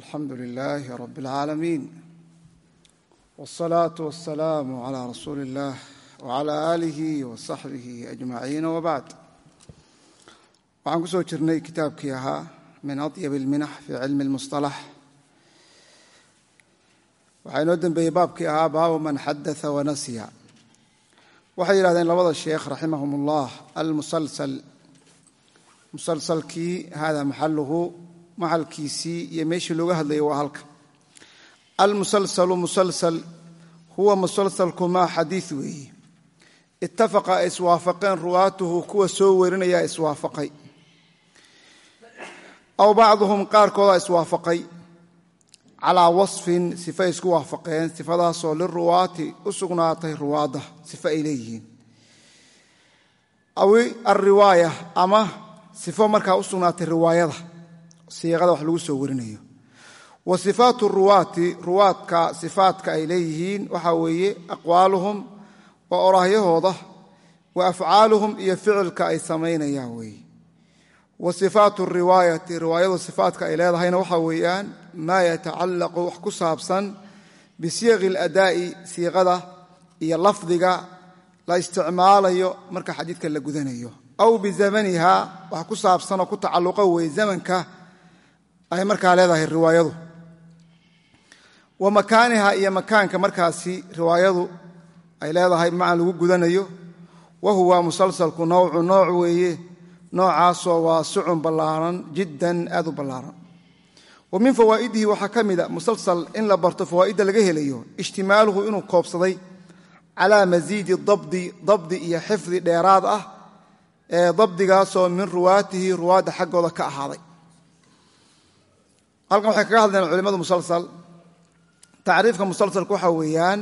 alxamdu lilaahi rab اlcaalamiin wاsalaatu wasalaamu calaa rasuuli اllah wcala aalihi wasaxbihi ajmaciin wbacd waxaan ku soo jirnay kitaabkii ahaa min aطyab اlminax fi cilmi اlmusطalax waxaa inoo dembeeyey baabkii ahaa baabu man xadaa wanasiya waxay yidhahdeen labada sheekh raximahum اllah almusalsal musalsalkii hada maxaluhu maxalkiisii iyo meeshii looga hadlayay waa halka. Almusalsalu musalsal huwa musalsalku maa xadiid weeye ittafaqa ay iswaafaqeen ruwaatuhu kuwa soo werinaya iswaafaqay. Aw bacduhum qaarkooda iswaafaqay. Calaa wasfin sifa isku waafaqeen sifadaasoo liruwaati u sugnaatay ruwaadda sifo ay leeyihiin. Aw alriwaaya ama sifo markaa u sugnaatay riwaayada siiqada wax lagu soo warinayo. Wa sifaatu ruwaati ruwaadka sifaadka ay leeyihiin waxaa weeye aqwaaluhum waa oraahyahooda wa afcaaluhum iyo ficilka ay samaynayaan weeye. Wa sifaatu riwaayati riwaayadu sifaadka ay leedahayna waxaa weeyaan maa yatacallaqu wax ku saabsan bisiyaqi aladaa'i siiqada iyo lafdiga la isticmaalayo marka xadiidka la gudanayo. Aw bizamaniha wax ku saabsan oo ku tacalluqa weeye zamanka ay markaa leedahay riwaayadu. Wa makaaniha iyo makaanka markaasi riwaayadu ay leedahay macaan lagu gudanayo wa huwa musalsalku nawcu nooc weeye noocaasoo waasicun ballaaran jiddan aad u ballaaran. Wa min fawaa'idihi waxaa ka mida musalsal in la barto fawaa'idda laga helayo ijtimaaluhu inuu koobsaday calaa masiidi dabdi dabdi iyo xifdi dheeraad ah ee dabdigaasoo min ruwaatihi ruwaadda xaggooda ka ahaaday halkan waxay kaga hadleen culimadu musalsal. Tacriifka musalsalka waxaa weeyaan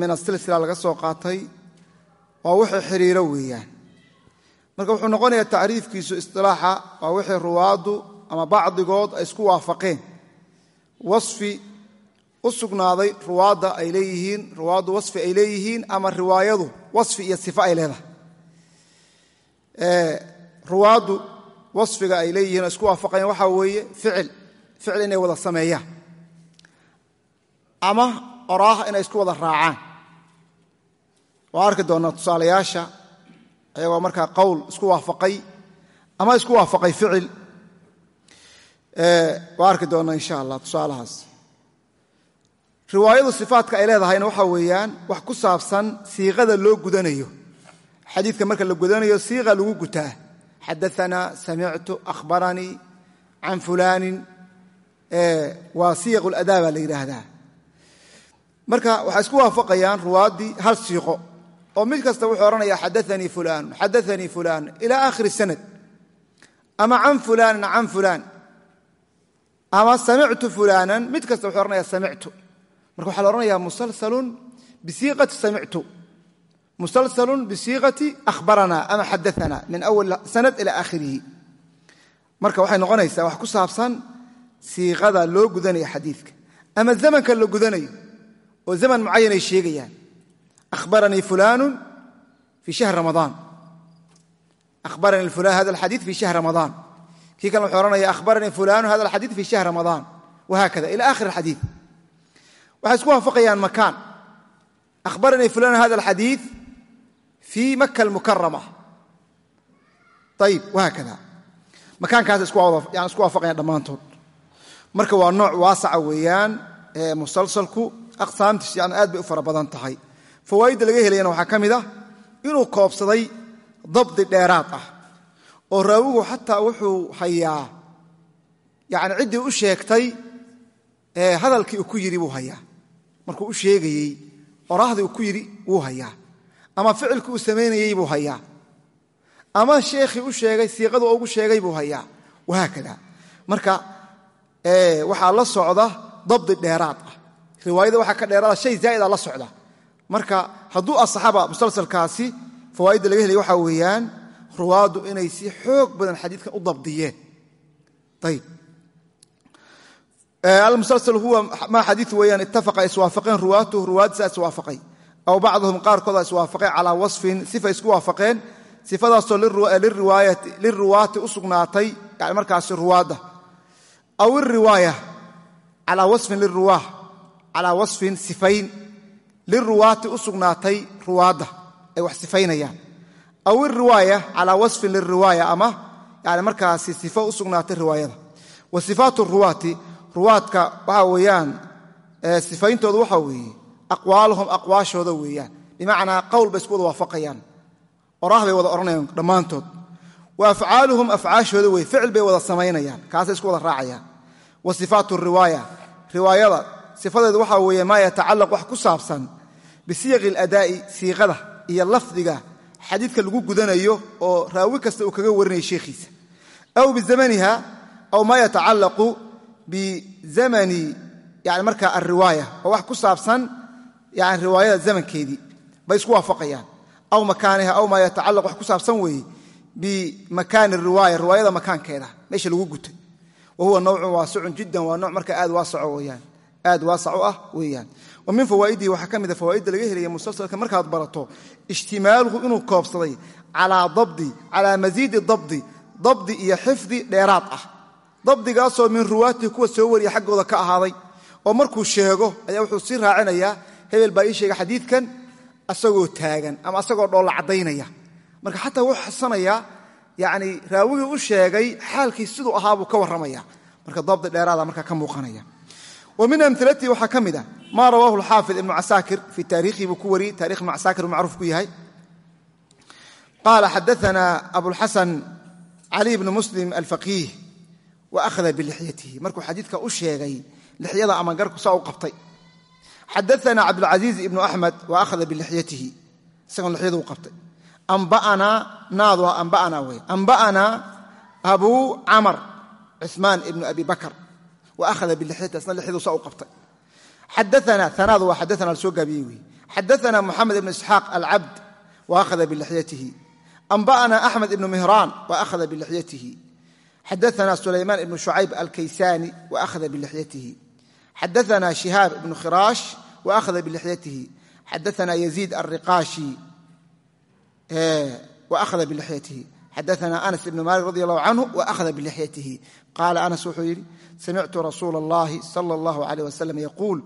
min asilsila laga soo qaatay waa wixii xiriiro weeyaan. Marka wuxuu noqonayaa tacriifkiisu isilaaxa waa wixii ruwaaddu ama bacdigood ay isku waafaqeen. Wasfi u sugnaaday ruwaadda ay leeyihiin ruwaaddu wasfi ay leeyihiin ama riwaayadu wasfi iyo sifo ay leedahay. Ruwaaddu wasfiga ay leeyihiin oo isku waafaqayaan waxaa weeye ficil. Ficil inay wada sameeyaan. Ama oraah inay isku wada raacaan. Waa arki doonnaa tusaalayaasha ayagoo markaa qowl isku waafaqay ama isku waafaqay ficil. Waa arki doonnaa insha allah tusaalahaas. Riwaayadu sifaadka ay leedahayna waxaa weeyaan wax ku saabsan siiqada loo gudanayo. Xadiidka marka la gudanayo siiqa lagu gutaa xadaana samictu ahbaranii can fulaanin waa siyaq ladaa baa la yidhaahdaa marka waxay isku waafaqayaan ruwaaddii hal siiqo oo mid kasta wuxuu odhanaya xadaanii fulaan xadaanii fulaan ila akhiri sanad. Ama can fulaanin can fulaan. Ama samictu fulaanan mid kasta wuxuu ohanaya samictu. Marka waxaa la odhanaya musalsalun bisiiqati samictu musalsalun bisiiqati ahbarana ama xadaana min awal sanad ila aakhirihi marka waxay noqonaysaa wax ku saabsan siiqada loo gudanayo xadiidka ama zamanka la gudanayo oo zaman mucayanay sheegayaan ahbaranii fulanu fi shahr ramadaan ahbaranii fulan hada alxadiid fi shahr ramadaan kii kale wuxuu ohanaya ahbaranii fulanu hada alxadiid fi shahr ramadaan wahaakada ila akhir alxadiid waxay isku waafaqayaan makaan ahbaranii fulan hada alxadiid fi maka almukarama ayib wahaakada makaankaas yan isku waafaqayaan dhammaantood marka waa nooc waasaca weeyaan musalsalku aqsaamtiis yani aad bay u fara badan tahay fawaa'idda laga helayana waxaa ka mid ah inuu koobsaday dabdi dheeraad ah oo raawigu xataa wuxuu hayaa yani ciddii u sheegtay hadalkii uu ku yidhi buu hayaa markuu u sheegayey oraahdii uu ku yidhi wuu hayaa ama ficilkii uu samaynayey buu hayaa. Ama sheekhii u sheegay siiqadu ugu sheegay buu hayaa. Wahaakada marka waxaa la socda dabdi dheeraad ah. Riwaayada waxaa ka dheeraada shay zaa'ida la socda. Marka hadduu asaxaba musalsalkaasi fawaa'idda laga helaya waxaa weeyaan ruwaaddu inay si xoog badan xadiidkan u dabdiyeen. Ayib almusalsal huwa maa xadiiu weeyaan ittafaqa iswaafaqeen ruwaatuhu ruwaaddiisa iswaafaqay aw bacduhum qaarkooda iswaafaqay calaa wasfin sifa isku waafaqeen sifadaasoo liriwaati u sugnaatay yani markaasi ruwaadda aw iriwaaya calaa wasfin liruwaah calaa wasfin sifayn liruwaati u sugnaatay ruwaadda ay wax sifaynayaan aw iriwaaya calaa wasfin liriwaaya ama yani markaasi sifo u sugnaatay riwaayada wa sifaatu ruwaati ruwaadka waxaa weeyaan sifayntooda waxaa weeye aqwaaluhum aqwaashooda weeyaan. Bimacnaa qowl bay isku wada waafaqayaan. Oraah bay wada odhanayaan dhammaantood. Wa afcaaluhum afcaashooda weye ficil bay wada samaynayaan. Kaasay isku wada raacayaan. Wa sifaatu riwaaya. Riwaayada sifadeedu waxaa weeye maa yatacallaq wax ku saabsan bisiyaqi aladaa'i siiqada iyo lafdiga xadiidka lagu gudanayo oo raawi kasta uu kaga warinayo sheekhiisa. Aw bizamaniha aw maa yatacallaqu bizamani yani markaa alriwaaya oo wax ku saabsan yani riwaayada zamankeedii bay isku waafaqayaan. Aw makaaniha aw maa yatacallaq wax ku saabsan weeye bimakaani riwaaya riwaayada makaankeeda meesha lagu gutay. Wa huwa nawcun waasicun jiddan waa nooc marka aad waasaco weyaan aad waasac u ah weeyaan. Wa min fawaa'idihi waxaa ka mida fawaa'idda laga helaya musalsalka markaad barato ijtimaaluhu inuu koobsaday calaa dabdi calaa masiidi dabdi dabdi iyo xifdi dheeraad ah. Dabdigaasoo min ruwaatihi kuwa soo wariya xaggooda ka ahaaday. Oo markuu sheego ayaa wuxuu sii raacinayaa hebel baa ii sheega xadiidkan asagoo taagan ama asagoo dhoolla caddaynaya. Marka xataa wuxuu xasanayaa yani raawigii u sheegay xaalkii siduu ahaa buu ka warramaya. Marka dabdi dheeraada markaa ka muuqanaya. Wa min waxaa ka mid a maa rawaahu alxaafid ibnu casaakir fii taariikhii buu ku wariyey tarikh ibnu casaakir uu macruuf ku yahay. Qaala xadaana abulxasan cali bnu muslim alfaqiih wa bilixyatihi markuu xadiidka u sheegay lixyada ama garku saa u qabtay xadaana cabdulcasiiz ibnu axmed wa akhada bilixyatihi isagoon lixyada u qabtay ambaanaa naadu ambaanaa wey ambaanaa abuu camar cuثmaan ibnu abi bakr wa akhada bilixyati isna lixyadu saa u qabtay xadaana anaadu waa xadaana la soo gaabiyey wey xadaana moxamed ibnu isxaaq alcabd wa akhada bilixyatihi anba'ana axmed ibnu mihraan wa akhada bilixyatihi xadaana sulaymaan ibnu shucayb alkaysani wa akhada bilixyatihi xadaana shihaab ibnu khiraash wa akhada bilixyatihi xadaana yaziid alriqaashi wa akhada bilixyatihi xadaana anas ibnu malik radi allahu canhu wa akhada bilixyatihi qaala anas wuxuu yidhi samictu rasuula allahi sala allahu alayh wasalam yaquul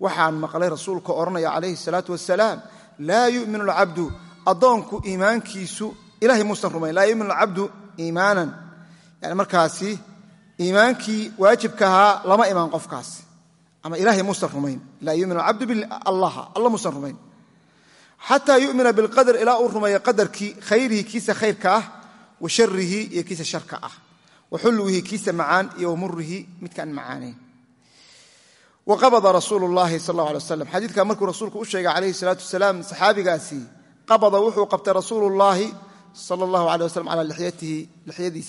waxaan maqlay rasuulka odhanaya calayhi salaatu wasalaam laa yuminu alcabdu addoonku iimaankiisu ilahay muusan rumayn laa yuminu alcabdu iimaanan yani markaasi iimaankii ama ilahay muusan rumayn. Laa yuminu alcabdu biallah alla muusan rumayn. Xataa yumina bilqadr ilaa uu rumeeyo qadarkii khayrihi kiisa khayrka ah wa sharihi iyo sharka ah. Wa xulwihi kiisa macaan iyo wamurihi midkaan macaanayn. Wa qabada rasuulu llahi sal alla alay waslam xadiidka markuu rasuulku u sheegay calayhi salaatu wasalaam saxaabigaasi qabada wuxuu qabtay rasuulu llaahi sala allahu alay wasalam calaa lixyatihi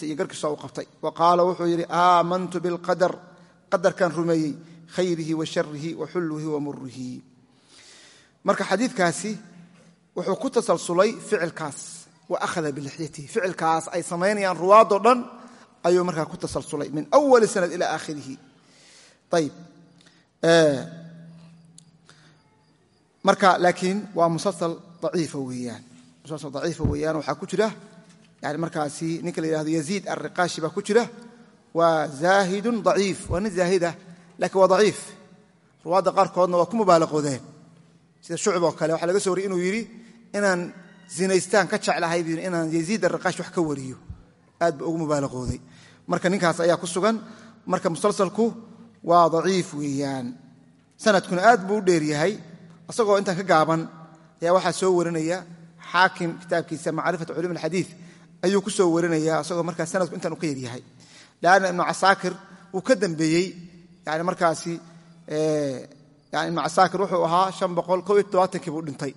iyo garkiisa u qabtay. Wa qaala wuxuu yidhi aamantu bilqadar qadarkaan rumeeyey khayrihi wa sharihi wa xulwihi wa murihi marka xadiidkaasi wuxuu ku tasalsulay ficilkaas wa akhada bilixyatihi ficilkaas ay samaynayaan ruwaadoo dhan ayuu markaa ku tasalsulay min awali sanad ila aakhirihi. Ayib marka laakiin waa musalsal daciifa weeyaan. Musalsal daciifa weeyaan waxaa ku jira yani markaasi ninka la yihahdo yaziid alriqaashi baa ku jira waa zaahidun daciif waa nin zaahida lakiin waa daciif. Ruwaadda qaarkoodna waa ku mubaalaqoodeen sida shucb oo kale waxaa laga so wariyey inuu yidhi inaan zinaystaan ka jeclahay inaan yaziid alriqaash wax ka wariyo. Aad ba ugu mubaalaqooday marka ninkaas ayaa ku sugan. Marka musalsalku waa daciif weeyaan. Sanadkuna aad buu u dheer yahay. Isagoo intaan ka gaaban ayaa waxaa soo warinaya xaakim kitaabkiisa macrifat culum alxadiid ayuu ku soo warinaya isagoo markaa sanadku intaan u ka yaryahay lanna ibnu casaakir wuu ka dambeeyey yani markaasi yani ibnu casaakir wuxuu ahaa an boqol ko iyo todobaatankii buu dhintay.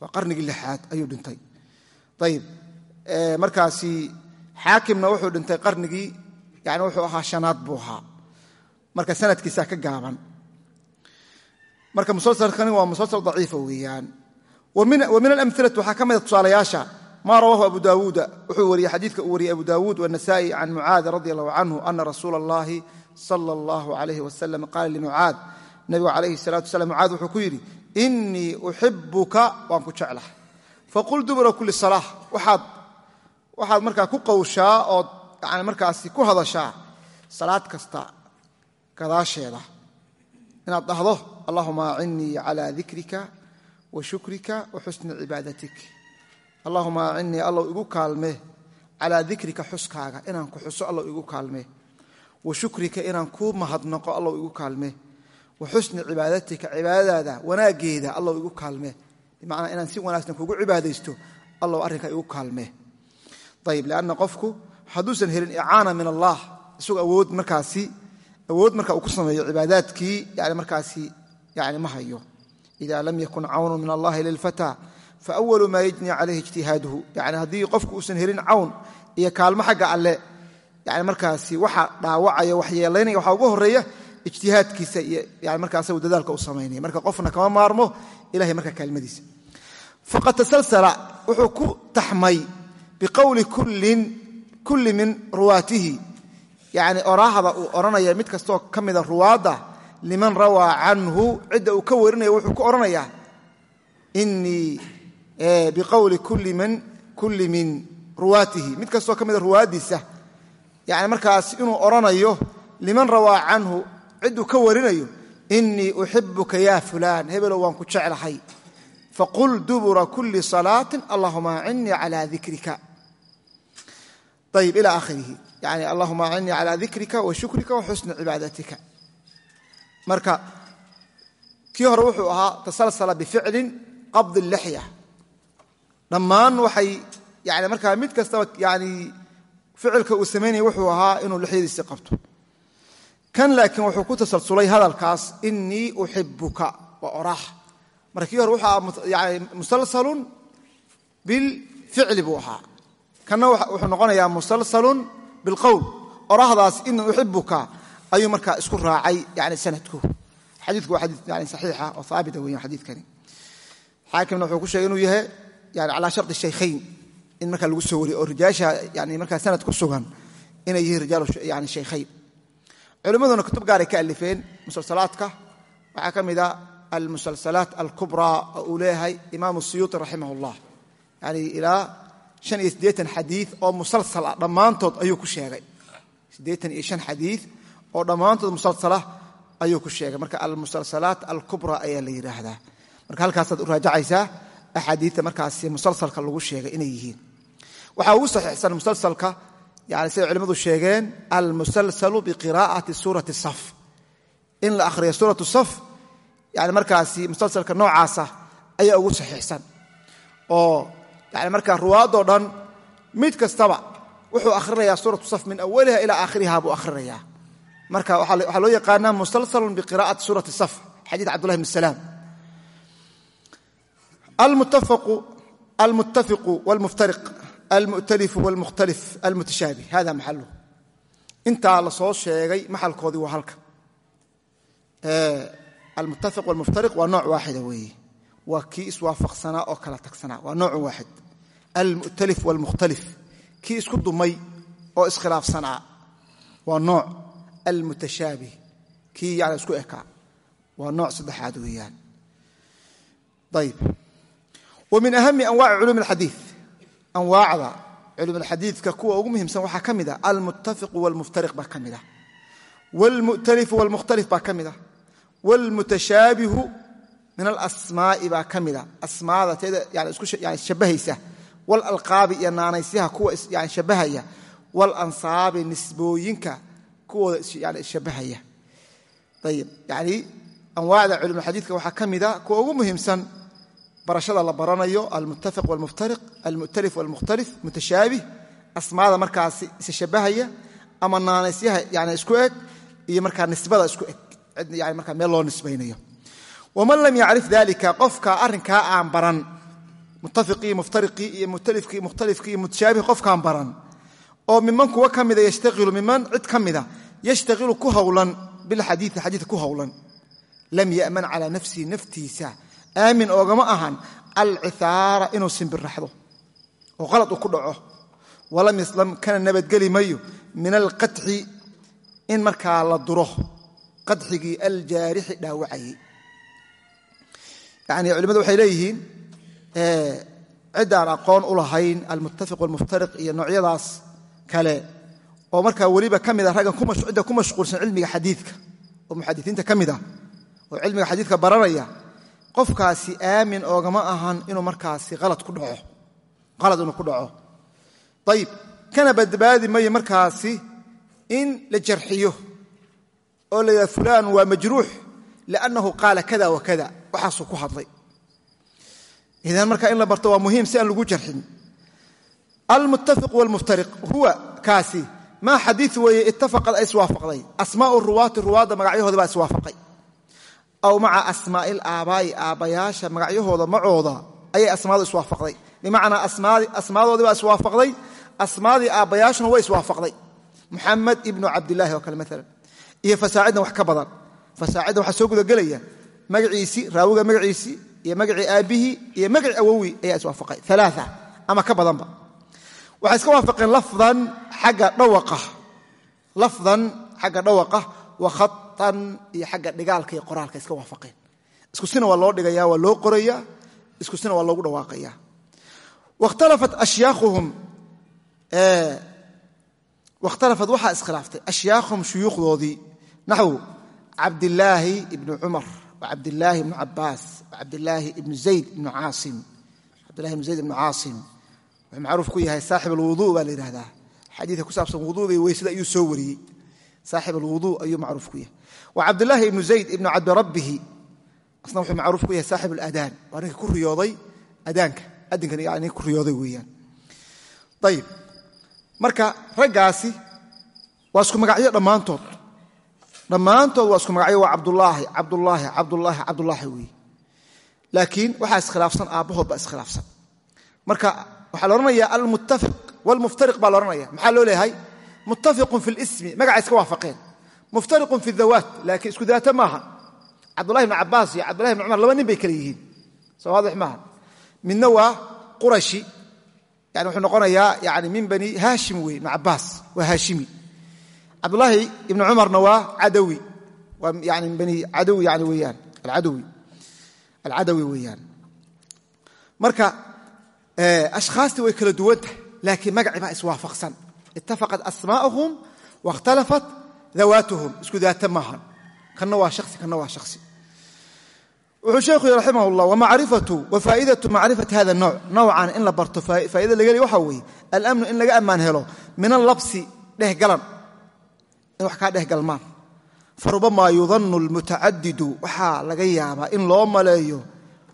Waa qarnigii lixaad ayuu dhintay. Ayib markaasi xaakimna wuxuu dhintay qarnigii yani wuxuu ahaa shanaad buu marka sanadkiisaa ka gaaban. Marka musalsalkani waa musalsal daciifa weeyaan. Wa min alamilati waxaa ka mida tusaalayaasha maa rawaahu abu daawuuda wuxuu wariyey xadiidka uu wariyey abu daawuud wanasa'i can mucaad radi allahu canhu ana sala allahu alayh wasalam qaala limucaad nabigu calayhi salatu wasalaam mucaad wuxuu ku yidhi inii uxibuka waan ku jeclaha faqul dubura kulli salaa waxaad markaa ku qawshaa ood yani markaasi ku hadashaa salaad kasta gadaasheeda. Inaad dhahdo allahuma acinnii calaa dikrika wa shukrika wa xusni cibaadatik allahuma acinnii allow igu kaalme. Calaa dikrika xuskaaga inaan ku xuso allow igu kaalme wa shukrika inaan kuu mahadnaqo allow igu kaalme. Wa xusni cibaadatika cibaadadaada wanaaggeeda allow igu kaalme. Bimacnaa inaan si wanaagsan kugu cibaadaysto allow arrinkaa igu kaalme. Ayib lianna qofku hadduusan helin icaana min allah isagoo awood markaasi awood marka uu ku sameeyo cibaadaadkii yani markaasi yani ma hayo. Ida lam yakun cawnu min allahi lilfata fawalu maa yajni calayhi ijtihaaduhu. Yani haddii qofku uusan helin cawn iyo kaalmo xagga alle yani markaasi waxa dhaawacaya waxyeelaynaya waxaa ugu horreeya ijtihaadkiisa iyo yani markaa asagu dadaalka u samaynaya marka qofna kama maarmo ilahay marka kaalmadiisa. Faqad tasalsala wuxuu ku taxmay biqowli kulli min ruwaatihi. Yani oraahda uu odhanaya mid kastoo ka mida ruwaadda liman rawaa canhu cidda uu ka warinaya wuxuu ku odhanayaa inii biqowli kulli min ruwaatihi. Mid kastoo ka mida ruwaaddiisa yani markaas inuu odhanayo liman rawaa canhu cidduu ka warinayo inii uxibuka ya fulaan hebelow waan ku jeclahay. Faqul dubura kuli salaatin allahuma acinnii cala dikrika. Ayb ila akhirihi yani allahuma acinnii cala dikrika wa shukrika wa xusni cibaadatika marka kii hore wuxuu ahaa tasalsala bificlin qabdi lixya. Dhammaan waxay yani markaa mid kastaba yani ficilka uu samaynaya wuxuu ahaa inuu lixyadiisii qabto. Kan laakiin wuxuu ku tasalsulay hadalkaas inii uxibuka waa oraah. Marka kii hore wuxuu ahaa musalsalun bilficli buu ahaa. Kanna wuxuu noqonayaa musalsalun bilqowl oraahdaas inii uxibuka ayuu markaa isku raacay yani sanadku. Xadiiku waa xadii yani saxiixa oo haabita weyan xadiidkani. Xaakimna wuxuu ku sheegay inuu yahay yani calaa shardi shaykhayn in markaa lagu soo wariyo oo rijaasha yani markaa sanad ku sugan inay yihiin rijaalu yani shaykhayn culimmaduna kutub gaaray ka alifeen musalsalaadka. Waxaa ka mida almusalsalaat alkubraa oo uu leeyahay imaamu siyuuti raximah اllah yani ilaa han iyo siddeetan xadii oo musalsal dhammaantood ayuu ku sheegay. Siddeetan iyo shan xadii oo dhammaantood musalsala ayuu ku sheegay. Marka almusalsalaat alkubra ayaa la yidhaahdaa marka halkaasaad u raajacaysaa axaadiita markaasi musalsalka lagu sheegay inay yihiin waxaa ugu saxiixsan musalsalka yani siday culimmadu sheegeen almusalsalu biqiraa'ati suurati saf. In la akhriyo suuratu saf yani markaasi musalsalka noocaasa ayaa ugu saxiixsan. Oo yani markaa ruwaadoo dhan mid kastaba wuxuu akhrinayaa suuratu saf min awaliha ilaa aakhiriha buu akhrinayaa. Marka waxaa loo yaqaanaa musalsalun biqira'ati suurati saf xadiid cabdullahi bn salaam. Almuttafiqu wlmuftariq almu'talifu wlmukhtalif almutashaabih hada maxaluhu intaa la soo sheegay maxalkoodii waa halka almuttafiq walmuftariq waa nooc waaxida weeye waa kii iswaafaqsanaa oo kala tagsanaa waa nooc waaxid almu'talif walmukhtalif kii isku dumay oo iskhilaafsanaa waa nooc almutashaabih kii yani isku ekaa waa nooc saddexaad weeyaan ayb wa anwaacda culum alxadiidka kuwa ugu muhiimsan waxaa ka mid a almuttafiqu walmuftariq baa ka mid a waalmu'talifu walmukhtalif baa ka mid a waalmutashaabihu min alasmaa'i baa ka mida asmaada teeda yani shabahaysa waalalqaabi iyo naanaysyaha kuwa yani shabahaya waalansaabi nisbooyinka kuwooda yani ishabahaya ayib yani anwaacda culumulxadiidka waxaa ka mida kuwa ugu muhiimsan barashada la baranayo almuttafiq walmuftariq almu'talif walmukhtalif mutashaabih asmaada markaasi isa ama naanaysyaha yani isku eg iyo markaa nisbada isku eg yani markaa meel loo nisbaynayo. Waman lam yacrif dalika qofka arrinkaa aan baran muttafiqii muftariqii iyo mu'talifkii mukhtalifkii iyo mutashaabih qofkaan baran oo miman kuwa ka mida yashtaqilu cid ka mida yashtaqilu ku howlan bilxadiii xadiidka ku howlan lam ya'man calaa nafsihi naftiisa aamin oogama ahan alcihaara inuu simbiraxdo oo qalad uu ku dhaco. Walam yaslam kana nabadgeli mayo min alqatxi in markaa la duro. Qadxigii aljaarixi dhaawacayay yani culimmadu waxay leeyihiin ciddaan aqoon u lahayn almuttafiq walmuftariq iyo noocyadaas kale oo markaa weliba ka mid a raggan cidda ku mashquulsan cilmiga xadiidka oo muxadisiinta ka mid ah oo cilmiga xadiidka baranaya qofkaasi aamin oogama ahan inuu markaasi alad ku dhaco. Qalad inuu ku dhaco. Ayib kana badbaadi mayo markaasi in la jarxiyo oo la yidhaha fulaan waa majruux liannahu qaala kada wa kada. Waxaasuu ku hadlay. Idan marka in la barto waa muhiim si aan lagu jarxin. Almuttafiq wlmuftariq huwa kaasi maa xadii weeye ittafaqad ay iswaafaqday. Asmaau ruwaati ruwaadda magacyahooda baa iswaafaqay aw maca asmaa'i alaabaa'i aabbayaasha magacyahooda macooda ayay asmaadu iswaafaqday bimacnaa asmaadoodii baa iswaafaqday asmaadii aabbayaashuna way iswaafaqday muxamed ibnu cabdilaahi oo kale maalan iyo fasaacidna wax ka badan fasaacidda waxaa soo gudagelaya magaciisii raawiga magaciisii iyo magacii aabbihii iyo magaci awowi ayaa iswaafaqay alaaa ama ka badanba waxay iska waafaqeen lafdan xagga dhawaqa wa khatan iyo xagga dhigaalka iyo qoraalka iska waafaqeen. Isku sina waa loo dhigaya waa loo qoraya isku sina waa loogu dhawaaqaya. Wakhtalafat ashyaahuhum wakhtalafat waxaa iskhilaaftay ashyaakhum shuyuukhdoodii naxw cabdilaahi ibnu cumar wa cabdilaahi ibnu cabaas wa cabdilaahi ibnu zayd ibnu caasim cabdillahi ibnu zayd ibnu caasim. Wuxuu macruuf ku yahay saaxib alwuduu baa la yidhahdaa xadiidka ku saabsan wuduuga weysada ayuu soo wariyey saaxib alwuduu ayuu macruuf ku yahay. Wa cabdilaahi ibnu zayd ibnu cabdirabbihi asna wuxuu macruuf ku yahay saaxib aladaan. Waa ninka ku riyooday adaanka adinkan yani ku riyooday weeyaan. Ayib marka raggaasi waa isku magacyo dhammaantood. Dhammaantood waa isku magacyo waa cabdulaahi cabdulaahi cabdulaahi cabdulaahi weeye laakiin waxaa iskhilaafsan aabbahood baa iskhilaafsan. Marka waxaa la odhanaya almuttafiq wlmuftariq baa muttafiqun fi lismi magaca iska waafaqeen muftariqun fi dawaat laakiin isku daata maaha cabdullahi ibnu cabaas iyo cabdullahi ibn cumar laba nin bay kale yihiin soo waadix maaha midna waa qurashi yani wuxuu noqonayaa yani min bani haashim wey ibnu cabaas waa haashimi cabdulaahi ibnu cumarna waa cadawi waa yani min bani cadawi yani weyaan alcadawi alcadawi weeyaan marka ashkhaastii way kala duwan tahay laakiin magaci baa iswaafaqsan itafaqat asmaa'uhum waاkhtalafat dawaatuhum isku daata maahan kanna waa shasi kanna waa shasi wuxuu sheekhu yhi raximah اllah wmacrifatu wafaa'idaةu macrifati hada الnowc nowcan in la barto faa'ida laga heli waxa weeye alamnu in laga ammaan helo min allabsi dhehgalan in wax kaa dhehgalmaan farubamaa yudanu اlmutacadidu waxaa laga yaabaa in loo maleeyo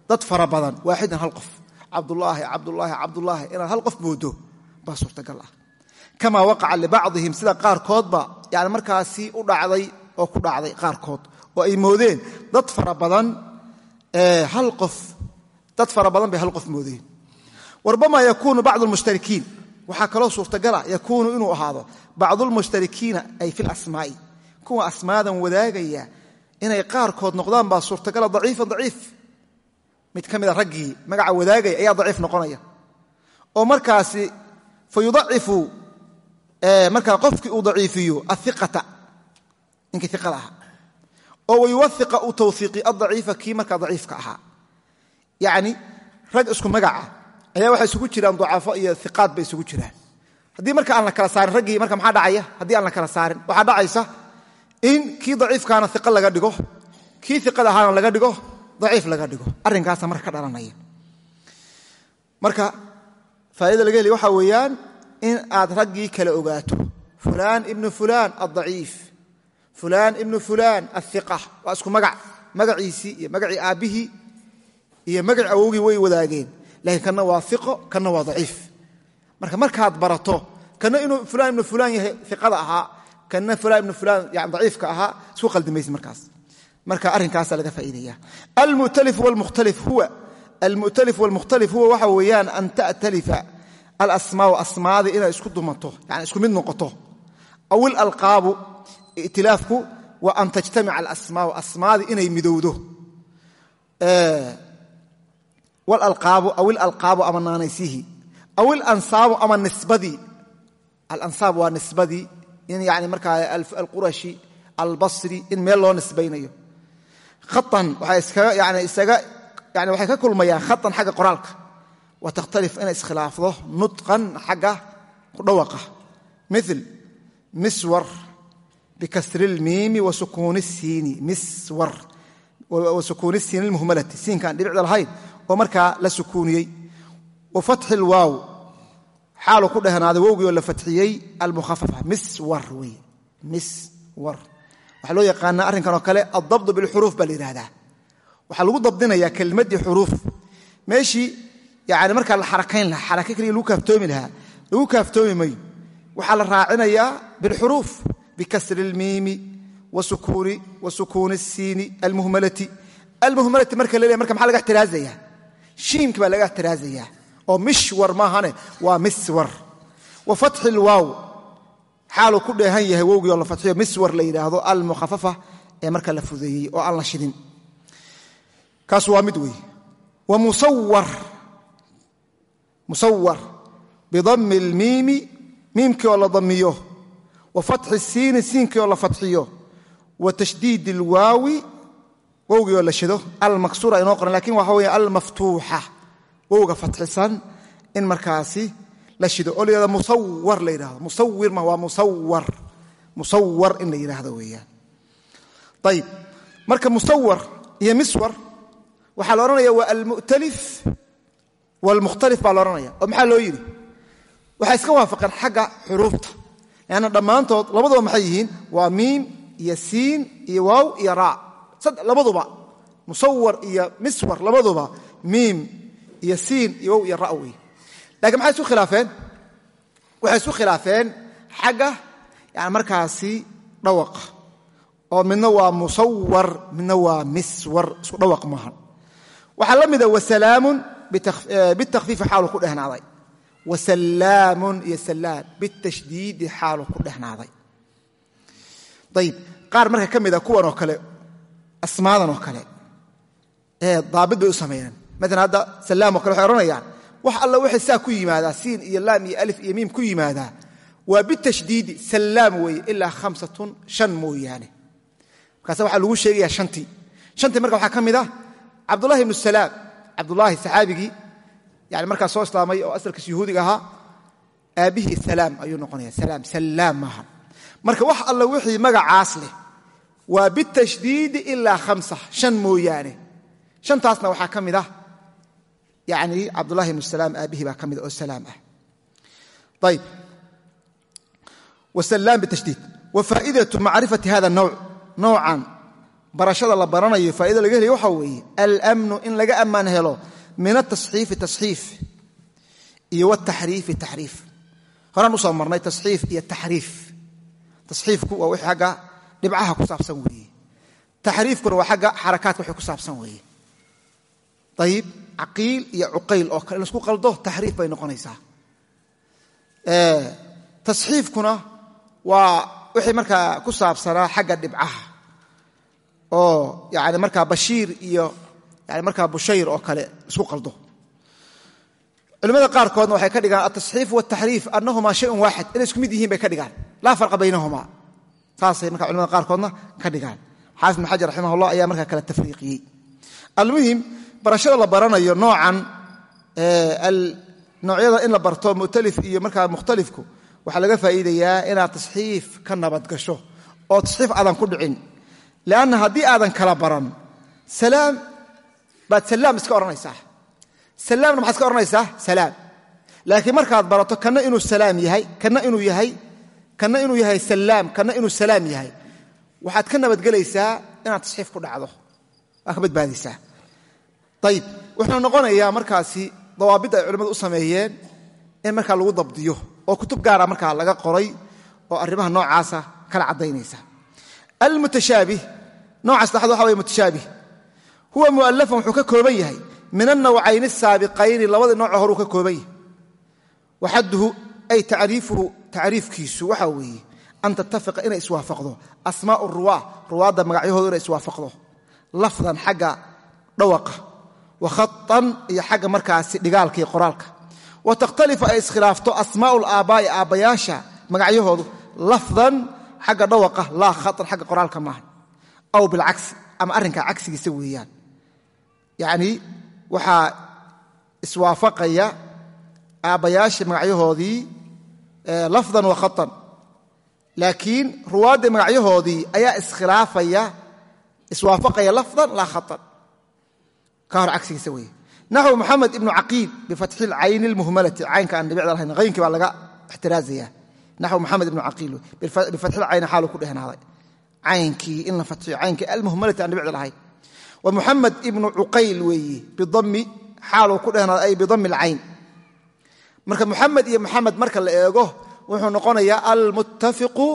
dad fara badan waaxidan hal qof cabdulaahi cabdulaahi cabdulaahi inaad hal qof moodo baa suurtagal ah kamaa waqaca libacdihim sida qaarkoodba yani markaasi u dhacday oo ku dhacday qaarkood oo ay moodeen. Dad fara badan hal qof dad fara badan bay hal qof moodeen. Warbamaa yakuunu bacdu lmushtarikiin waxaa kaloo suurtagala yakuunu inuu ahaado bacdulmushtarikiina ay fi lasmaa'i kuwa asmaadan wadaagaya inay qaarkood noqdaan baa suurtagala daciifan daciif. Mid ka mida raggii magaca wadaagaya ayaa daciif noqonaya. Oo markaasi fa markaa qofkii uu daciifiyo aiqata ninkii iqada ahaa oo wayuwaiqa uu tawhiiqi adaciifa kii markaa daciifka ahaa. Yacni rag isku magaca ayaa waxay isugu jiraan ducafo iyo iqaad bay isugu jiraan. Haddii marka aan la kala saarin raggii marka maxaa dhacaya? Haddii aan la kala saarin waxaa dhacaysa in kii daciifkaana iqa laga dhigo kii iqada ahaana laga dhigo daciif laga dhigo. Arrinkaasa marka ka marka faa'idada laga heli waxaa weeyaan in aad raggii kala ogaato. Fulaan ibnu fulaan addaciif. Fulaan ibnu fulaan aiqa waa isku magac. Magaciisii iyo magacii aabbihii iyo magaci awowgii way wadaageen. Laakiin kanna waa iqo kanna waa daciif. Marka markaad barato kanna inuu fulaan ibnu fulaan yahay iqada ahaa kanna fulaan ibnu fulaan yani daciifka ahaa isku qaldimaysi markaas. Marka arrinkaasa laga faa'iidaya almu'talif wlmukhtalif huwa. Almu'talif walmukhtalif huwa waxa weeyaan an ta'talifa alasmaau asmaadii inay isku dumato yani isku mid noqoto. Aw ilalqaabu itilaafku wa an tajtamica alasmaau asmaadii inay midowdo. Walalqaabu aw ilalqaabu ama naanaysihi. Aw ilansaabu ama nisbadii alansaab waa nisbadii in yani markaa alqurashi albasri in meel loo nisbaynayo. Haan waxay ka kulmayaan khatan xagga qoraalka wa takhtalif inay iskhilaafdo nutqan xagga kudhawaqa. Mil miswar bikasri lmiimi wa sukuuni siini miswar wa sukuuni siini lmuhmalati. Siinkaan dhibicda lahayn oo markaa la sukuuniyey. Wa fatxi lwaaw xaalu ku dhehnaaday wowgii oo la fatxiyey almukhafafa. Miswar wey. Miswar. Waxaa loo yaqaanaa arrinkan oo kale aldabdu bilxuruuf baa la yidhahdaa waxaa lagu dabdinayaa kelmaddii yani markaa la xarakayn lahaa xaraka keliya lagu kaaftoomi lahaa lagu kaaftoomi mayo waxaa la raacinayaa bilxuruuf bikasri lmiimi wa sukuuni siini almuhmalati almuhmalati marka la marka maxaa laga ixtiraazaya shiimki baa laga ixtiraazayaa. Oo mishwar maahane waa miswar. Wa fatxi lwaaw xaaluu ku dheehan yahay wowgii oo la fatxiyo miswar la yidhaahdo almukhafafa ee marka la fudeeyey oo aan la shidin. Kaas waa mid wey wa musawar musawar bidami اlmiimi miimkii oo la damiyo wa fatxi siini siinkii oo la fatxiyo wa tashdiid اlwaawi wowgii oo la shido almaksuura inoo qoran laakiin waxa weeye almaftuuxa wowga fatxisan in markaasi la shido. Oo la yihahdo musawar la yidhahdo musawir ma waa musawar musawar in la yidhaahdo weeyaan. Ayib marka musawar waalmukhtalif baa la odhanaya oo maxaa loo yidhi? Waxay iska waafaqeen xagga xuruufta. Leanna dhammaantood labaduba maxay yihiin? Waa miim iyo siin iyo waaw iyo raa labaduba. Musawar iyo miswar labaduba. Miim iyo siin iyo wow iyo ra wey laakiin maxay isu khilaafeen? Waxay isu khilaafeen xagga yani markaasi dhawaqa oo midna waa musawar midna waa miswar. Isku dhawaq maaha waxaa la mida wasalaamun bitakfiifi xaalu ku dhehnaaday wasalaamun iyo salaam bitashdiidi xaalu ku dhehnaaday ayib qaar marka ka mida kuwan oo kale asmaadan oo kale ee daabit bay u sameeyeen maalan hadda salaam o kale waxay odhanayaan wax alla waxay saa ku yimaadaa siin iyo laam iyo alif iyo miim ku yimaadaa waa bitashdiidi salaam weeye ilaa hamsatun shan mooyaane markaase waxaa lagu sheegayaa shantii shantii mid cabdullaahi saxaabigii yani markaa soo islaamay oo asalkiis yahuudiga ahaa aabbihii salaam ayuu noqonaya salaam salaam marka wax alla wixii magacaas leh waa bitashdiidi ilaa hamsa shan mooyaane. Shantaasna waxaa ka mid ah yani cabdullahi ibnu salaam aabbihii baa mida oo salaam ah. Ayb wsalaam bitashdiid. Wa faa'idatu macrifati hada nawc nowcan barashada la baranayo faa'ida laga helaya waxaa weeye almnu in laga ammaan helo min atasxiifi tasxiif iyo wataxriifi taxriif. Horaan u soo marnay tasxiif iyo taxriif. Tasxiifku waa wixii agga dhibcaha ku saabsan weeye. Taxriifkuna waa agga xarakaadka wixii ku saabsan weeye. Ayib caqiil iyo cuqayl oo kale in la isku qaldo taxriif bay noqonaysaa. Tasxiifkuna waa wixii markaa ku saabsanaa xagga dhibcaha oo yani markaa bashiir iyo yani markaa bushayr oo kale isku qaldo. Culimmada qaarkoodna waxay ka dhigaan altasxiif wataxriif annahumaa shayun waaxid. Inay isku mid yihiin bay ka dhigaan. Laa farqa baynahumaa. Saasay marka culimada qaarkoodna ka dhigaan. Xaafid ibn raximah ullah ayaa markaa kala tafriiqiyey. Almuhim barashada la baranayo noocan noocyada in la barto mu'talif iyo markaa mukhtalifku waxaa laga faa'iidayaa inaad tasxiif ka nabadgasho oo tasxiif aadan ku dhicin lianna haddii aadan kala baran salaam baad salaam iska odhanaysaa salaamna maxaad iska odhanaysaa salaam laakiin markaad barato kanna inuu salaam yahay kanna inuu yahay kanna inuu yahay salaam kanna inuu salaam yahay waxaad ka nabadgelaysaa inaad tasxiif ku dhacdo waa ka badbaadaysaa ayib wuxuu noqonayaa markaasi dawaabidda ay culimmadu u sameeyeen in markaa lagu dabdiyo oo kutub gaara markaa laga qoray oo arrimaha noocaasa kala caddaynaysa almutashaabih nooca saddexaad waxa weye mutashaabih huwa mu'allafan wuxuu ka kooban yahay min annawcayni asaabiqayni labadii nooco horuu ka kooban yahay waxadduhu ay tacriifuhu tacriifkiisu waxaa weeye an tattafiqa inay iswaafaqdo asmaa'u ruwaa ruwaadda magacyahoodu inay iswaafaqdo lafdan xagga dhawaqa wa khatan iyo xagga markaasi dhigaalka iyo qoraalka wa takhtalifu ay iskhilaafto asmaa'u aabbayaasha magacyahoodu xagga dhawaqa laa khatan xagga qoraalka maaha aw bilcagsi ama arrinkaa cagsigiisa weeyaan. Yacnii waxaa iswaafaqaya aabbayaasha magacyahoodii lafdan wa khatan. Laakiin ruwaadda magacyahoodii ayaa iskhilaafaya iswaafaqaya lafdan laa khatan. Ka hor cagsigiisa weeye naxw moxamed ibnu caqiil bifatxi lcayni lmuhmalati caynka aan dhibicda lahayn haynkii baa laga ixtiraazaya naxw moxamed ibnu caqiil bifatxilcayni xaalu ku dhehnaaday caynkii in la fatxiyo caynkii almuhmalati aan dhibicda lahayn wa muxamed ibnu cuqayl weeye bidami xaaluu ku dhehnaaday ay bidami alcayn. Marka muxamed iyo muxamed marka la eego wuxuu noqonayaa almuttafiqu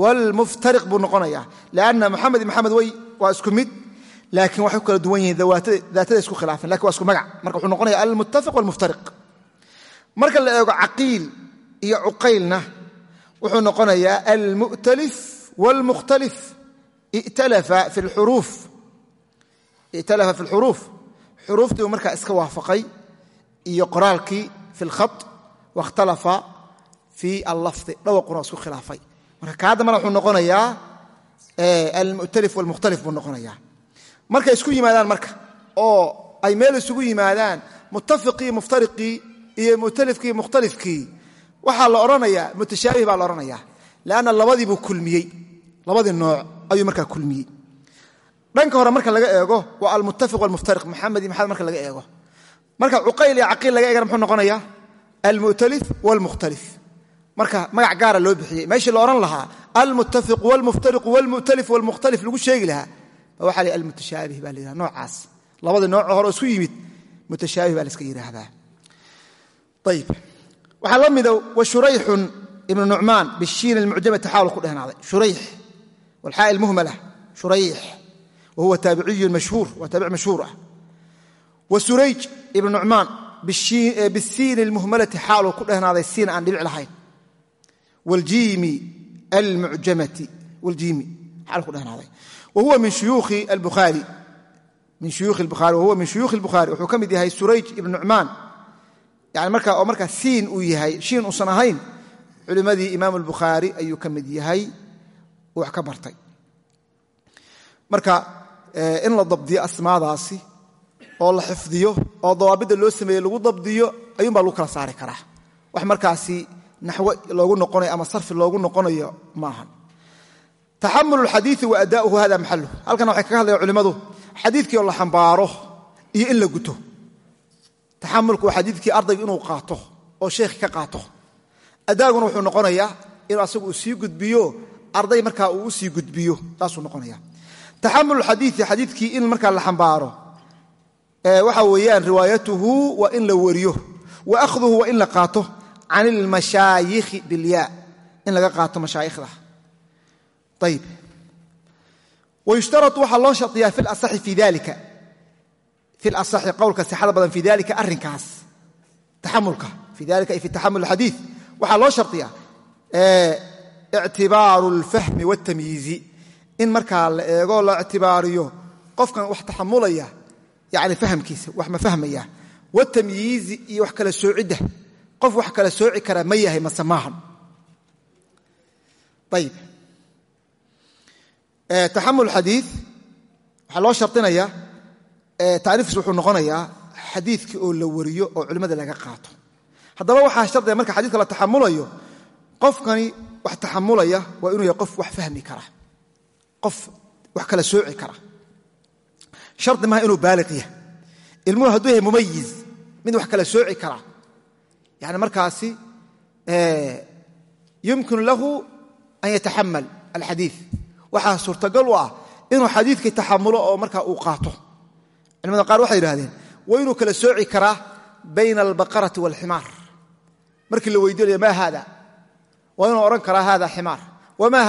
wlmuftariq buu noqonayaa. Lanna moxamed iyo moxamed way waa isku mid laakiin waxay ku kala duwan yihiin daatada isku khilaafan laakiin waa isku magac. Marka wuxuu noqonaya almuttafiq walmuftariq. Marka la eego caqiil iyo cuqaylna wuxuu noqonayaa almu'talif wاlmukhtalif italafa fi اlxuruuf xuruuftii uu markaa iska waafaqay iyo qoraalkii fi اlkhaط wakhtalafa fi allafdi dhawaquna isku khilaafay marka kaa dambana wuxuu noqonayaa almu'talif walmukhtalif buu noqonayaa markay isku yimaadaan marka oo ay meel isugu yimaadaan muttafiqii muftariqii iyo mu'talifkii mukhtalifkii waxaa la odhanayaa mutashaabih baa la odhanayaa leanna labadii buu kulmiyey. Labadii nooc ayuu markaa kulmiyey. Dhanka hore marka laga eego waa almuttafiq walmuftariq maxamed iyo marka laga eego. Marka cuqayl iyo caqiil laga eegana muxuu noqonayaa almu'talif walmukhtalif. Marka magac gaara loo bixiyey. Meeshii la odhan lahaa almuttafiq walmuftariqu walmu'talif walmukhtalif lagu sheegi lahaa. Waxa la almutashaabih baa la yidhahda noocaas. Labadii nooco hore oo isku yimid mutashaabih baa la iska yidhaahdaa. Ayib waxaa la mida wa shurayxun ibnu nucmaan bishiin almucjamati xaalu ku dhehnaaday shurayx walxaa ilmuhmala shurayx wa huwa taabiciyun mashhuur waa taabic mashhuur ah. Wa surayj ibnu nucmaan bisiin almuhmalati xaaluu ku dhehnaaday siin aan dhibic lahayn. Wljiimi almucjamati wljiimi xaalu ku dhehnaaday shuyuukhi albukhaari min shuyuukhi albukhaari wahuwa min shuyuukhi albukhaari. Wuxuu ka mid yahay surayj ibn nucmaan yani marka oo markaa siin uu yahay shiin uusan ahayn culimmadii imaamu albukhaari ayuu ka mid yahay wax ka bartay. Marka in la dabdiyo asmaadaasi oo la xifdiyo oo dawaabidda loo sameeye lagu dabdiyo ayuunbaa lagu kala saari karaa. Wax markaasi naxwo loogu noqonayo ama sarfi loogu noqonayo ma ahan taxamul اlxadiiثi wa ada'uhu hada maxaluh halkan waxay kaga hadlayan culimmadu xadiidkii oo la xambaaro iyo in la guto taxamulku waa xadiidkii ardaygu inuu qaato oo sheekhi ka qaato. Adaaguna wuxuu noqonayaa inuu asagu sii gudbiyo arday markaa uu u sii gudbiyo saasuu noqonaya taxamul xadiii xadiidkii in markaa la xambaaro waxa weeyaan riwaayatuhu waa in la wariyo wa akhduhu waa in la qaato can ilmashaayikhi bilya in laga qaato mashaayikhda. Ayib wayushtarau waxaa loo shariyaa fi lasaxi fi dalika fi lasaxi qowlka sixada badan fi dalika arrinkaas taxamulka fi dalika ay fi taxamul alxadiid waxaa loo shardiyaa ictibaaru alfahmi waltamyiizi in markaa la eego la ictibaariyo qofkan wax taxamulaya yani fahamkiisa wax ma fahmaya watamyiizi iyo wax kala soocidda qof wax kala sooci karaa ma yahay mase maahan ayib tacriifkiis wuxuu noqonayaa xadiidkii oo la wariyo oo culimmada laga qaato. Haddaba waxaa shardiga marka xadidka la taxamulayo qofkani wax taxamulaya waa inuu yahay qof wax fahmi kara qof wax kala sooci kara. Shardi maha inuu baaliq yahay. Ilmuhu hadduu yahay mumayiz mid wax kala sooci kara. Yani markaasi yumkinu lahu an yataxamal alxadii waxaa suurtagal u ah inuu xadiidkii taxamulo oo markaa uu qaato culimada qaar waxay yidhahdeen waa inuu kala sooci karaa bayna albaqarati waalximaar markii la weydiinayo ma haada? Waa inuu odhan karaa hada ximaar. Wma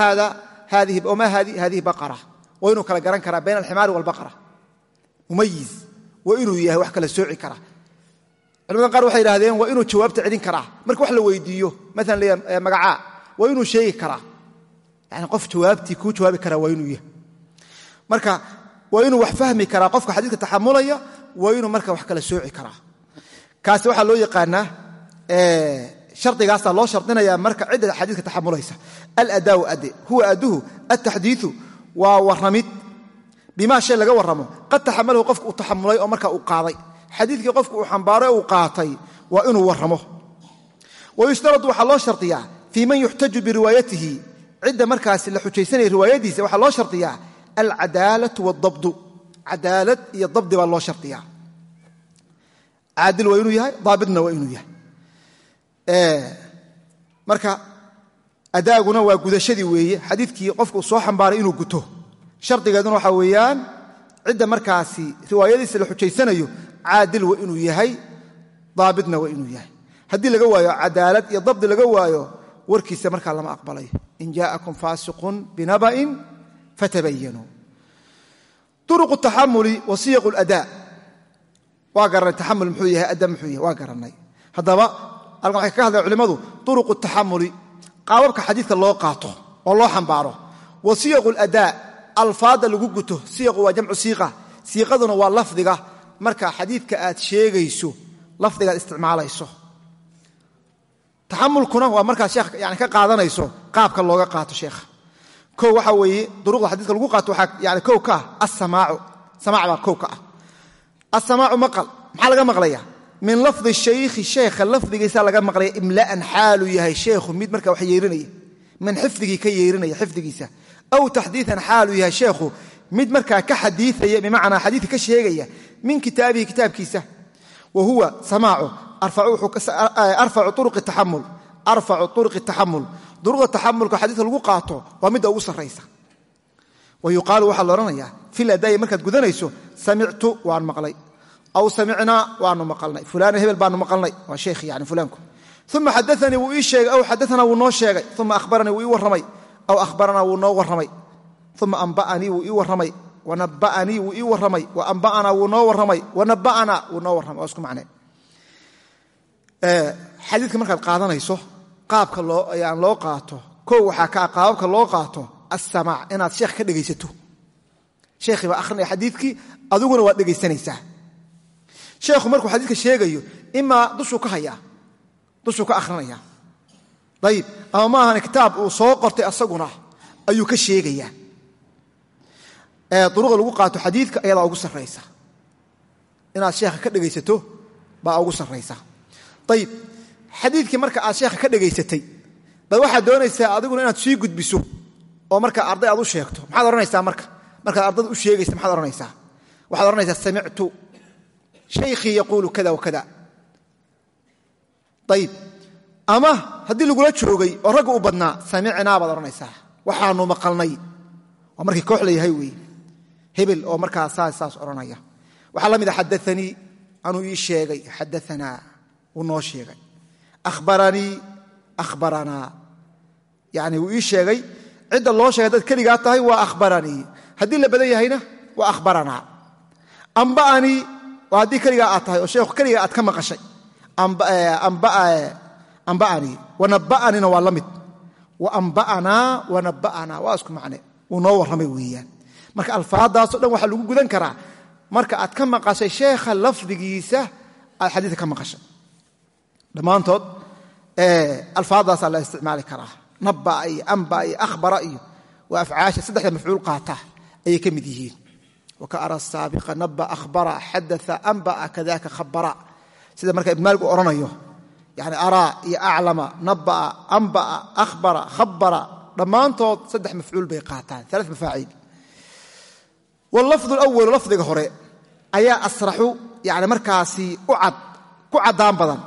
hadihi baqara. Waa inuu kala garan karaa bayna alximaari waalbaqara mumayiz. Waa inuu yahay wax kala sooci kara. Culimada qaar waxay yidhahdeen waa inuu jawaabta celin karaa. Marka wax la weydiiyo maalan leeya magacaa waa inuu sheegi karaa? Yani qof jawaabtii kuu jawaabi karaa waa inuu yahay. Marka waa inuu wax fahmi karaa qofka xadiidka taxamulaya waa inuu marka wax kala sooci karaa. Kaasi waxaa loo yaqaanaa shardigaasaa loo shardinaya marka cidda xadiidka taxamulaysa aladaau ade huwa aduhu altaxdiiu waa waramid bimaa shay laga warramo qad taxamalahu qofka uu taxamulay oo marka uu qaaday. Xadiidkii qofka uu xambaaray uu qaatay waa inuu warramo. Wayushtaradu waxaa loo shardiyaa fii man yuxtaju biriwaayatihi cidda markaasi la xujaysanaya riwaayadiisa waxaa loo shardiyaa alcadaalatu waaldabdu cadaalad iyo dabdi baa loo shardiyaa caadil waa inuu yahay daabitna waa inuu yahay marka adaaguna waa gudashadii weeye xadiidkii qofka uu soo xambaaray inuu guto shardigeeduna waxaa weeyaan cidda markaasi riwaayadiisa la xujaysanayo caadil waa inuu yahay daabitna waa inuu yahay haddii laga waayo cadaalad iyo dabdi laga waayo warkiisa markaa lama aqbalayo in binaba'in fatabayanuu uruqu taxamuli wa siyaqu ladaa waa garanay taxamul muxuu yahay ada muxuu yahay waa garannay haddaba halkan waxay kaga hadlayan culimmadu uruqu taxamuli qaababka xadiidka loo qaato oo loo xambaaro wa siyaqu ladaa alfaadda lagu guto siyaqu waa jamcu siiqa siiqaduna waa lafdiga marka xadiidka aad sheegayso lafdigaad isticmaalayso taxamulkuna waa markaad sheekh yani ka qaadanayso qaabka looga qaato sheekha kow waxaa weeye duruqda xadiiska lagu qaato yani kow ka ah assamaacu. Samaac baa kow ka ah. Assamaacu maqal. Maxaa laga maqlaya min lafdi shaykhi sheekha lafdigiisa laga maqlaya imla'an xaaluu yahay sheekhu mid marka wax yeerinaya. Min xifdigii ka yeerinaya xifdigiisa. Aw taxdiian xaaluu yahay sheekhu mid markaa ka xadiiaya bimacnaa xadiidka ka sheegaya min kitaabihi kitaabkiisa. Wa huwa samaacu arfacu uruqi taxamul duruqda taxamulka xadiiska lagu qaato waa midda ugu sarraysa. Wa yuqaalu waxaa la odhanayaa fil adaayi markaad gudanayso samictu waan maqlay. Aw samicnaa waanu maqalnay. Fulaana hebel baanu maqalnay. Waa sheekh yani fulaanku. Uma xadaanii wuu ii aw xadaanaa wuu noo sheegay. Uma ahbaranii wuu ii warramay. Aw ahbaranaa wuu noo warramay. Uma amba'anii wuu ii warramay. Wanaba'anii wuu ii warramay. Wa amba'anaa wuu noo warramay. Wanaba'anaa wuu noo warramay. Waa isku macnee markaad qaadanayso qaabka aan loo qaato kow waxaa kaa qaababka loo qaato assamaac inaad sheekh ka dhegaysato. Sheekhii baa akhrinaya xadiidkii adiguna waad dhegaysanaysaa. Sheekhu markuu xadiidka sheegayo imaa dushuu ka hayaa dushuu ka akhrinaya ayib ama ma ahan kitaab uu soo qortay asaguna ayuu ka sheegayaa. Duruqda lagu qaato xadiidka ayadaa ugu sarraysa. Inaad sheekha ka dhegaysato baa ugu sarraysa. Ayib xadiidkii marka aad sheekha ka dhegaysatay bad waxaad doonaysaa adiguna inaad sii gudbiso oo marka arday aad u sheegto. Maxaad odhanaysaa marka? Markaad ardada u sheegaysa maxaad odhanaysaa? Waxaad odhanaysaa samictu shaykhii yaquulu kada wa kada. Ayib ama haddii lagula joogay oo ragga u badnaa samicnaa baad odhanaysaa. Waxaanu maqalnay. Waa markii koox la yahay weeye. Hebel oo markaa saas saas odhanaya. Waxaa la mid a xadaanii anuu ii sheegay. Xadaanaa wuu noo sheegay ahbaranii ahbaranaa yani wuu ii sheegay cidda loo sheegay dad keligaa tahay waa ahbaranii haddii la badan yahayna waa ahbaranaa amba'anii waa haddii keligaa aad tahay oo sheekhu keligaa aad ka maqashay amba'anii wanaba'anina waa la mid wa amba'anaa wanaba'anaa waa isku macne wuu noo warramay weeyaan marka alfaaddaasoo dhan waxaa lagu gudan karaa marka aad ka maqashay sheekha lafdigiisa aad xadiidka ka maqashay dhammaantood alfaadaasaa la isticmaali karaa. Nabaa iyo amba iyo ahbara iyo waa saddexda mafcuul qaata ayay ka mid yihiin. Waka ara saabiqa naba ahbara xadaa ambaa kadaka khabara sida marka ibnmaalig uu odhanayo yani araa iyo aclama nabaa ambaa ahbara khabara dhammaantood saddex mafcuul bay qaataan ala mafaaciil. Wlafdu lwalu lafdiga hore ayaa asraxu yani markaasi ku caddaan badan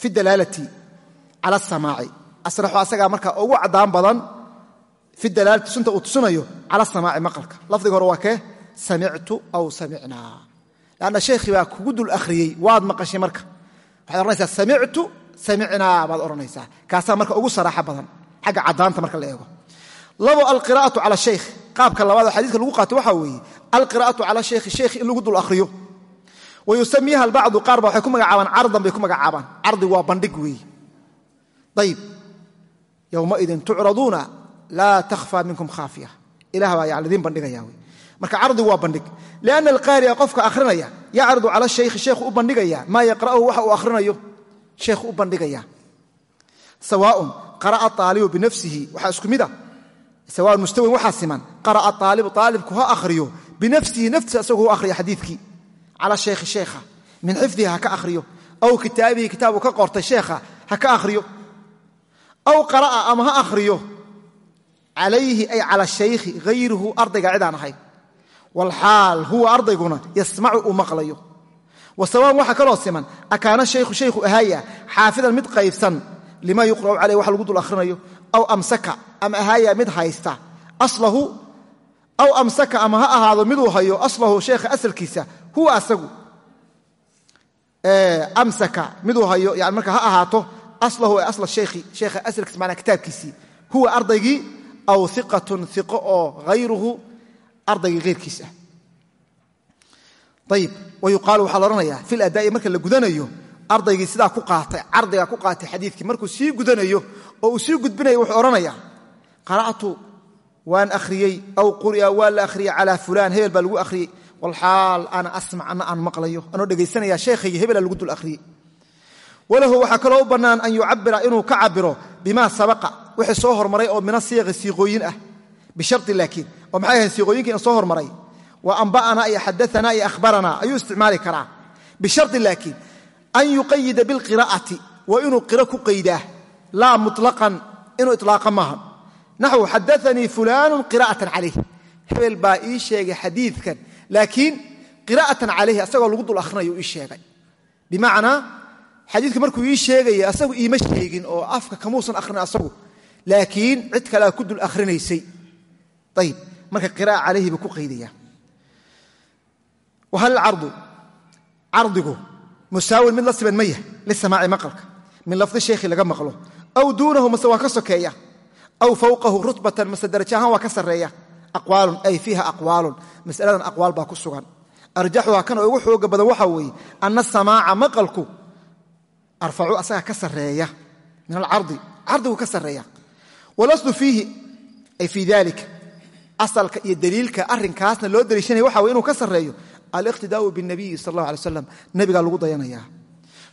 fi dalaalati cala asamaaci asraxu asagaa markaa ugu caddaan badan fi dalaalati sunta uu tusinayo cala maqalka. Lafdiga hore waa kee? Samictu aw samicnaa lanna sheekhii baa kugu dul akhriyey waad maqashay marka. Waxaad odhanaysaa samictu samicnaa baad odhanaysaa. Kaasaa marka ugu saraaxa badan xagga caddaanta marka la eego. Labo alqira'atu cala shaykh qaabka labaad oo lagu qaato waxaa weeye alqira'atu cala shaykhi sheekhi in lagu dul akhriyo wa yusamiiha albacdu qaar ba waxay ku magacaabaan cardan bay ku magacaabaan cardi waa bandhig weeye ayib yowmaidin tucraduuna laa takhfa minkum khaafiya ilah baa yani idiin bandhigaya wey marka cardi waa bandhig lianna alqaari'a qofka akhrinaya yacridu cala shaykhi sheekhu u bandhigaya maa yaqra'uhu waxa uu akhrinayo sheekhu u bandhigaya sawaaun qara'a aalibu binafsihi waxaa isku mid a sawaan mustawin waxaa siman qara'a cala shaykhi sheekha min xifdihi ha ka akhriyo aw kitaabihi kitaabu ka qortay sheekha ha ka akhriyo aw qara'a ama ha akhriyo calayhi ay cala shaykhi hayruhu ardayga cidaan ahayn walxaal huwa ardayguna yasmacu uu maqlayo wa sawaan waxaa kaloo siman akaana shaykhu shaykhu ahaaya xaafidan mid qaybsan lima yuqra'u caleyh wax lagu dul akhrinayo aw amsaka ama ahaaya mid haysta aslahu aw asalkiisa huwa asagu amsaka miduu hayo yani marka ha ahaato aslahu ee asla sheekhi sheekha asalkiisa macnaa kitaabkiisii. Huwa ardaygii aw iqatun iqo oo hayruhu ardaygii heyrkiis ah. Ayib wa yuqaalu waxaa la odhanayaa marka la gudanayo ardaygii sidaa ku qaatay cardigaa ku qaatay xadiidkii markuu sii gudanayo oo uu sii gudbinayo wuxuu odhanayaa qara'tu waan akhriyey aw quri'a waa la akhriyey calaa fulaan hebel baa lagu akhriyey walxaal ana asmac ana aan maqlayo anoo dhegaysanaya sheekhayga hebela lagu dul akhriyey walahu waxaa kaloo u bannaan an yucabira inuu ka cabiro bimaa sabaqa wixii soo hormaray oo mina siiqi siiqooyin ah bishari laakiin oo maxay ahayn siiqooyinkii in soo hormaray? Wa amba'anaa iyo xadaanaa iyo ahbaranaa ayuu isticmaali karaa. Bishari laakiin an yuqayida bilqiraa'ati waa inuu qiro ku qaydaa laa muطlaqan inuu iطlaaqa maaha. Naxwu xadaanii fulaanu qira'atan calayh hebel laakiin qira'atan calayhi asagoo lagu dul akhrinayo ii sheegay. Bimacnaa xadiidka markuu ii sheegaya asagu iima sheegin oo afka kamuusan akhrin asagu laakiin cid kalea ku dul akhrinaysay ayib marka qira'a calayhi buu ku qaydaya wahal cardu? Cardigu musaawin mid la siban maya lisamaaci maqalka. Min lafdi sheekhi laga maqlo. Aw duunahu mase waa ka sokeeya. Aw fawqahu rutbatan mase daraja ahaan waa ka sarreeya aqwaalun ay fiiha aqwaalun. Masaladan aqwaal baa ku sugan. Arjaxuha kan oo ugu xooga badan waxaa weeye ana samaaca maqalku arfacu asaga ka min alcardi. Cardigu ka sarreeya. Walaslu fiihi ay fii dalika asalka iyo daliilka arrinkaasna loo daliishanaya waxa weye inuu ka sarreeyo aliqtidaau binabiyi sal allah alay slam nebigaa lagu dayanaya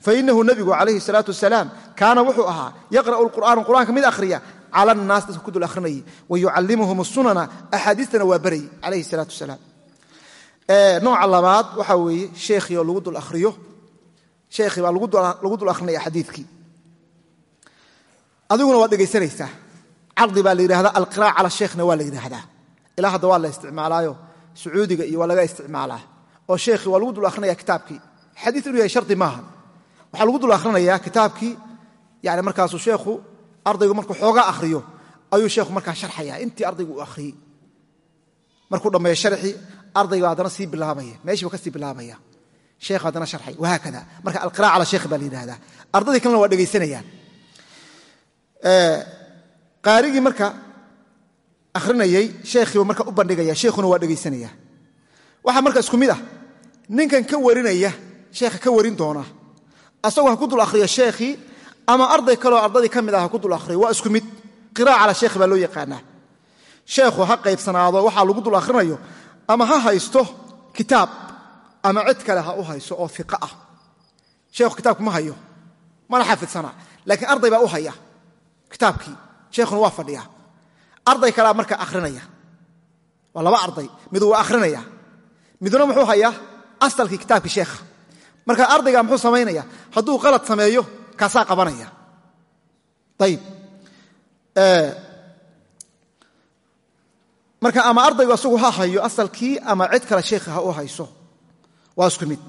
fainahu nebigu calayhi salaatu wasalaam kaana wuxuu ahaa yaqra'u lqur'aana qur'aanka mid akhriya cala annaas dadka ku dul akhrinayay wa yucallimuhum sunana axaadiistana waa barayay calayhi salaatu wasalaam. Nooca labaad waxaa weeye sheekhii lagu dul akhriyo sheekhii baa lagu dul akhrinaya xadiidkii. Adiguna waad dhegaysanaysaa. Cardi baa la yidhahdaa alqiraa'a cala sheikhna waa la yidhaahdaa. Ilaa hadda waa la isticmaalaayo sacuudiga iyo waa laga isticmaalaa. Oo sheekhii waa lagu dul akhrinaya kitaabkii. Xadiid inuu yahay shardi maaha. Waxaa lagu dul akhrinayaa kitaabkii yani markaasuu sheekhu ardaygu markuu xoogaa akhriyo ayuu sheekhu markaa sharxaya intii ardaygu uu akhriyey markuu dhammeeyo sharxii ardayga haddana sii bilaabaya meeshii buu ka sii sheekhu haddana sharxay wahaakada marka alqira'a cala sheekh baa la yidhahdaa ardaydii kalena waa dhegaysanayaan qaarigii marka akhrinayey sheekhiibu marka u bandhigaya sheekhuna waa dhegaysanaya waxaa marka isku mid ah ninkan ka warinaya sheekha ka warin doona. Asagoo ha ku dul akhriyo sheekhii ama arday kaleoo ardadii ka mid ah ha ku dul akhriyo waa isku mid. Qira'a cala sheekhi baa loo yaqaanaa. Sheekhu ha qaybsanaado waxaa lagu dul akhrinayo. Ama ha haysto kitaab ama cid kale ha u hayso oo iqa ah. Sheekhu kitaabku ma hayo mana xafidsana. Laakiin arday baa u haya kitaabkii. Sheekhuna waa fadhiya. Arday kalea marka akhrinaya. Waa laba arday midu waa akhrinaya. Miduna muxuu hayaa asalkii kitaabkii sheekha. Marka ardayga muxuu samaynaya hadduu qalad sameeyo kaasaa qabanaya. Ayib marka ama ardaygu asagu ha hayo asalkii ama cid kale sheekha ha u hayso waa isku mid.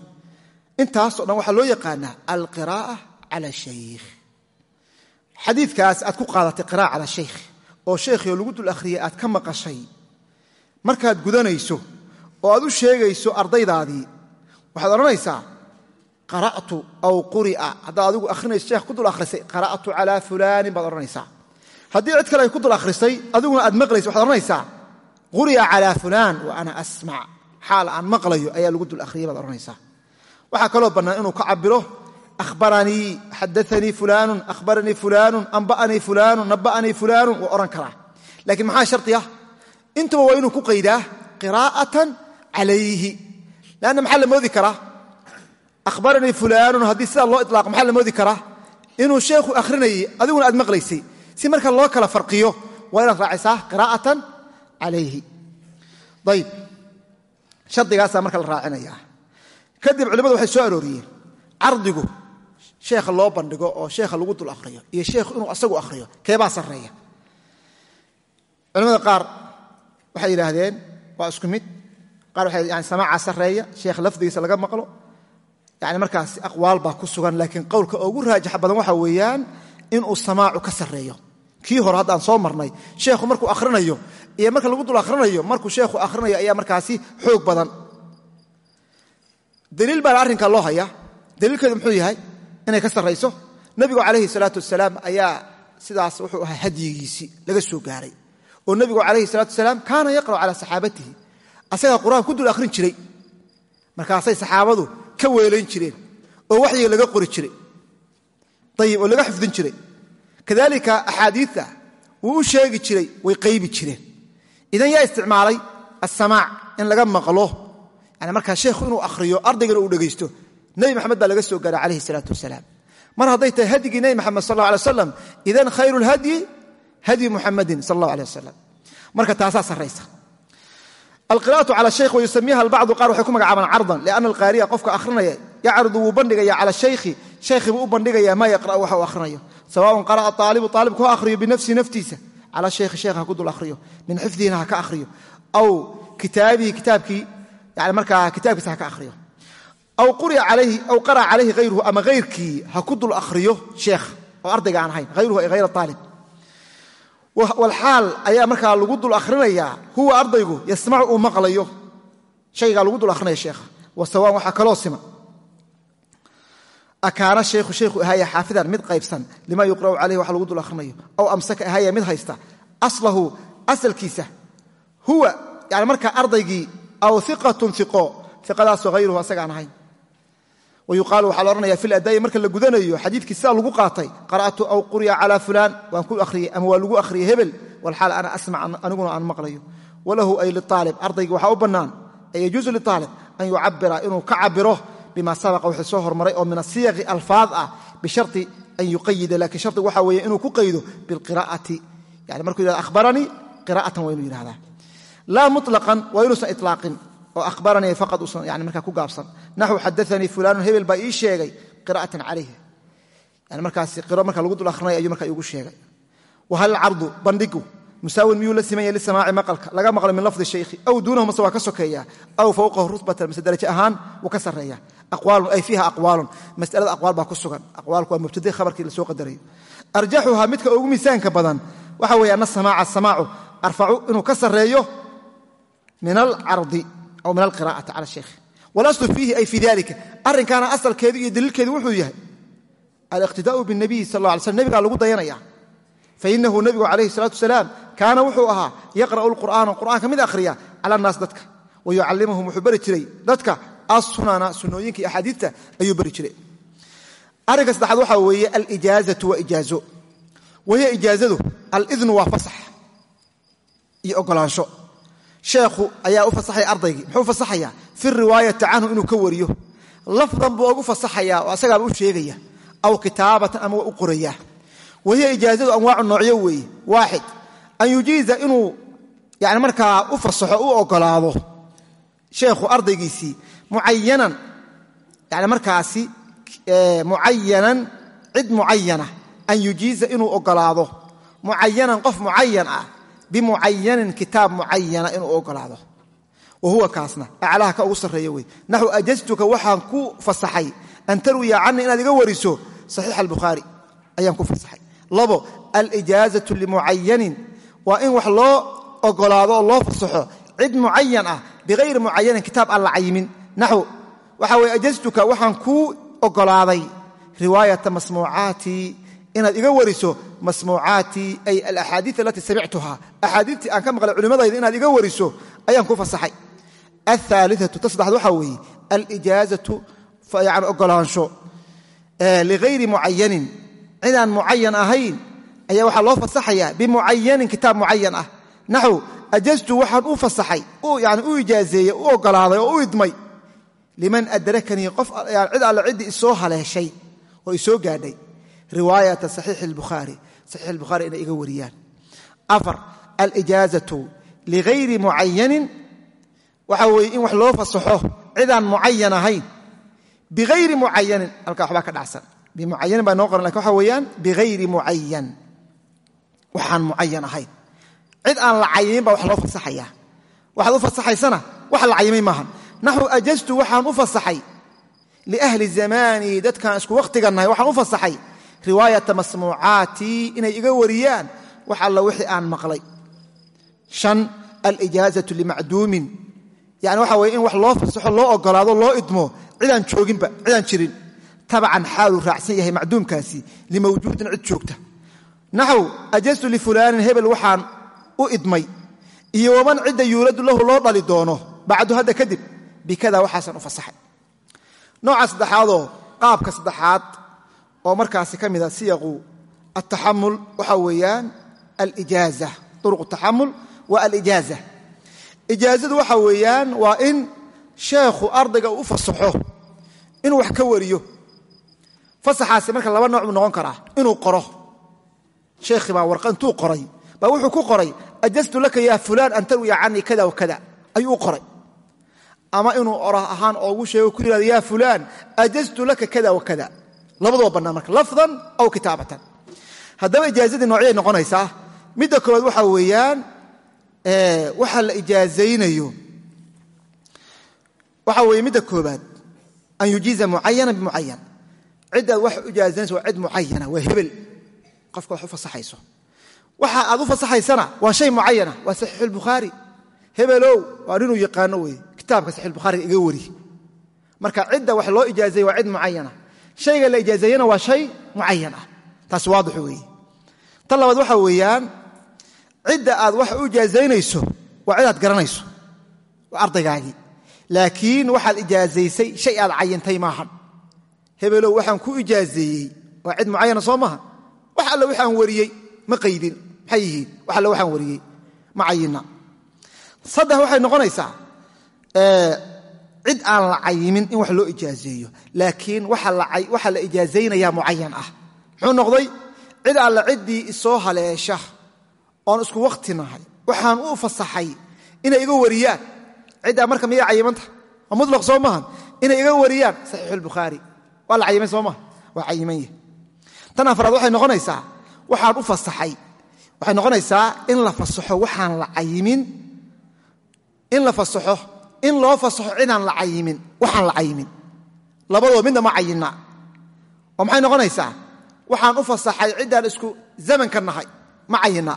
Intaasoo dhan waxaa loo yaqaanaa alqiraa'a cala shaykh. Xadiidkaas aad ku qaadatay qira'a cala shaykh oo sheekhioo lagu dul akhriyay aad ka maqashay. Markaad gudanayso oo aad u sheegayso ardaydaadii waxaad odhanaysaa qara'tu aw quri'a. Haddaad adigu akhrinayso sheekh ku dul akhrisay qara'tu calaa fulaanin baad odhanaysaa. Haddii cid kale ay ku dul akhrisay adiguna aad maqlayso waxaad odhanaysaa quri'a calaa fulaan wa ana asmac xaal aan maqlayo ayaa lagu dul akhriyay baad odhanaysaa. Waxaa kaloo bannaan inuu ka cabiro ahbaranii xadaanii fulaanun ahbaranii fulaanun amba'anii fulaanun naba'anii fulaanun waa odhan karaa. Laakiin maxaa ah? Ku qaydaa qiraa'atan calayhi. Leanna maxaa ahbaranii fulaanun haddii sidaa loo ilaaqo maxaa la moodi karaa inuu sheekhu akhrinayay adiguna aad maqlaysay si marka loo kala farqiyo waa inaad raacisaa qiraa'atan calayhi ayib shardigaasaa marka la raacinaya kadib culimmadu waxay soo arooriyeen cardigu sheekha loo bandhigo oo sheekha lagu dul akhriyo iyo sheekhu inuu asagu akhriyo keebaa sarreeya culamada qaar waxay yidhaahdeen waa isku mid qaar waxay yani yani markaas aqwaal baa ku sugan laakiin qowlka ugu raajixa badan waxa weeyaan inuu samaacu ka sarreeyo. Kii hore haddaan soo marnay sheekhu markuu akhrinayo iyo marka lagu dul akhrinayo markuu sheekhu akhrinayo ayaa markaasi xoog badan. Daliil baana arrinka loo haya daliilkeedu muxuu yahay inay ka sarrayso. Nebigu calayhi salaatu wasalaam ayaa sidaas wuxuu ahaa hadyigiisii laga soo gaaray. Oo nebigu calayhi salaatu wasalaam kaana yaqra'u calaa saxaabatihi asagaa qur'aan ku dul akhrin jiray. Markaasay saxaabadu ka weelayn jireen oo waxyiga laga qori jiray. Ayib oo laga xifdin jiray. Kadalika axaadiita wuu u sheegi jiray way qaybi jireen. Idan yaa isticmaalay asamaac in laga maqlo yani markaa sheekhu inuu akhriyo ardaygana uu dhegaysto nebi maxamed baa laga soo gaaray calayhi salaatu wasalaam. Mar hadday tahay hadyigii nebi maxamed sal alla alay wasalam idan khayru lhadyi hadyi muxamadin sal aleh wasalam marka taasaa sarraysa alqira'atu cala shaykh wayusamiiha albacdu qaar waxay ku magacaabaan cardan lianna alqaari'a qofka akhrinaya yacrudu wuu bandhigaya cala shaykhi shaykhi buu u bandhigaya maa yaqra'u waxa uu akhrinayo sawaaun qara'a aalibu aalibku ha akhriyo binafsihi naftiisa cala shaykhi sheekh ha ku dul akhriyo min xifdihina ha ka akhriyo aw kitaabihi kitaabkii yani markaa kitaabkiisa ha ka akhriyo aw qara'a calayhi hayruhu ama hayrkii ha ku dul akhriyo sheekh oo ardayga aan ahayn hayruhu ay hayr aalib walxaal ayaa markaa lagu dul akhrinayaa huwa ardaygu yasmacu uu maqlayo. Shaygaa lagu dul akhrinaya sheekha wa sawaan waxaa kaloo sima. Akaana shaykhu shaykhu ahaya xaafidan mid qaybsan lima yuqra'u calayhi wax lagu dul akhrinayo aw amsaka ahaya mid haysta. Aslahu asalkiisa huwa yani markaa ardaygii aw iqatun iqo iqadaasoo hayruhu asagaan ahayn wayuqaalu waxaa la odhanaya fi marka la gudanayo xadiidkii sidaa lagu qaatay qara'tu aw quriya calaa fulaan waan ku akhriyey ama waa lagu akhriyey hebel walxaal ana asmac aniguna aan maqlayo walahu ay liaalib ardaygi waxaa u bannaan ay yajuusu liaalib an yucabira inuu ka bima sabaqa wuxuu soo hormaray oo min asiyaqi alfaad ah bishari an yuqayida lakiin shardigu waxaa weeye inuu ku qaydo bilqira'ati yani markuu yidhahdo ahbaranii qira'atan waa inuu yidhahdaa laa muطlaqan waa inuusan iطlaaqin oo ahbaranii faqad uusan yani markaa ku gaabsan. Naxu xadaanii fulaanun hebel baa ii sheegay qira'atan calayh yani markaas qiro marka lagu dul akhrinaya ayuu markaa iigu sheegay. Wahal cardu bandhigu musaawin miyuu la siman yahay lisamaaci maqalka? Laga maqlo min lafdi shaykhi. Aw duunahu mase waa aw fawqahu rutbatan mase daraje ahaan wuu ka sarreeya. Aqwaalun ay fiiha aqwaalun. Masalada aqwaal baa ku sugan. Aqwaalku waa mubtade khabarkii la soo midka ugu miisaanka badan waxa weeye ana samaaca samaacu arfacu inuu ka sarreeyo min aw min alqira'ati cala shaykh walaslu fiihi ay fii dalika arrinkaana asalkeedu iyo daliilkeedu wuxuu yahay aliqtidaa'u binabiyi sal alay slm nebigaa lagu dayanaya fainahu nebigu calayhi salaatu wasalaam kaana wuxuu ahaa yaqra'u lqur'aana qur'aanka mid akhriya cala annaas dadka wa yucallimuhum wuxuu bari jiray dadka assunana sunnooyinka iyo axaadiidta ayuu bari jiray arrinka saddexaad waxaa weeye alijaazatu waa ijaazo wahiya ijaazadu alidnu waa fasax iyo ogolaansho sheekhu ayaa u fasaxaya ardaygii muxuu fasaxayaa? Fi riwaayati canhu inuu ka wariyo. Lafdan buu ugu fasaxayaa oo asagaaba u sheegaya aw kitaabatan ama u qorayaa wahiya ijaazadu anwaacu noocyo weeye. Waaxid. An yujiiza inuu yani markaa u fasaxo u ogolaado sheekhu ardaygiisii mucayanan yani markaasi mucayanan cid mucayana an yujiiza inuu ogolaado. Mucayanan qof mucayan ah bimucayanin kitaab mucayana inuu ogolaado wa huwa kaasna aclaha ka ugu sarreeya wey naxu ajaztuka waxaan ku fasaxay. An tarwiya cani inaad iga wariso saxiixa albukhaari ayaan ku fasaxay. Labo alijaazatu limucayanin waa in wax loo ogolaado oo loo fasaxo. Cid mucayan ah biayri mucayanin kitaab aan la cayimin naxu waxa kuu ogolaaday riwaayata inaad iga wariso masmuucaatii ay alaxaadii alatii samictuha axaadiistii aan ka maqlay culimmadayda inaad iga wariso ayaan ku fasaxay. Ahaaliatu ta saddexaad waxaa weeye alijaazatu yani ogolaansho. Ligayri mucayanin cidaan mucayan ahayn ayaa waxaa loo fasaxayaa bimucayanin kitaab mucayan ah. Naxu ajaztu waxaan u fasaxay yani u ijaazeeyey u ogolaaday oo idmay. Liman adrakanii qof cid alle ciddii isoo haleeshay oo isoo gaadhay riwaayata saxiixi albukhaari. Saxiix albukhaari inay iga wariyaan. Afar alijaazatu ligayri mucayanin waxa weeye in wax loo fasaxo cidaan mucayan ahayn. Biayri mucayanin halkaa waxbaa ka dhacsan. Bimucayanin baa noo qoran laakiin waxa weeyaan bihayri mucayan waxaan mucayan ahayn. Cid aan la cayimin baa wax loo fasaxaya waxaad u fasaxaysana wax la cayimay maaha naxu ajaztu waxaan u fasaxay. Liahli zamaani dadkaan isku wakhtigannahay waxaan u fasaxay riwaayata masmuucaatii inay iga wariyaan wax alla wixii aan maqlay. An alijaazatu limacduumin. Yani waxa weye in wax loo fasaxo loo ogolaado loo idmo cidaan jooginba cidaan jirin. Tabcan xaaluu raacsan yahay macduumkaasi limawjuudin cid joogta. Naxw ajaztu lifulaanin hebel waxaan u idmay. Iyo waman cidda yuuladu lahu loo dhali doono bacdu hadda kadib bikada waxaasan u fasaxay. Nooca saddexaadoo qaabka saddexaad oo markaasi ka mida siyaqu ataxamul waxa weeyaan alijaaza uruq taxamul waa alijaaza. Ijaazadu waxa weeyaan waa in sheekhu ardayga u fasaxo inuu wax ka wariyo. Fasaxaasi marka laba nooc noqon karaa inuu qoro. Sheekhi baa warqa qoray baa wuxuu ku qoray ajaztu laka ya fulaan an tarwiya canii kada wakada ayuu qoray. Ama inuu orah ahaan oogu sheego ku yihahdo ya fulaan ajaztu laka kada wakada labadoo bannaan marka lafdan aw kitaabatan. Haddaba ijaazadii noocyay noqonaysaa? Midda koowaad waxa weeyaan waxa la ijaazaynayo. Waxa weeye midda koobaad an yujiiza mucayana bimucayan ciddaad wax ijaazaynayso waa cid mucayana waa hebel. Qofka wax u fasaxayso. Waxa aad u fasaxaysana waa shay mucayana waa saxiixulbukhaari hebelow waa ninuu yaqaano weye kitaabka saxiixulbukhaariga iga wari. Marka cidda wax loo ijaazayey waa cid mucayana shayga la ijaazeeyena waa shay mucayan ah. Taas waadix weeye. Tan labaad waxa weeyaan cidda aad wax u ijaazaynayso waa cid aad garanayso waa ardaygaagii laakiin waxaad ijaazaysay shay aad cayintay maahan. Hebelow waxaan ku ijaazeeyey waa cid mucayana soo maaha wax alle waxaan wariyey ma qaydin maxay yihiin? Wax waxaan wariyey ma saddex waxay noqonaysaa cid aan la cayimin in wax loo ijaazeeyo. Laakiin waxa la ijaazaynaya mucayan ah. Muxuu noqday? Cid alle ciddii isoo haleesha oon isku wakti nahay. Waxaan u fasaxay inay iga wariyaan. Ciddaa marka miyay cayimanta waa mulaq soo maaha inay iga wariyaan. Saxiixulbukhaari waa la cayimay soo maha waa tan afraad waxay noqonaysaa waxaan u fasaxay. Waxay noqonaysaa in la fasaxo waxaan la cayimin. In la fasaxo in loo fasaxo cidaan la cayimin waxaan la cayimin labadoo midna ma cayinna oo maxay noqonaysaa? Waxaan u fasaxay ciddaan isku zamanka nahay ma cayinna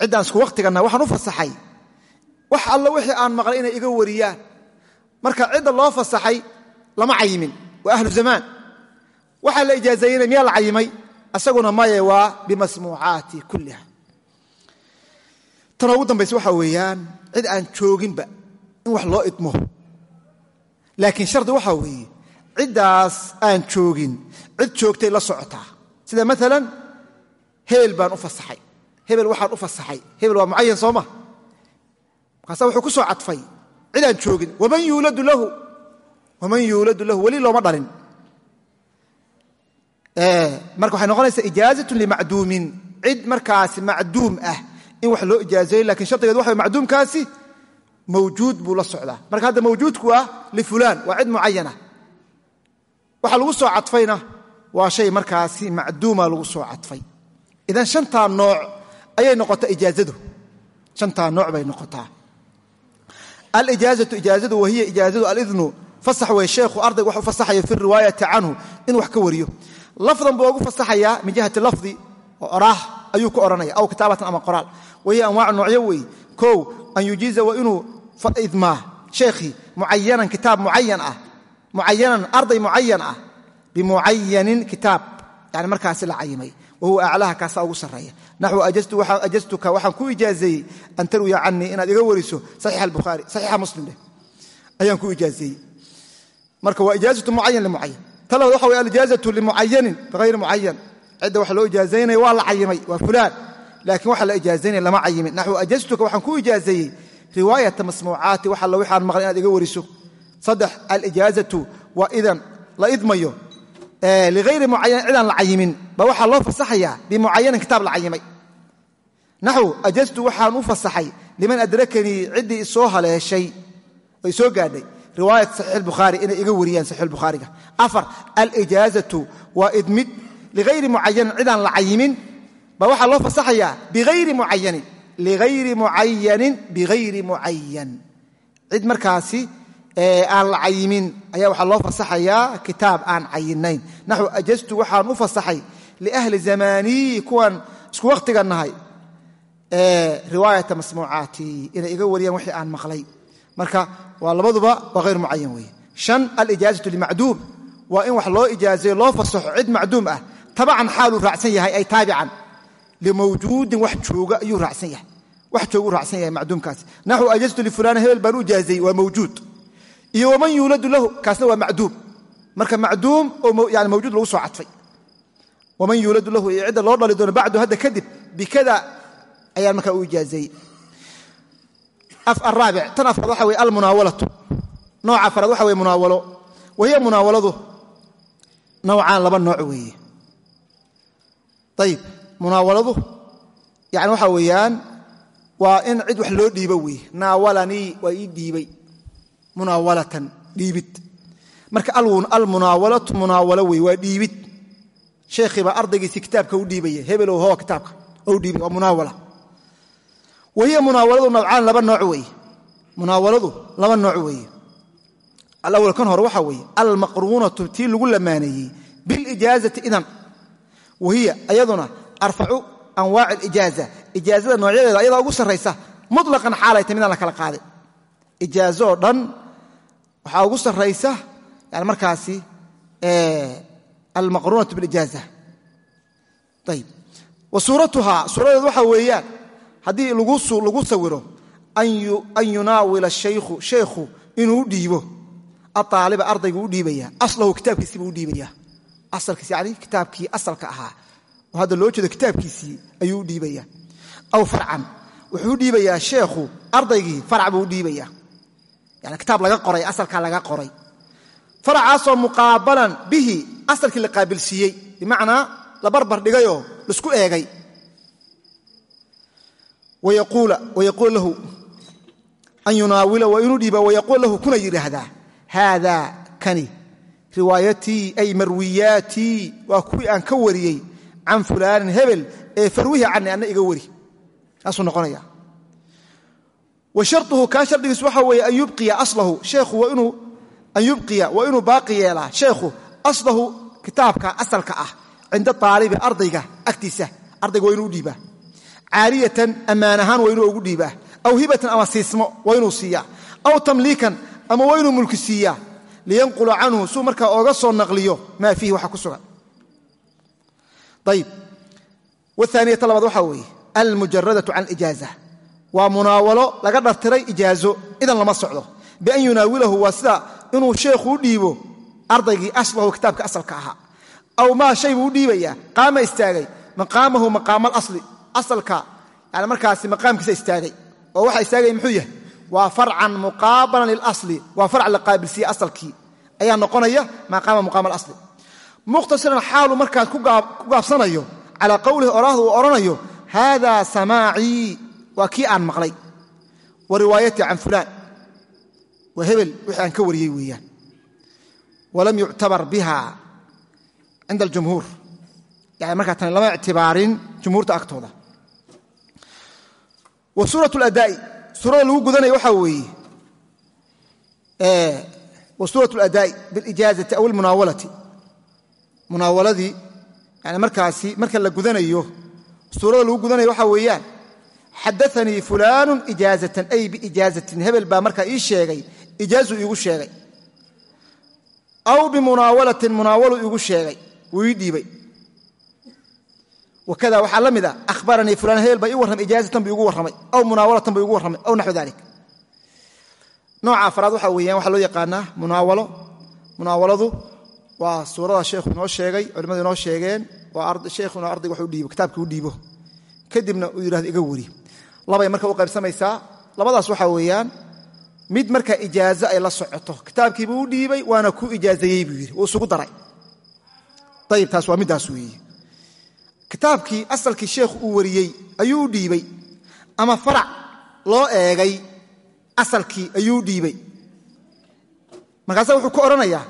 ciddaan isku waktiga nahay waxaan u fasaxay. Wax alla wixii aan maqlay inay iga wariyaan. Marka cidda loo fasaxay lama cayimin waa ahlu zamaan. Waxaa la ijaazeeyena miyaa la cayimay asaguna maye waa bimasmuucaati kulliha tanoo ugu dambaysa waxaa weeyaan cid aan jooginba in wax loo idmo. Laakiin shardi waxaa weeye ciddaas aan joogin cid joogtay la socotaa sida maalan hebel baan u fasaxay. Hebel waxaan u fasaxay. Hebel waa mucayan soo ma? Markaasa wuxuu ku soo cadfay cid aan joogin waman yuuladu lahu? Waman yuuladu lahu weli looma dhalin. Marka waxay noqonaysaa ijaazatun limacduumin cid markaasi macduum ah in wax loo ijaazeeyo laakiin shardigeed waxa macduumkaasi mawjuud buu la socdaa. Marka hadda mawjuudku ah lifulaan waa cid mucayana waxa lagu soo cadfayna waa shay markaasi macduuma lagu soo cadfay. Idan shantaa nooc ayay noqotaa ijaazadu. Shantaa nooc bay noqotaa. Alijaazatu ijaazadu wahiya ijaazadu alidnu fasax wey sheekhu ardayga wax u fi riwaayati canhu inuu wax ka wariyo. Lafdan buu ugu min jihati lafdi oo oraah ayuu ku odhanaya aw kitaabatan ama qoraal wahiya anwaacu noocyo wey kow an yujiiza waa inuu idmaa sheekhii mucayanan kitaab mucayan ah. Arday mucayan ah. Bimucayanin kitaab. Yani markaasi la cayimay wa huwa aclaha kaasaa ugu sarreeya. Naxwu ajaztuka waxaan ku ijaazeeyey an tarwiya canii inaad iga wariso saxiixa albukhaari saxiixa muslim dheh ayaan ku ijaazeeyey marka waa ijaazatu mucayan limucayan talabaad waxa way alijaazatu limucayanin bihayri mucayan cidda waxa loo ijaazaynaya waa la cayimay waa fulaan laakiin waxa la ijaazaynaya lama cayimin naxwu ajaztuka waxaan ku ijaazeeyey riwaayata masmuucaati wax alla wixaan maqlay inaad iga wariso. Saddex alijaazatu waa idan la idmayo liayri mucayan cidaan la cayimin. Ba waxaa loo fasaxayaa bimucayanin kitaab la cayimay. Naxw ajaztu waxaan u fasaxay liman adrakanii ciddii isoo haleeshay oo isoo gaadhay. Riwaayat saxiix bukhaari inay iga wariyaan saxiix baa waxaa loo fasaxayaa biayri mucayanin ligayri mucayanin bigayri mucayan cid markaasi aan la cayimin ayaa waxaa loo fasaxayaa kitaab aan cayinayn naxu ajaztu waxaan u fasaxay liahli zamaanii kuwan isku wakhtiga nahay. Riwaayata masmuucaati inay iga wariyaan wixii aan maqlay. Marka waa labaduba waa hayr mucayan weeye. Shan alijaazatu limacduum waa in wax loo ijaazayo loo fasaxo cid macduum ah. Tabacan xaaluu raacsan yahay ay taabican limawjuudin wax jooga ayuu raacsan yahay wax joogu raacsan yahay macduumkaasi naxu ajaztu lifulaana hebel baan u ijaazay waa mawjuud iyo waman yuuladu lahu kaasna waa macduum marka macduum oo yani mawjuud lagu soo cadfay waman yuuladu lahu iyo cidda loo dhali doono bacdu hadda kadib bikada ayaan markaa u ijaazeeyey araabic tan afraad waxa weye almunaawalatu nooca afraad waxa weye munaawalo wahiya munaawaladu nowcaan laba nooc weeye ayib munaawaladu? Yani waxa weeyaan waa in cid wax loo dhiibo weeye naawalanii waa ii dhiibay. Munaawalatan dhiibid. Marka almunaawalatu munaawalo wey waa dhiibid. Sheekhiibaa ardaygiisii kitaabka u dhiibaya hebelow hoo kitaabka ou dhiibay waa munaawala. Wahiya munaawaladu nowcaan laba nooc weeye munaawaladu laba nooc weeye alawal kan hore waxaa weeye almaqruunatu tii lagu lamaaneeyey bilijaazati idan. Wahiya ayaduna arfacu anwaaci alijaaza ijaazada noocyadeeda ayadaa ugu sarraysa mutlaqan xaalay tay midaan la kala qaaday ijaazo oo dhan waxaa ugu sarraysa yani markaasi almaqruunatu bilijaaza ayib wa suuratuhaa suuradeedu waxaa weeyaan haddii lagu sawiro an yunaawila shaykhu shaykhu inuu dhiibo aaaliba ardaygu u dhiibaya aslahu kitaabkiisiibuu u dhiibaya asalkiisi yani kitaabkii asalka ahaa oo hadda loo jeedo kitaabkiisii ayuu u dhiibaya aw farcan wuxuu u dhiibayaa sheekhu ardaygii farac buu u dhiibaya yani kitaab laga qoray asalkaa laga qoray. Faracaasoo muqaabalan bihi asalkii la qaabilsiiyey bimacnaa la barbar dhigayoo la isku eegay. Wayaquul lahu an yunaawila waa inuu dhiiba wayaquul lahu kuna yidhaahdaa haada kani riwaayatii ay marwiyaatii waa kuwii aan ka wariyey can fulaanin hebel ee farwihi cani anna iga wari saasuu noqonaya. Wa sharuhu kaa shardigiis waxa weeye an yubqiya aslahu. Sheekhu an yubqiya waa inuu baaqi yeelaa. Sheekhu aslahu kitaabka asalka ah cinda aalibi ardayga agtiisa. Ardayga waa inuu u dhiibaa. Caariyatan ammaan ugu dhiibaa. Aw hibatan ama siismo waa inuu siiyaa. Aw tamliikan ama waa inuu mulki siiyaa. Liyanqula canhu suu markaa ooga soo naqliyo maa fiihi waxa ku sugan ayib waaaniyata labaad waxaa weeye almujaradatu can ijaaza waa munaawalo laga dhartiray ijaazo idan lama socdo bian yunaawilahu waa sida inuu sheekhu u dhiibo ardaygii aslahu kitaabka asalka ahaa aw maa shay buu u dhiibayaa qaama istaagay maqaamahu maqaama alasli asalka yani markaasi maqaamkiisa istaagay oo waxa istaagaya muxuu yahay waa farcan muqaabalan lilasli waa farc la qaabilsiiye mukhtasiran xaalu markaas ku gaabsanayo calaa qowlihi oraahda uu odhanayo haada samaacii waa kii aan maqlay. Wa riwaayatii can fulaan. Waa hebel wixii aan ka wariyey weeyaan. Walam yuctabar biha cinda aljumhuur. Yani markaa tani lama ictibaarin jumhuurta agtooda. Wa suurat ladaa'i munaawaladii yani markaasi marka la gudanayo suurada lagu gudanayo waxaa weeyaan xadaanii fulaanu ijaazatan ay biijaazatin hebel baa markaa ii sheegay ijaazu iigu sheegay. Aw bimunaawalatin munaawalu iigu sheegay wuu ii dhiibay. Wakada waxaa la mid a ahbaranii fulaan hebel baa ii warramay ijaazatan buu igu warramay. Aw munaawalatan buu igu warramay aw naxu dalik. Nooca afraad waxaa weeyaan waxaa loo yaqaanaa munaawalo munaawaladu waa suurada sheekhu inoo sheegay culimmadu inoo sheegeen sheekhuna ardayga wax u dhiibo kitaabka u dhiibo. Kadibna uu yidhahdo iga wari labay marka u qaybsamaysaa labadaas waxaa weeyaan mid marka ijaazo ay la socoto. Kitaabkiibuu u dhiibay waana ku ijaazayey buu yidhi wuu isugu daray. Ayib taas waa middaas weeye kitaabkii asalkii sheekhu uu wariyey ayuu u dhiibey ama farac loo eegay asalkii ayuu u dhiibey markaasa wuxuu ku odhanayaa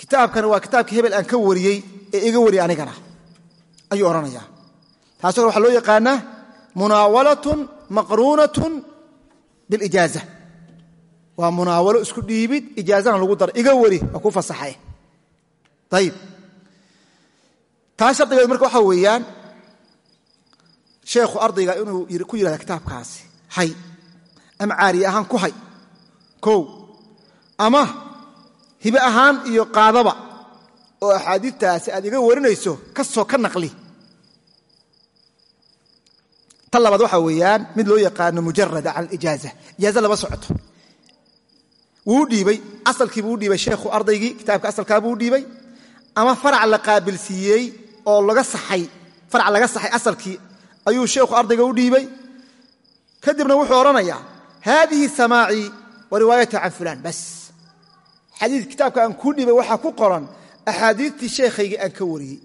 kitaabkan waa kitaabkii hebel aan ka wariyey ee iga wari anigana ayuu odhanayaa taasoo waxaa loo yaqaanaa munaawalatun maqruunatun bilijaaza. Waa munaawalo isku dhiibid ijaazana lagu dara iga wari waa ku fasaxay. Ayib taa shardigeed marka waxaa weeyaan sheekhu ardayga inuu ku yidhahda kitaabkaasi hay ama caariye ahaan ku hay. Kow ama hibe ahaan iyo qaadaba oo axaadiidtaasi aad iga warinayso ka soo ka naqli. Ta labaad waxaa weeyaan mid loo yaqaano mujarada can alijaaza. Ijaaza lama socoto. Wuu dhiibay asalkii buu dhiibay sheekhu ardaygii kitaabka asalkaa buu dhiibay. Ama farac la qaabilsiiyey oo laga saxay farac laga saxay asalkii ayuu sheekhu ardayga u dhiibay. Kadibna wuxuu odhanayaa haadihi samaacii wa riwaayata can fulaan. Bas xadiid kitaabka aan kuu dhiibay waxaa ku qoran axaadiidtii sheekhaygii aan ka wariyey.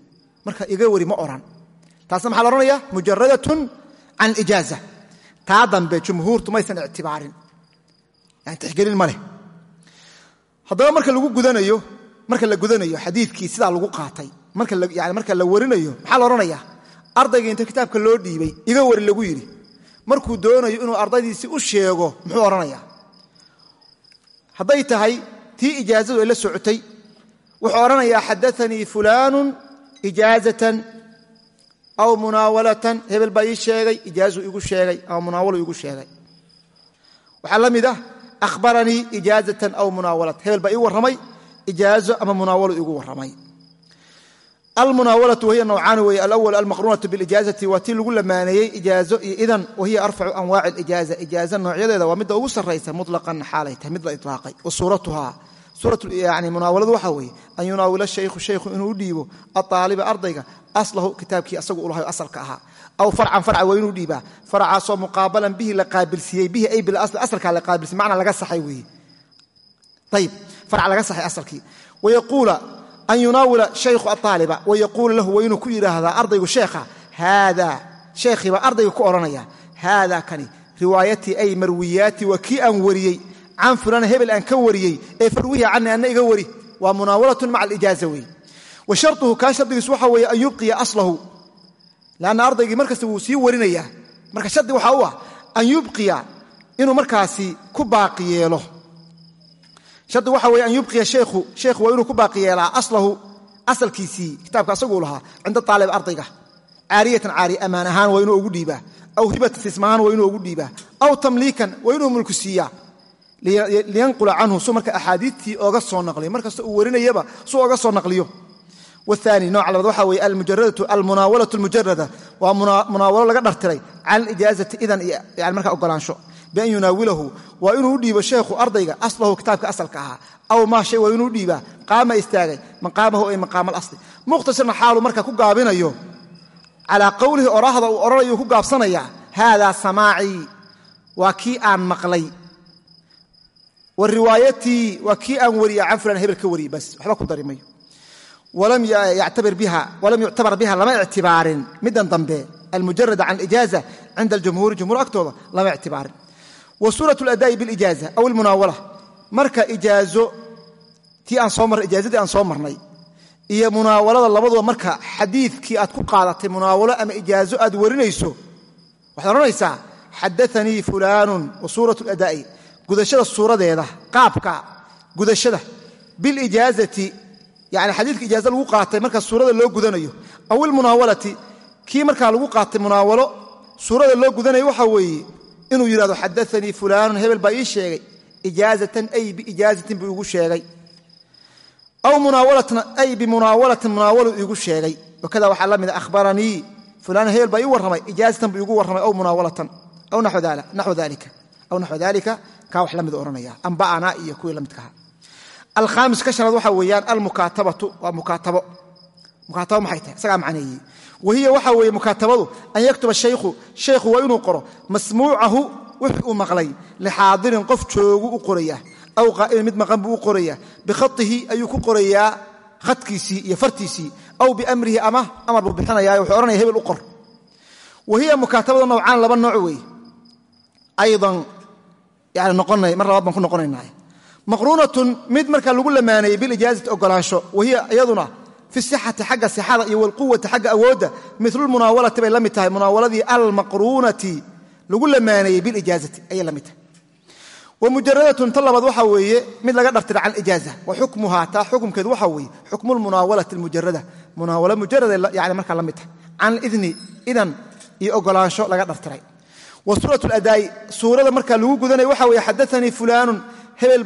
Marka iga wari ma odhan taasna maxaa la odhanaya mujaradatun can alijaaza. Taa dambe jumhuurtu maysan ictibaarin. Yani tixgelin ma leh. Haddaba marka lagu gudanayo marka la gudanayo xadiidkii sidaa lagu qaatay markayani marka la warinayo maxaa la odhanayaa ardayga inta kitaabka loo dhiibay iga wari lagu yidhi. Markuu doonayo inuu ardaydiisi u sheego muxuu odhanayaa hadday tahay tii ijaazadu ay la socotay. Wuxuu odhanayaa xadaanii fulaanu ijaazatan aw munaawalatan. Hebel baa ii sheegay ijaazuu igu sheegay ama munaawalo igu sheegay. Waxaa la mid ah ahbaranii ijaazatan aw munaawalatan hebel baa ii warramay ijaazo ama munaawalo igu warramay almunaawalatu wahiya nawcaani weeye alawal almaqruunatu bilijaazati waa tii lagu lamaaneeyey ijaazo iyo idan wahiya arfacu anwaaci alijaaza ijaaza noocyadeeda waa midda ugu sarraysa mutlaqan xaalay tahay mid la ilaaqay wa suuratuhaa suurayani munaawaladu waxaa weeye an yunaawila shaykhu shaykhu inuu u dhiibo aaaliba ardayga aslahu kitaabkii asagu u lahay asalka ahaa. Aw farcan farca waa inuu dhiibaa. Faracaasoo muqaabalan bihi la qaabilsiiyey bihi ay bilasli asalkaa la qaabilsiyey macna laga saxay weeye. Ayib farca an yunaawila shaykhu aaaliba wayaquula lahu waa inuu ku yidhaahdaa ardaygu sheekha haada sheekhiibaa ardayga ku odhanaya haada kani riwaayatii ay marwiyaati waa kii aan wariyey can fulaan hebel aan ka wariyey ee farwiha cani anna iga wari waa munaawalatun maca alijaaza weeye wa sharuhu kaa shardigiisu waxa weeye an yubqiya aslahu lanna ardaygii markasta wuu sii warinayaa marka waxaa ah an inuu markaasi ku baaqi yeelo shardi waxa weye an yubqiya sheekhu sheekhu waa inuu ku baaqi yeelaa aslahu asalkiisii kitaabka asaguu lahaa cinda aalib ardayga. Caariyatan caari ammaan ahaan waa inuu ugu dhiibaa. Aw hibatan sismahaan waa inuu ugu dhiibaa. Aw tamliikan waa inuu mulku siiyaa. Liyanqula canhu su marka axaadiidtii oga soo naqliyo markasta uu warinayaba su oga soo naqliyo. Waani nooca labaad waxa weye almunaawalatu almujarada waa munaawalo laga dhartiray cala alijaazati idan yani markaa ogolaansho bian yunaawilahu waa inuu u dhiibo sheekhu ardayga aslahu kitaabka asalka ahaa aw maa shay waa inuu dhiibaa qaama istaagay maqaamahu ay maqaama alasli mukhtasirna xaalu marka ku gaabinayo calaa qowlihi oraahda uu odhanayo ku gaabsanaya haadaa samaacii waa kii aan maqlay wa riwaayatii waa kii aan wariya can fulan hebel ka wariyey bas waxba ku dari mayo walam yuctabar biha lama ictibaarin middan dambe almujarada can ictibaarin wa suurat aladaa'i bilijaaza aw almunaawala marka ijaazo tii aan soo marnay ijaazadii aan soo marnay iyo munaawalada labaduba marka xadiidkii aad ku qaadatay munaawalo ama ijaazo aad warinayso waxaad odhanaysaa xadaanii fulaanun wa suurat aladaa'i gudashada suuradeeda qaabka gudashada bilijaazati yani xadiidka ijaaza lagu qaatay marka suurada loo gudanayo aw ilmunaawalati kii markaa lagu qaatay munaawalo suurada loo gudanayo waxa weeye inuu yidhahdo xadaanii fulaanun hebel baa ii sheegay ijaazatan ay biijaazatin buu igu sheegay. Aw munaawalatan ay bimunaawalatin munaawalo iigu sheegay. Wakada waxaa la mida ahbaranii fulaan hebel baa ii warramay ijaazatan buu iigu warramay aw munaawalatan aw naxwu dalika aw naxwu dalika kaa wax la mid odhanaya amba'ana iyo kuwii la midkaha alkhaamis ka shanaad waxaa weeyaan almukaatabatu waa mukaatabo. Mukaatabo maxay tahay? Isagaa macneeyey wahiya waxaa weeye mukaatabadu an yaktuba shaykhu shaykhu waa inuu qoro. Masmuucahu wixii uu maqlay lixaadirin qof joogu u qorayaa aw qaa'ilin mid maqan buu u qorayaa. Bikhatihi ayuu ku qorayaa khadkiisii iyo fartiisii aw biamrihi ama amar buu bixinayaa wuxuu odhanaya hebel u qor. Wahiya mukaatabada nowcaan laba nooc weeye. Aydan yani noqonay mar labaad ku noqonaynaa maqruunatun mid markaa lagu lamaaneeyey bilijaazati ogolaansho wahiya iyaduna fi sixati xagga sixada iyo walquwati xagga awoodda milulmunaawalati bay la mid tahay munaawaladii almaqruunati lagu lamaaneeyey bilijaazati ayay la mid tahay. Wa mujaradatun ta labaad waxaa weeye mid laga dhartira can ijaaza wa xukmuhaa taa xukumkeedu waxaa weeye xukmu lmunaawalati almujarada munaawala mujarada yani markaa la mid tahay. Can idni idan iyo ogolaansho laga dhartiray. Wa suurat ladaa'i suurada markaa lagu gudanaya waxa weeye xadaanii fulaanun hebel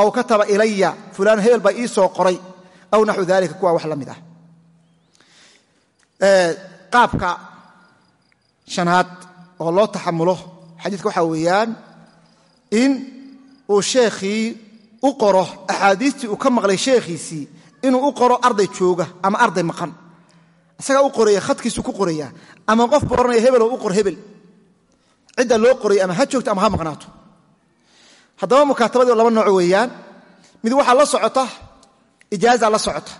aw kataba ilaya fulaan hebel baa ii soo qoray aw naxwu dalika kuwa wax la mid ah. Qaabka shanaad oo loo taxamulo xadiidka waxaa weeyaan in uu sheekhii u qoro axaadiistii uu ka maqlay sheekhiisii inuu u qoro arday jooga ama arday maqan. Isagaa u qoraya khadkiisu ku qoraya ama qof buu ohanaya hebeloo u qor hebel. Cidda loo qoraya ama ha joogto ama ha maqnaato haddaba mukaatabadii laba nooc weeyaan. Mid waxaa la socota ijaaza la socota.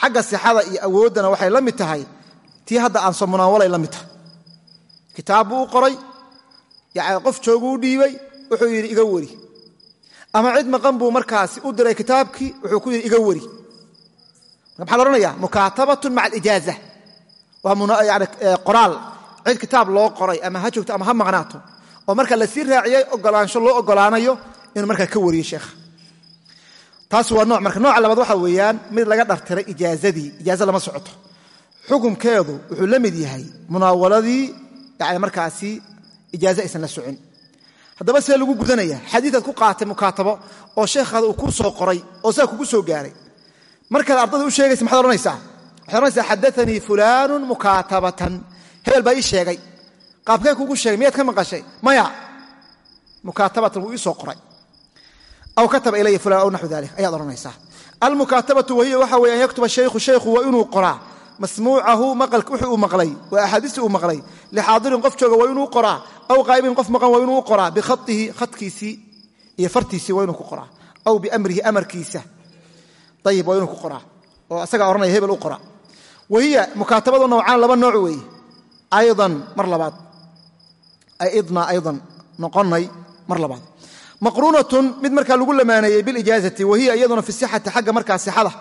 Xagga sixada iyo awooddana waxay la mid tahay tii hadda aan soo munaawalay la mid tahay. Kitaab buu u qoray qof jooguu dhiibay wuxuu yidhi iga weri. Ama cid maqan buu markaasi u diray kitaabkii wuxuu ku yidhi iga weri. Maxaa la odhanaya mukaatabatun maca alijaaza. Waa yani qoraal. Cid kitaab loo qoray ama ha joogto ama ha maqnaato oo marka la sii raaciyey ogolaansho loo ogolaanayo inuu markaa ka wariyo sheekha taas waa nooc. Marka nooca labaad waxaa weeyaan mid laga dhartiray ijaazadii ijaaza lama socoto. Xukunkeedu wuxuu la mid yahay munaawaladii yani markaasi ijaaze aysan la socon haddaba see lagu gudanaya xadiiaad ku qaatay mukaatabo oo sheekhaada uu ku soo qoray oo saa kugu soo gaaray. Markaad ardada u sheegaysa maxaad odhanaysaa? Waxaad odhanaysaa xadaanii fulaanun mukaatabatan. Hebel baa ii sheegay qaabkee kugu sheegay? Miyaad ka maqashay? Maya. Mukaatabatan wuu ii qoray. Aw kataba ilaya fulan aw naxu dalik ayaad odhanaysaa. Almukaatabatu wahiya waxa weye an yaktuba shaykhu shaykhu waa inuu qoraa. Masmuucahu wuxuu uu maqlay. Waa axaadiistii uu maqlay. Lixaadirin qof jooga waa inuu qoraa. Aw qaa'ibin qof maqan waa inuu qoraa. Bikhaihi khadkiisii iyo fartiisii waa inuu ku qoraa. Aw biamrihi amarkiisa. Ayib waa inuu ku qoraa. Oo isagaa odhanaya hebel u qora wahiya mukaatabadu nawcaan laba nooc weeye. Aydan mar labaad idna aydan noqonay mar labaad. Maqruunatun mid markaa lagu lamaaneeyey bilijaazati wahiya iyaduna fi sixati xagga markaa sixada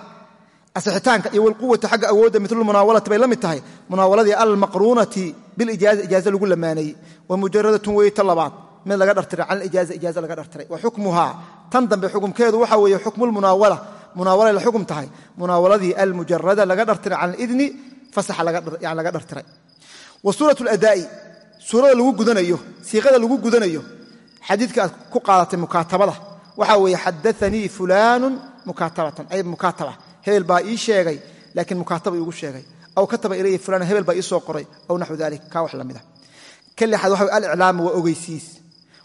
asixitaanka iyo walquwati xagga awoodda milmunaawalati bay la mid tahay. Munaawaladii almaqruunati bilijaaza ijaaza lagu lamaaneeyey wa mujaradatun weeye ta labaad mid laga dhartiray can ijaaza ijaaza laga dhartiray. Wa xukmuhaa tan dambe xukumkeedu waxa weeye xukmulmunaawala munaawalay la xukum tahay. Munaawaladii almujarada laga dhartiray can alidni fasaxa laga dhartiray. Wa suurat ladaa'i suurada lagu gudanayo siiqada lagu gudanayo xadiidka aad ku qaadatay mukaatabada waxaa weeye xadaanii fulaanun mukaatabatan ay mukaataba. Hebel baa ii sheegay laakiin mukaataba iigu sheegay. Aw kataba ilaya fulaan hebel baa ii qoray aw naxwu dalik kaa wax la mid ah. Ka waxa aliclaamu waa ogeysiis.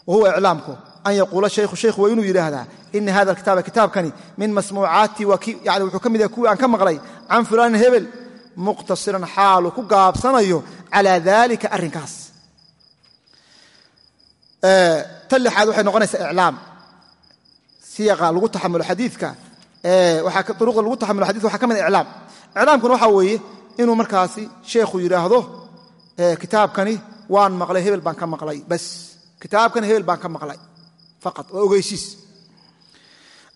Wa huwa iclaamku an yaquula shaykhu shaykhu waa inuu yidhaahdaa ina hada alkitaaba kitaabkani min masmuucaati yani wuxuu ka mid yahay kuwii aan ka maqlay can fulaanin hebel muqtasiran xaalu ku gaabsanayo calaa dalika arrinkaas ta lixaad waxay noqonaysaa iclaam. Siyaqa lagu taxamulo xadiidka. Uruqda lagu taxamulo xadidka waxaa ka mid iclaam. Iclaamkuna waxaa weeye inuu markaasi sheekhu yidhaahdo kitaabkani waan maqlay hebel baan ka maqlay bas. Kitaabkani hebel baan ka maqlay faqad waa ogeysiis.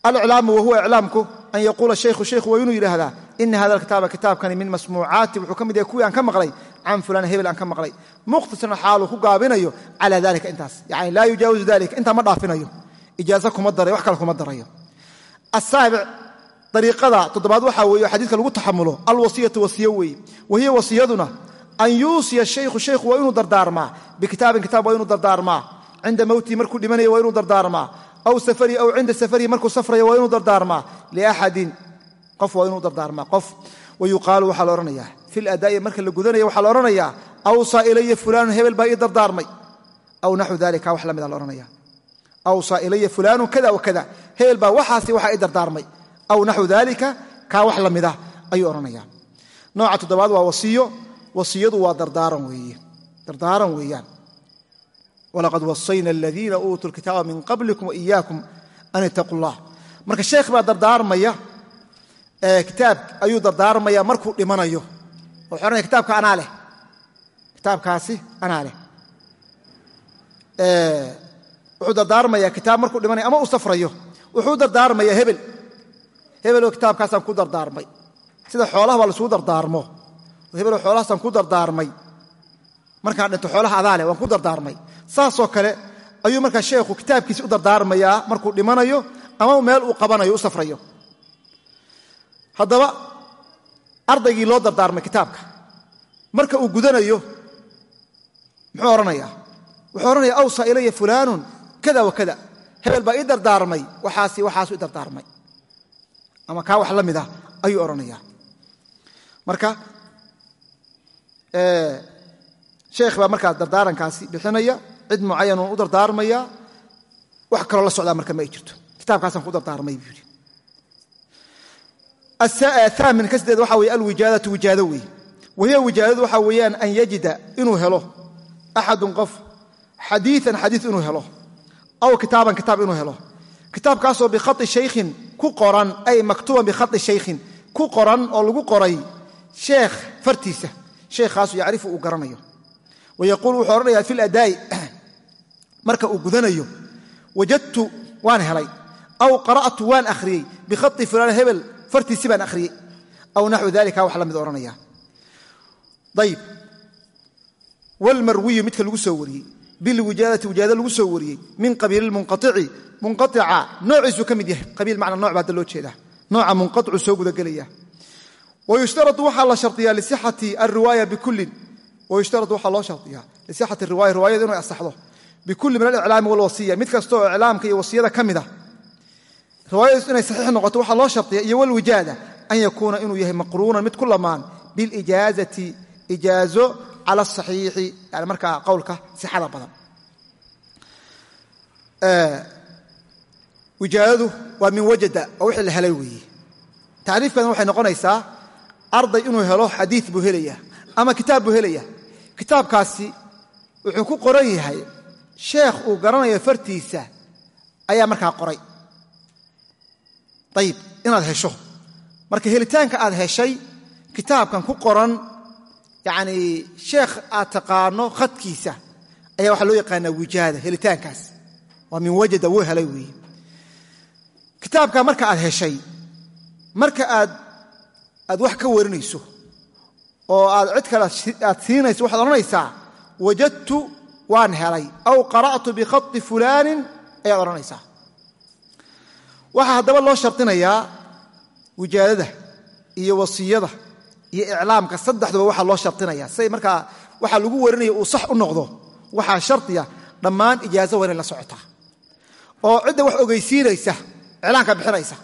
Aliclaamu wahuwa iclaamku an yaquula shaykhu shaykhu waa inuu yidhaahdaa ina hada alkitaaba kitaabkani min masmuucaati wuxuu ka mid yahay kuwii aan ka maqlay can fulaan hebel aan ka maqlay muqhtasiran xaaluu ku gaabinayo cala dalika intaas. Yani laa yujaawizu dalika intaa ma dhaafinayo. Ijaaza kuma daray wax kale kuma darayo. Asaabic dariiqada toddobaad waxaa weeye xadiidka lagu taxamulo alwasiyatu wasiyo weeye. Wahiya wasiyaduna an yuusiya shaykhu shaykhu waa inuu dardaarmaa. Bikitaabin kitaab waa inuu dardaarmaa. Cinda mowtihi markuu dhimanaya waa inuu dardaarmaa. Aw safarihi aw cinda safarihi markuu safraya waa inuu dardaarmaa fi ladaa'i marka la gudanaya waxaa la odhanayaa awsaa ilaya fulaanun hebel baa ii dardaarmay. Aw naxwu dalika wax la mida la odhanaya awsaa ilaya fulaanun kada wa kada hebel baa waxaasi waxaa ii dardaarmay. Aw naxwu dalika kaa wax la mida ayuu odhanaya nooca toddobaad waa wasiyo. Wasiyadu waa dardaaran weeye. Dardaaran weeyaan. Walaqad wasayna aladiina uutuu lkitaaba min qablikum waiyaakum an ittaquu llah marka sheekh baa dardaarmaya kitaab ayuu wuxuu odhanaya kitaabka anaa leh. Kitaabkaasi anaa leh. Wuxuu dardaarmayaa kitaab markuu dhimanaya ama uu safrayo. Wuxuu dardaarmayaa hebel. Hebeloo kitaabkaasaan ku dardaarmay. Sida xoolaha baa lasugu dardaarmo. Hebeloo xoolahaasaan ku dardaarmay. Markaan dhinto xoolaha adaa waan ku dardaarmay. Saasoo kale ayuu markaa sheekhu kitaabkiisi u dardaarmayaa markuu dhimanayo ama meel uu qabanayo u safrayo. Haddaba ardaygii loo dardaarmay kitaabka. Marka uu gudanayo muxuu odhanayaa wuxuu odhanaya awsa ilaya fulaanun kada wa kada. Hebel baa ii dardaarmay waxaasi waxaasu i dardaarmay. Ama kaa wax la mid ah ayuu odhanayaa marka sheekh baa markaa dardaarankaasi bixinaya cid mucayanun u dardaarmaya wax kaloo la socdaa marka ma ay jirto. Kitaabkaasaan ku dardaarmay buu yidhi aamin ka sideed waxa weye alwijaadatu wijaado wey wahiya wijaadadu waxa weeyaan an yajida inuu helo axadun qof xadiian xadii inuu helo aw kitaaban kitaab inuu helo kitaabkaasoo bikhai shaykhin ku qoran ay maktuuban bikhai shaykhin ku qoran oo lagu qoray sheekh fartiisa sheekhaasu yacrifu uu garanayo wayaquul wuxuu odhanayaa fi ladaa'i marka uu gudanayo wajadtu waan helay aw qara'tu waan akhriyey bikhai fulaan hebel fartiisi baan akhriyey aw naxwu dalika wax la mid odhanaya ayb wlmarwiyu midka lagu soo wariyey. Bilwijaadati wijaada lagu soo wariyey. Min qabiili munqaici munqaica noociisuu ka mid yahay. Qabiil macna nooc baa hadda loo jeedaa. Nooca munqaicu soo gudagelaya wayushtarau waxaa la shariyaa lisixati alriwaaya bikullin wayushtarau waxaa loo shariyaa lisixati riwaaya. Riwaayada inay asaxdo. Bikulli min aliclaami walwasiya. Mid kasta oo iclaamka iyo wasiyada ka mid a riwaayadiisu inay saxiix noqoto waxaa loo shardiya iyo walwijaada an yakuuna inuu yahay maqruunan mid ku lamaan bilijaazati ijaazo cala asaxiixi yani markaa qowlka sixada badan. Wijaadadu waa min wajada oo wixii la helay weeye tacriifkan waxay noqonaysaa arday inuu helo xadiid buu helaya ama kitaab buu helaya. Kitaabkaasi wuxuu ku qoran yahay sheekh uu garanayo fartiisa ayaa markaa qoray ayib inaad hesho. Marka helitaanka aad heshay kitaabkan ku qoran yanii sheekh aad taqaano khadkiisa ayaa waxaa loo yaqaanaa wijaada helitaankaas. Waa min wajada wuu helay weeye kitaabka marka aad heshay marka aad aad wax ka warinayso oo aad cid kale aad siinayso waxaad odhanaysaa wajadtu waan helay. Aw qara'tu bikhai fulaanin ayaad odhanaysaa waxaa haddaba loo shardinayaa wijaadada iyo wasiyada iyo iclaamka saddexduba waxaa loo shardinaya siay markaa waxaa lagu warinaya uu sax u noqdo waxaa shardiya dhammaan ijaazo waa inay la socotaa. Oo cidda wax ogeysiinaysa iclaamka bixinaysa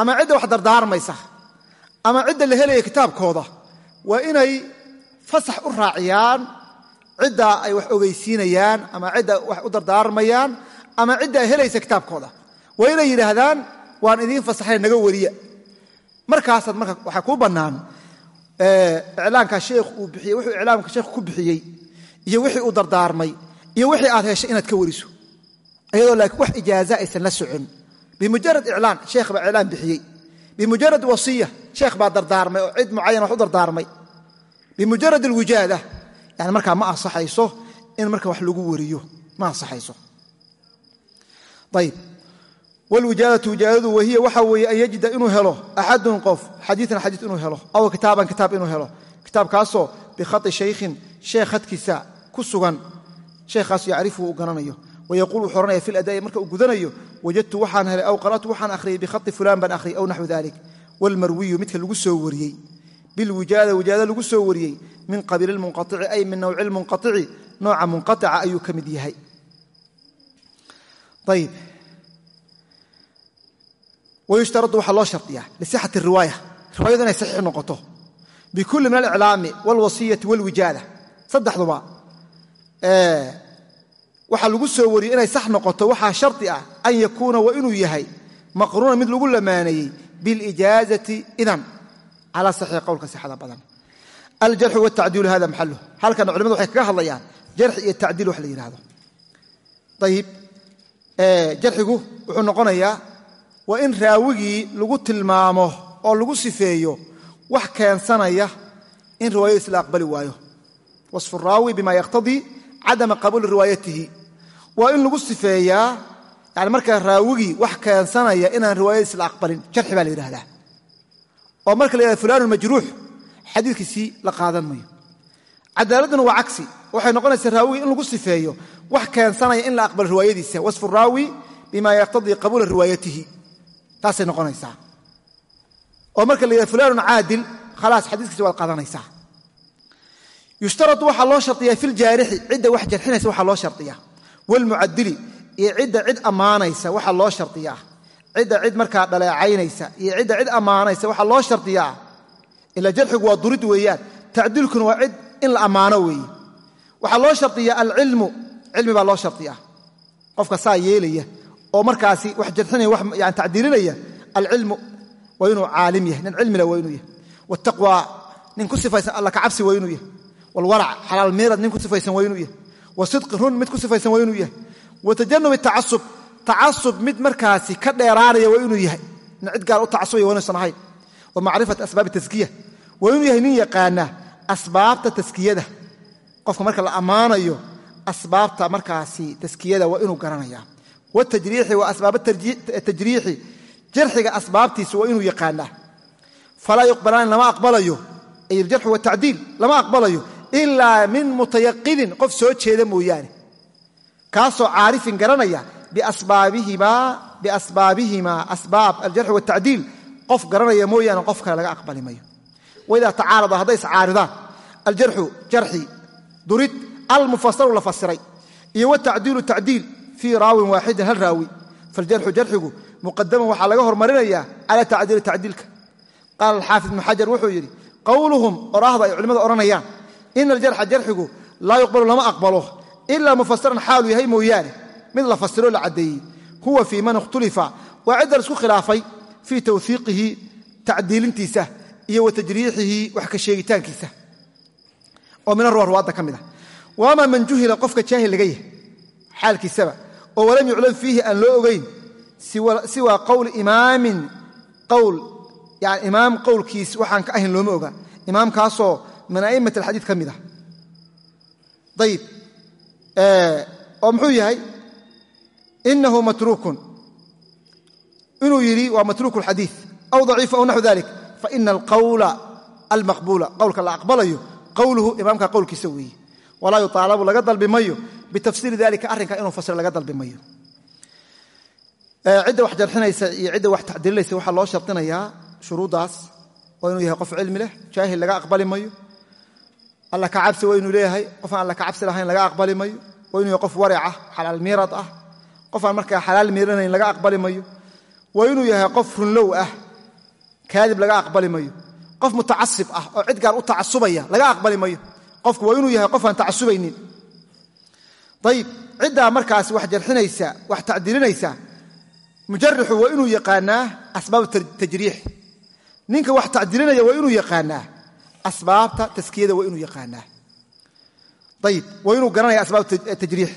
ama cidda wax dardaarmaysa ama cidda la helaya kitaabkooda waa inay fasax u raaciyaan cidda ay wax ogeysiinayaan ama cidda wax u dardaarmayaan ama cidda ay helaysa kitaabkooda waa inay yidhaahdaan waan idiin fasaxay naga wariya. Markaasaad marka waxaa kuu bannaan iclaanka sheekh uu bixiyey wuxuu iclaamka sheekhu ku bixiyey iyo wixii uu dardaarmay iyo wixii aad heshay inaad ka wariso. Iyadoo laakiin wax ijaaza aysan la socon. Bimujarad iclaan sheekh baa iclaan bixiyey. Bimujarad wasiya sheekh baa dardaarmay oo cid mucayan wax u dardaarmay. Bimujarad alwijaada yani markaa ma ansaxayso in marka wax lagu wariyo ma ansaxayso. Ayib wlwijaadatu wijaadadu wahiya waxa weeye an yajida inuu helo axadun qof xadiian xadii inuu helo aw kitaaban kitaab inuu helo kitaabkaasoo bikhai shaykhin sheekh hadkiisa ku sugan sheekhaas yacrifuhu uu garanayo wayaquul wuxuu ohanaya fi ladaa'i marka uu gudanayo wajadtu waxaan helay aw qara'tu waxaan akhriyay bikhai fulaan baan akhriyay aw naxwu dalik wlmarwiyu midka lagu soo wariyey bilwijaada wijaada lagu soo wariyey min qabiili lmunqaici ay min nawci lmunqaici nooca munqaica ayuu ka mid yahay wayushtaradu waxaa loo shardiyaa lisixati riwaaya. Riwaayadu inay saxiix noqoto. Bikulli min aliclaami walwasiyati walwijaada. Saddexduba waxaa lagu soo wariyey inay sax noqoto waxaa shardi ah an yakuuna waa inuu yahay maqruunan mid lagu lamaaneeyey bilijaazati idan. Calaa saxiix qowlka sixada badan. Aljarxu wtacdiilu hada maxaluh halkana culimadu waxay kaga hadlayaan jarxi iyo tacdiil wax la yidhahdo ayib jarxigu wuxuu noqonayaa waa in raawigii lagu tilmaamo oo lagu sifeeyo wax keensanaya in riwaayadiis la aqbali waayo. Wasfu raawi bima yaqtadii cadama qabuuli riwaayatihi. Waa in lagu sifeeyaa yani markaa raawigii wax keensanaya inaan riwaayadiis la aqbalin jarxi baa la yidhahdaa oo marka la yidhahda fulanun majruux xadiidkiisii la qaadan mayo cadaaladduna waa cagsi. Waxay noqonaysaa raawigii in lagu sifeeyo wax keensanaya in la aqbalo riwaayadiisa. Wasfu raawi bima yaqtadii qabuula riwaayatihi taasay noqonaysaa. Oo marka la fulanun caadil khalaas xadiiskiisa waad qaadanaysaa. Yushtarau waxaa loo shariyaa fi ljaarixi cidda wax jarxinaysa waxaa loo shariyaa wlmucadili iyo cidda cid ammaanaysa waxaa loo shariyaa cidda cid markaa dhaleecaynaysa iyo cidda cid ammaanaysa waxaa loo shardiyaa ila jarxigu waa durid weeyaan. Tacdiilkuna waa cid in la ammaano weeye. Waxaa loo shardiyaa alcilmu. Cilmi baa loo shardiyaa qofka saa yeelaya oo markaasi wax jarxinaya yani tacdiilinaya alcilmu waa inuu caalim yahay. Nin cilmila waa inuu yahay. Wtaqwa nin ku sifaysan alla kacabsi waa inuu yahay. Walwarac xalaal miirad nin ku sifaysan waa inuu yahay. Wasidqi run mid ku sifaysan waa inuu yahay. Watajanubi tacasub tacasub mid markaasi ka dheeraanaya waa inuu yahay. Nin gaar u tacasubaya waa inuusan ahayn. Wa macrifat asbaabi taskiya waa inuu yahay nin yaqaana asbaabta taskiyada qofka marka la ammaanayo asbaabta markaasi taskiyada waa inuu garanaya watajriixi wa asbaaba tajriixi jarxiga asbaabtiisa waa inuu yaqaanaa falaa yuqbalaani lama aqbalayo ay aljarxu watacdiil lama aqbalayo ilaa min mutayaqidin qof soo jeeda mooyaane kaasoo caarifin garanaya biasbaabihimaa asbaab aljarxi watacdiil qof garanaya mooyaane qof kale laga aqbali mayo waidaa tacaarada hadday iscaaridaan aljarxu jarxi durid almufasaru la fasiray iyo watacdiilu tacdiil fii raawin waaxidin hal raawi. Faljarxu jarxigu muqadaman waxaa laga hormarinayaa cala tacdiili tacdiilka. Qaala alxaafid ibnu xajar wuxuu yidhi qowluhum oraahda ay culimmada odhanayaan ina aljarxa jarxigu laa yuqbalu lama aqbalo ilaa mufasaran xaalu yahay mooyaane. Mid la fasiroo la caddeeyey huwa fii man ikhtulifa. Waa cidda la isku khilaafay fii tawhiiqihi tacdiilintiisa iyo wa tajriixihi wax ka sheegitaankiisa. Oo min arwa ruwaadda ka mid ah oo walam yuclam fiihi aan loo ogayn siwaa imaamin qowl yani imaam qowlkiis waxaan ka ahayn looma oga. Imaamkaasoo min a'immat alxadiid ka mid ah. Ayib oo muxuu yahay? Inahu matruukun. Inuu yidhi waa matruuku alxadiid aw daciif aw naxu dalik faina alqawla almaqbuula. Qowlka la aqbalayo qowluhu imaamka qowlkiisa weeye walaa yuaalabu laga dalbi mayo. Bitafsiiri dalika arrinka inuu fasiro laga dalbi mayo. Cidda wax jarxinaysa iyo cidda wax tacdiilinaysa waxaa loo shardinayaa shuruuddaas waa inuu yahay qof cilmi leh jaahil laga aqbali mayo. Alla ka cabsi waa inuu leeyahay qof aan alla ka cabsi lahayn laga aqbali mayo. Waa inuu yahay qof waricah xalaal miirad ah. Qof aan markaa xalaal miiranayn laga aqbali mayo. Waa inuu yahay qof runlow ah kaadib laga aqbali mayo. Qof mutacasib ah oo cid gaar u tacasubaya laga aqbali mayo qofku waa inuu yahay qof aan tacasubaynin ayib ciddaa markaas wax jarxinaysa wax tacdiilinaysa mujarixu waa inuu yaqaanaa asbaab tajriix. Ninka wax tacdiilinaya waa inuu yaqaanaa asbaabta taskiyada waa inuu yaqaanaa. Ayib waa inuu garanaya asbaab tajriix.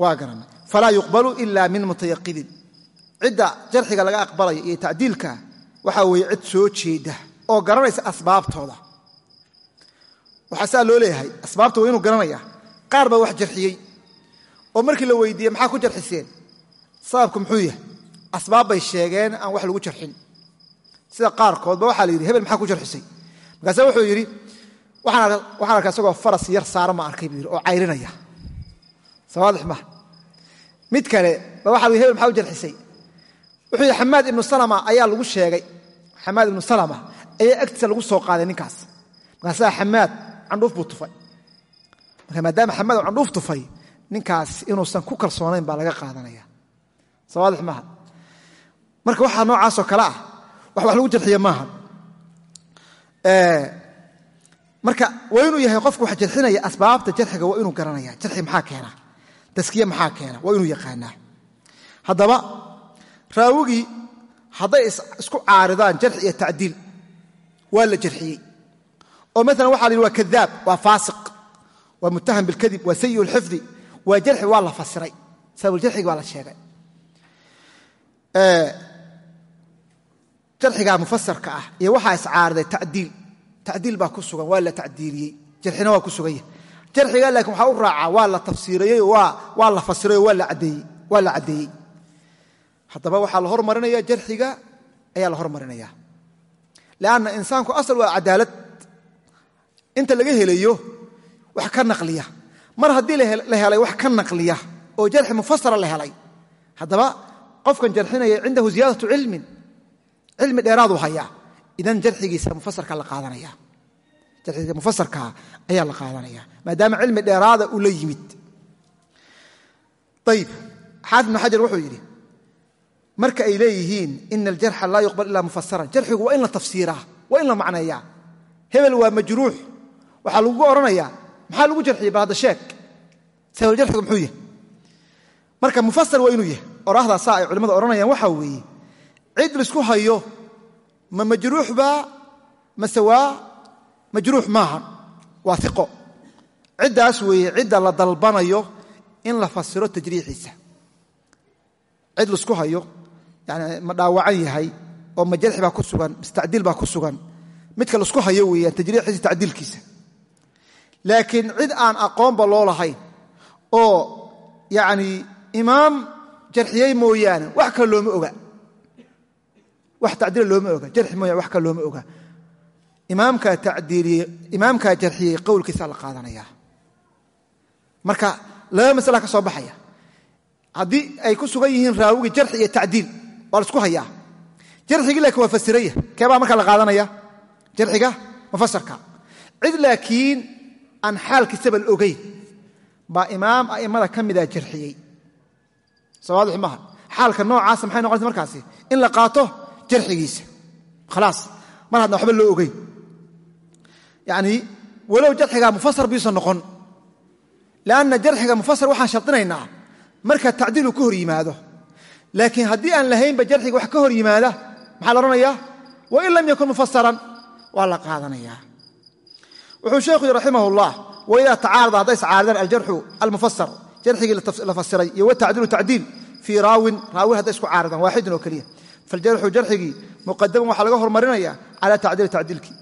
Waa garana. Falaa yuqbalu ila min mutayaqidin. Cidda jarxiga laga aqbalaya iyo tacdiilka waxaa weeye cid soo jeeda oo garanaysa asbaabtooda waxaa saa loo leeyahay asbaabta waa garanaya qaar baa wax jarxiyey. Oo markii la weydiiyey maxaa ku jarxiseen? Sababku muxuu yahay? Asbaab bay sheegeen aan wax lagu jarxin. Sida qaarkoodba waxaa la yidhi hebel maxaa ku jarxisay? Markaase wuxuu yidhi waxaan arkaa isagoo faras yar saara ma arkay buu yidhi oo cayrinaya. Sawaadix maha mid kale ba waxa hebel maxaa u jarxisay? Wuxuu yidhi xamaad ibnu salama ayaa lagu sheegay. Xamaad ibnu salama ayaa agtiisa lagu soo qaaday ninkaas. Markaasaa xamaad candhuuf buu tufay. Marka maadaama xamaad uu candhuuf tufay ninkaas inuusan ku kalsoonayn baa laga qaadanaya. Sawaadix maaha. Marka waxaa noocaasoo kale ah wax wax lagu jarxiya maaha. Marka waa inuu yahay qofku wax jarxinaya asbaabta jarxiga waa inuu garanaya. Jarxi maxaa keena? Taskiye maxaa keena? Waa inuu yaqaanaa. Haddaba raawigii hadday isku caaridaan jarxi iyo tacdiil waa la jarxiyey oo maalan waxa la yidhi waa kadaab waa faasiq waa muttaham bilkadib waa sayi lxifdi waa jarxi waa la fasiray. Sababuljarxigi baa la sheegay. Jarxigaa mufasarka ah iyo waxaa iscaariday tadiil tacdiil. Baa ku sugan waa la tacdiiliyey. Jarxina waa ku sugan yahay. Jarxiga laakiin waxaa u raacaa waa la tafsiirayey waa la fasiray oo waa la caddeeyey haddaba waxaa la hormarinaya jarxiga ayaa la hormarinaya lanna insaanku asal waa cadaalad inta laga helayo wax ka naqliya. Mar haddii la helay wax ka naqliya oo jarxi mufasara la helay haddaba qofkan jarxinaya cindahu ziyaadatu cilmin cilmi dheeraadu hayaa idan jarxigiisa mufasarka la qaadanaya. Jarxigiisa mufasarka ayaa la qaadanaya maadaama cilmi dheeraada uu la yimid. Ayib xaafid ibnu xajar wuxuu yidhi marka ay leeyihiin ina aljarxa laa yuqbal ila mufasaran jarxigu waa in la tafsiiraa waa in la macneeyaa hebel waa majruux waxaa lagugu odhanayaa maxaa lagu jarxiyey bal hadda sheeg. Sababjarxigu muxuu yahay? Marka mufasar waa inuu yahay. Oraahdaa ay culimmadu odhanayaan waxaa weeye cid la isku hayo ma majruux baa mase waa majruux maaha. Waa iqo ciddaas weeye cidda la dalbanayo in la fasiro tajriixiisa. Cid la isku hayo yani ma dhaawacan yahay oo ma jarxi baa ku sugan mise tacdiil baa ku sugan. Midka la isku hayo weeyaan tajriixiisa tacdiilkiisa laakiin cid aan aqoonba loo lahayn oo yacni imaam jarxiyey mooyaane wax kale looma oga. Wax tacdiila looma oga jarxi mooyaane wax kale looma oga. Imaamkaa tacdiiliyey imaamkaa jarxiyey qowlkiisaa la qaadanaya. Marka laba masala ka soo baxaya. Haddii ay ku sugan yihiin raawigii jarxi iyo tacdiil waa la isku hayaa. Jarxigii laakiin waa fasiraya. Keebaa marka la aan xaalkiisaba la ogayn baa imaam a'immada ka mida jarxiyey. Soo waadix maaha. Xaalka noocaasa maxay noqonaysa markaasi? In la qaato jarxigiisa. Khalaas. Mar hadna waxba loo ogeyn. Yacnii walow jarxigaa mufasar biisa noqon. Lianna jarxiga mufasar waxaan shardinaynaa marka tacdiilu ka hor yimaado. Laakiin haddii aan lahaynba jarxiga wax ka hor yimaada maxaa la odhanayaa? Wain lam yakun mufasaran waa la qaadanayaa wuxuu sheekhu yidhi raximah waidaa tacaarada hadday iscaaridaan aljarxu almufasar jarxigii la fasiray iyo watacdiilu tacdiil fii raawin raawin hadday isku caaridaan waaxidin oo keliya. Faljarxu jarxigii muqadaman waxaa laga hormarinaya cala tacdiili tacdiilkii.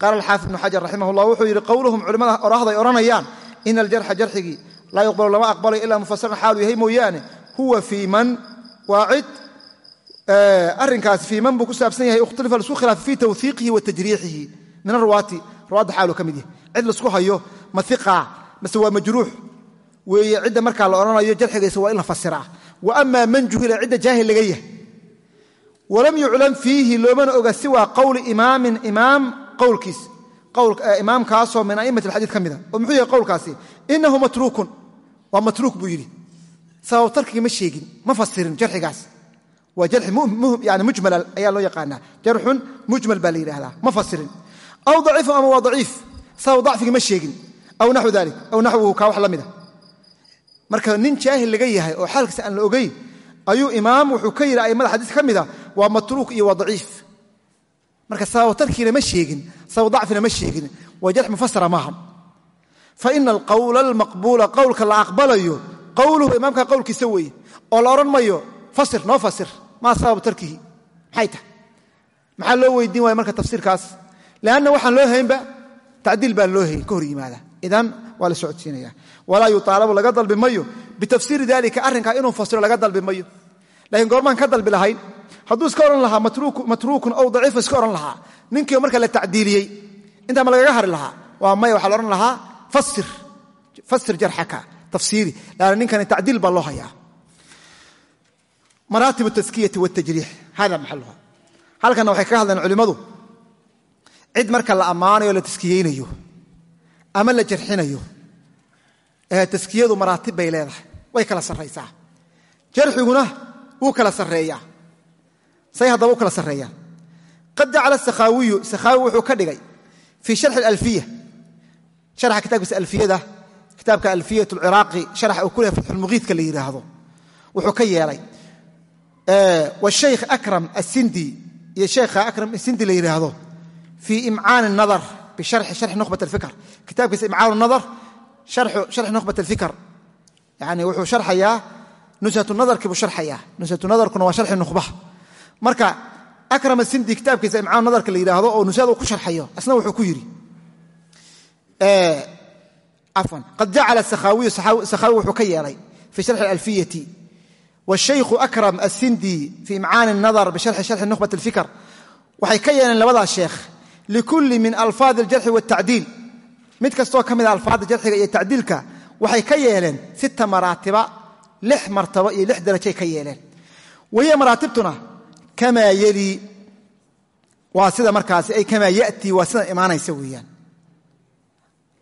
Qaala alxaafid ibnu xajar raximah wuxuu yidhi qowluhum culimmada orahday odhanayaan ina aljarxa jarxigii laa yuqbalu lama aqbalayo ilaa mufasaran xaalu yahay mooyaane huwa fii man waa cid arrinkaasi fii man buu ku saabsan yahay ikhtalifa la isku khilaafay fii tawhiiqihi wa min arwaati rawaadda xaalu ka mid yahay. Cid la isku hayo ma iqa mase waa majruux. Weeye cidda markaa la odhanayo jarxigiisa waa in la fasiraa wa ama man juhila cidda jaahil laga yahay. Walam yuclam fiihi loomana oga siwaa qowli imaamin imaam qowlkiis. Imaamkaasoo min a'immati alxadiid ka mida. Oo muxuu yahay qowlkaasi? Inahu matruukun. Waa matruuk buu yidhi. Sabab tarkiga ma sheegin ma fasirin jarxigaas. Waa jarxi yani mujmal ayaa loo yaqaanaa. Jarxun mujmal baa la yidhaahdaa. Ma fasirin aw daciifun ama waa daciif sabab dacfiga ma sheegin aw naxwu dalik aw naxwuhu kaa wax la marka nin jaahil laga yahay oo xaalkiisa aan la ogayn ayuu imaam wuxuu ka yidhi a'immada xadiiska ka waa matruuk iyo waa daciif marka sabab tarkiina ma sheegin sabab dacfina ma sheegin waa jarx mufasara maaha faina alqowla almaqbuula qowlka la aqbalayo qowluhu imaamka qowlkiisa weeye oo la odhan mayo fasir noo fasir maa sababu tarkihi maxay maxaa loo weydiin waaya marka tafsiirkaas leanna waxaan loo haynba tacdiil baan loo hayn ka hor yimaada idan waa la socodsiinaya walaa yuaalabu laga dalbi mayo bitafsiiri dalika arrinkaa inuu fasiro laga dalbi mayo lakiin goormaan ka dalbi lahayn hadduu iska odhan lahaa matruukun ow daciifa iska odhan lahaa ninkii marka la tacdiiliyey intaa ma lagaga hari lahaa waa maya waxaa la odhan lahaa fasir jarxaka tafsiiri laanna ninkani tacdiil baa loo hayaa cid marka la ammaanayo la taskiyeynayo ama la jarxinayo taskiyadu maraatib bay leedahay. Way kala sarraysaa. Jarxiguna wuu kala sarreeyaa. Say haddaba u kala sarreeyaa. Qad jacala sakhaawiyu sakhaawi wuxuu ka dhigay fii sharxi alfiya sharxa kitaabkiisa alfiyada kitaabka alfiyat alciraaqi sharxa uu ku fatxulmuqiidka la yidhaahdo wuxuu ka yeelay. Wshaykh akram asindi iyo sheekha akram asindi la yidhaahdo fii imcaani nadar bisharxi sharxi nukhbat alfikr kitaabkiisa imcaanu nadar sharxi nukhbat alfikr yani wuxuu sharxayaa nusatu nadarkii buu sharxayaa nusatu nadarkuna waa sharxi nukhba marka akram asindi kitaabkiisa imcaanu nadarka la yidhaahdo oo nusada uu ku sharxayo asna wuxuu ku yidhi afwan qad jacala sakhaawiyu sakhaawi wuxuu ka yeelay fii sharxi alfiyati wاshaykhu akram asindi fii macaani nadar bisharxi sharxi nukhbat اlfikr waxay ka yeeleen labadaa sheekh likulli min alfaadi aljarxi waاtacdiil mid kastoo ka mida alfaadda jarxiga iyo tacdiilka waxay ka yeeleen sita maraatiba lix martabo iyo lix darajay ka yeeleen. Wahiya maraatibtuna kamaa yeli. Waa sida markaasi ay kamaa yatii waa sida imaanaysa weeyaan.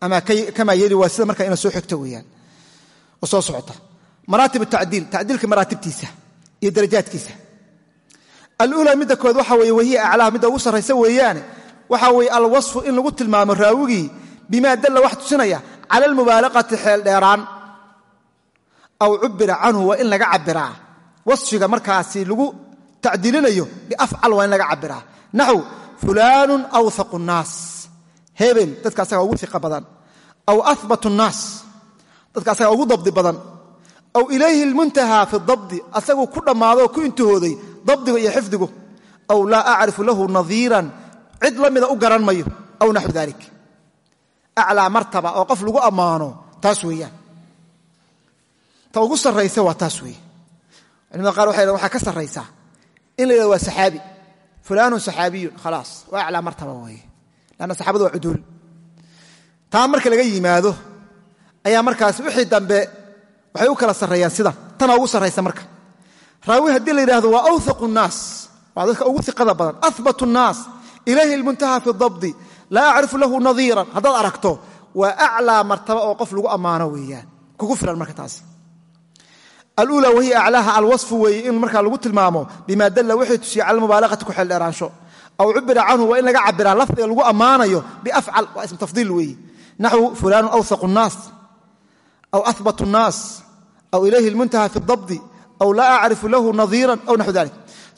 Ama kamaa yeli waa sida markaa ina soo xigta weeyaan. Oo soo socota. Maraatib tacdiil tacdiilka maraatibtiisa iyo darajaadkiisa. Alula midda kood waxa weye wahiya aclaaha midda ugu sarraysa waxa weye alwasfu in lagu tilmaamo raawigii bima dalla wax tusinaya cala almubaalaqati xeel dheeraan. Aw cubira canhu waa in laga cabiraa wasfiga markaasi lagu tacdiilinayo biafcal waa in laga cabiraa naxw fulaanun awhaqu nnaas. Hebel dadka ugu iqa badan. Aw ahbatu nnaas. Dadka ugu dabdi badan. Aw ilayhi lmuntahaa fi dabdi asaguu ku dhammaado ku intihooday dabdiga iyo xifdigu. Aw laa acrifu lahu nadiiran cid la mida u garan mayo aw naxwu dalik. Aclaa martaba oo qof lagu ammaano taas weeyaan. Ta ugu sarraysa waa taas weeye. Culimada qaar waxay waxaa ka sarraysaa in la waa saxaabi. Fulaanun saxaabiyun khalaas. Waa aclaa martaba weeye. Lanna saxaabadu waa cuduul. Taa marka laga yimaado ayaa markaas wixii dambe waxay u kala sarreeyaan sidan. Tana ugu sarraysa marka. Raawi haddii la yidhahdo waa awhaqu nnaas. Waa dadka ugu iqada badan. Ahbatu nnaas ilayhi lmuntaha fi dabdi laa acrifu lahu nadiiran haddaad aragto waa aclaa martaba oo qof lagu ammaano weeyaan kugu filan marka taas alula wahiya aclaaha alwasfu weeye in markaa lagu tilmaamo bima dalla wixii tusiya cala mubaalaqati ku xeeldheeraansho aw cubira canhu waa in laga cabiraa lafdiga lagu ammaanayo biafcal waa ism tafdiil weeye naxwu fulaanu awhaqu nnaas aw ahbatu nnaas aw ilayhi lmuntaha fi dabdi aw laa acrifu lahu nadiiran aw naxwu dalik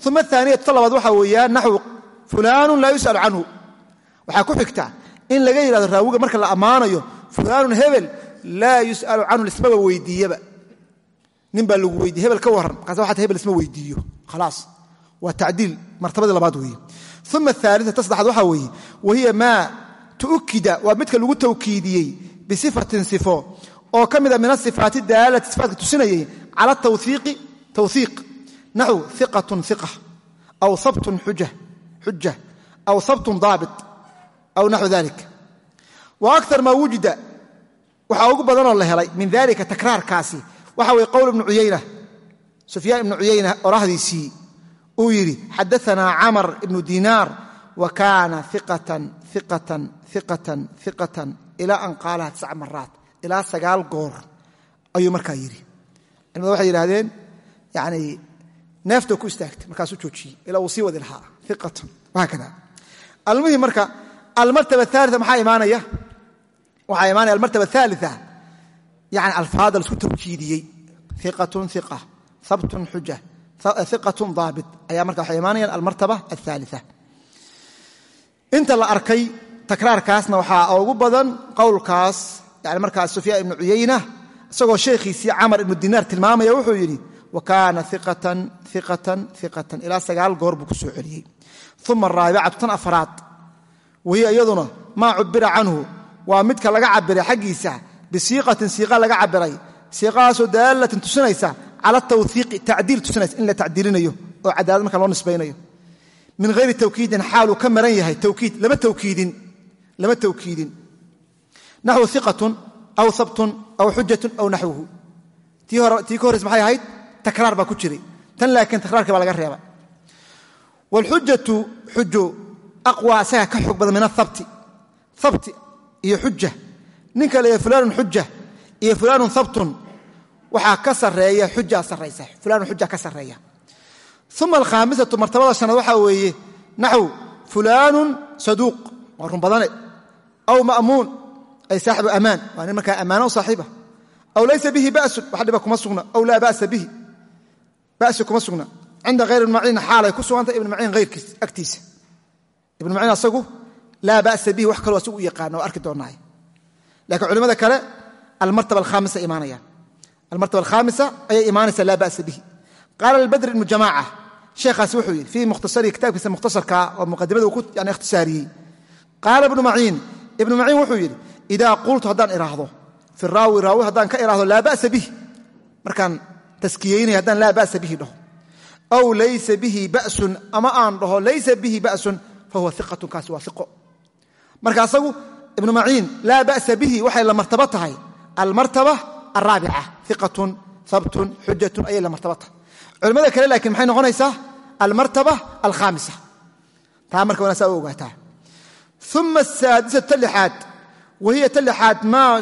uma aaniyatu ta labaad waxaa weeyaan naxwu fulaanu laa yus'alu canhu. Waxaa ku xigta in laga yidhahdo raawiga marka la ammaanayo fulaanun hebel laa yus'alu canhu lismaba weydiiyaba. Nin baa lagu weydiye hebel ka warran markaas waxaa ta hebel isma weydiiyo khalaas. Waa tacdiil martabadii labaad weeye. Uma aalia ta saddexaad waxaa weeye wahiya maa tuukida waa midka lagu tawkiidiyey bisifatin sifo oo ka mida min asifaati daalati sifaatka tusinayay aw habtun daabit aw naxwu dalik wa akar maa wujida waxaa ugu badanoo la helay min dalika takraarkaasi waxa weye qowl ibnu cuyayna sufyaan ibnu cuyayna orahdiisii uu yidhi xadaanaa camar ibnu dinaar wa kaana iqatan iqatan iqatan iqatan ilaa an qaalaha tisca maraat ilaa sagaal goor ayuu markaa yidhi. Culimada waxay yidhahdeen yani neefta ku istaagtay markaasuu joojiyey sii wadi lahaa iqatan wahaakada almuhim marka almartaba aalia maxaa imaanaya? Waxaa imaanaya almartaba aalia yani alfaada la isku tawkiidiyey. Iqatun iqa habtun xuja iqatun daabit ayaa marka waxay imaanayaan almartaba athaalia inta la arkay takraarkaasna waxaa ugu badan qowlkaas yani markaas sufyaan ibnu cuyayna isagoo sheekhiisii camar ibnu dinaar tilmaamaya wuxuu yidhi wa kaana iqatan iqatan iqatan ilaa sagaal goor buu ku soo celiyey uma araabicatu tan afraad wahiya iyaduna maa cubira canhu waa midka laga cabiray xaggiisa bisiiqatin siiqa laga cabiray siiqahaasoo daalatin tusinaysa cala tawhiiqi tacdiil tusinaysa in la tacdiilinayo oo cadaalad marka loo nisbaynayo. Min hayri tawkiidin xaaluu ka maran yahay tawkiid lama tawkiidin naxwu iqatun aw habtun aw xujatun aw naxwuhu. Tii ka horraysa maxay ahayd? Takraar baa ku jiray. Tan laakiin takraarkii baa laga reeba waalxujatu xujo aqwa isaga ka xoog badan min ahabti habti iyo xuja ninka la fulaanun xuja iyo fulaanun habtun waxaa ka sareeya xujaa saraysa fulaanun xuja ka sarreeya uma alkhaamisatu martabada shanaad waxaa weeye naxw fulaanun saduuq waa run badane aw ma'muun ay saaxibu amaan waa nin markaa ammaano saaxiiba aw laysa bihi basun wax dhiba kuma sugna aw laa basa bihi basi kuma sugna cinda hayr ibn maciin xaalay ku sugantay ibn maciin hayrkiis agtiisa ibn maciin asagu laa ba'sa bihi wax kaloo asagu u yaqaana oo arki doonaaye lakiin culimada kale almartaba alkhaamisa imaanayaan almartaba alkhaamisa ayay imaanaysaa laa ba'sa bihi qaala albadr ibnu jamaaca sheekhaasi wuxuu yidhi fii mukhtasarihi kitaabkiisa mukhtasarka oo muqadimada uu ku yani ikhtisaariyey qaala ibnu maciin ibnu maciin wuxuu yidhi idaa qultu haddaan idhaahdo fi raawi raawi haddaan ka idhaahdo aw laysa bihi ba'sun ama aan dhaho laysa bihi ba'sun fa huwa iqatun kaasi waa iqo marka asagu ibnu maciin laa ba'sa bihi waxay la martabo tahay almartaba alraabica iqatun habtun xujatun ayay la martabo tahay kale laakiin maxay noqonaysaa almartaba alkhaamisa taa marka wanaa saa u ogaataa uma asaadisatu ta lixaad wahiya ta lixaad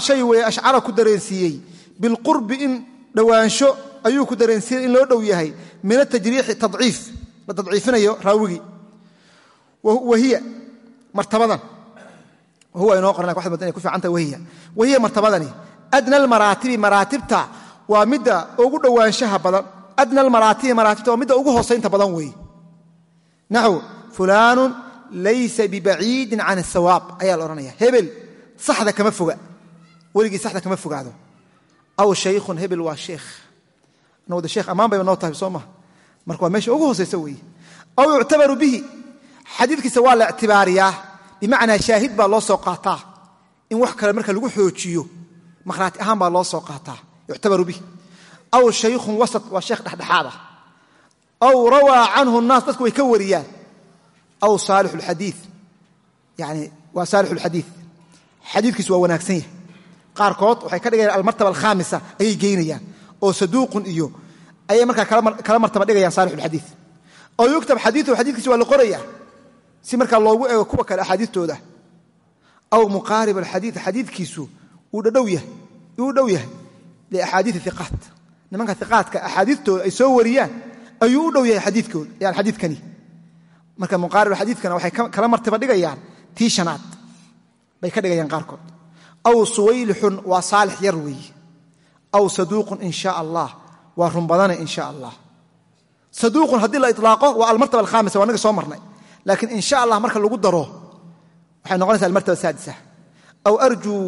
shay weeye ashcara ku dareensiiyey bilqurbi in dhowaansho ayuu ku dareensiiyey in loo dhow yahay min atajriixi tadciif. La tadciifinayo raawigii wahiya martabadan. Huwa inoo qoran waxad modan inay ku fiicanta wahiya wahiya martabadani. Adna almaraatibi maraatibta waa midda ugu dhowaanshaha badan. Adna almaraatibi maraatibta waa midda ugu hoosaynta badan weeye naxw fulaanun laysa bibaciidin can asawaab ayaa la odhanaya hebel saxda kama foga. Weligii saxda kama fogaado. Aw shaykhun hebel waa sheekh anwada sheekh ammaan bayba noo tahay soo maha marka waa meesha ugu hoosaysa weeye aw yuctabaru bihi. Xadiidkiisa waa la ictibaariyaa. Bimacnaa shaahid baa loo soo qaataa. In wax kale marka lagu xoojiyo makhraati ahaan baa loo soo qaataa. Yuctabaru bihi. Aw shaykhun wasat waa sheekh dhexdhexaad aw rawaa canhu naas dadku way ka wariyaan. Aw saalix lxadii yani waa saalix lxadii xadiidkiisu waa wanaagsan yahay. Qaarkood waxay ka dhigayaan almartaba alkhaamisa ayay geynayaan oo saduuqun iyo ayay markaa kala martaba dhigayaan saalix lxadii aw yuktab xadiiu xadiikiisa waa la qoraya si markaa loogu eego kuwa kale axaadiitooda aw muqaarib alxadii xadiikiisu uu dhow yahay liaxaadii iqaat nimanka iqaatka axaadiitooda ay soo wariyaan ayuu u dhow yahay xadiikani marka muqaarib xadiikana waxay kala martaba dhigayaan tii bay ka dhigayaan qaarkood. aw suwaylixun waa saalix yar weeye aw saduuqun in sha allah. Waa runbadane in sha allah. Saduuqun haddii la ilaaqo waa almartaba alkhamisa waa naga soo marnay. Laakiin in sha allah marka lagu daro waxay noqonaysa almartaba saadisa. Aw arjuu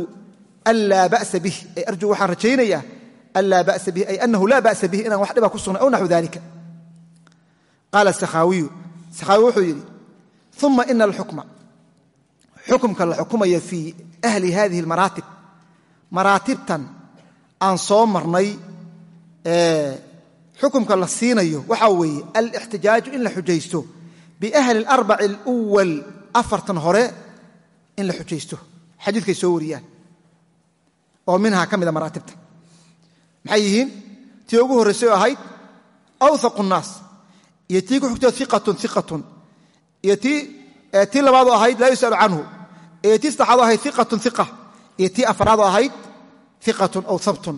anlaa ba'sa bih ay arjuu waxaan rajaynayaa anlaa ba'sa bih ay anahu laa ba'sa bih inaan wax dhiba ku sugnay aw naxwu dalika qaala sakhaawiyu sakhaawi wuxuu yidhi uma ina alxukma xukumka la xukumaya fii ahli hadihi almaraatib maraatibtan aan soo marnay xukumka la siinayo waxaa weeye alixtijaaju in la xujaysto biahli alarbaci alwal afartan hore in la xujaysto. Xadiidkay soo wariyaan. Oo minhaa ka mida maraatibta. Maxay yihiin? Tii ugu horraysay ahayd awhaqu nnaas. Iyo tii ku xigtoo iqatun iqatun iyo tii labaadoo ahayd laa yus'alu canhu. Iyo tii saddexaadoo ahayd iqatun iqa iyo tii afaraadoo ahayd iqatun aw habtun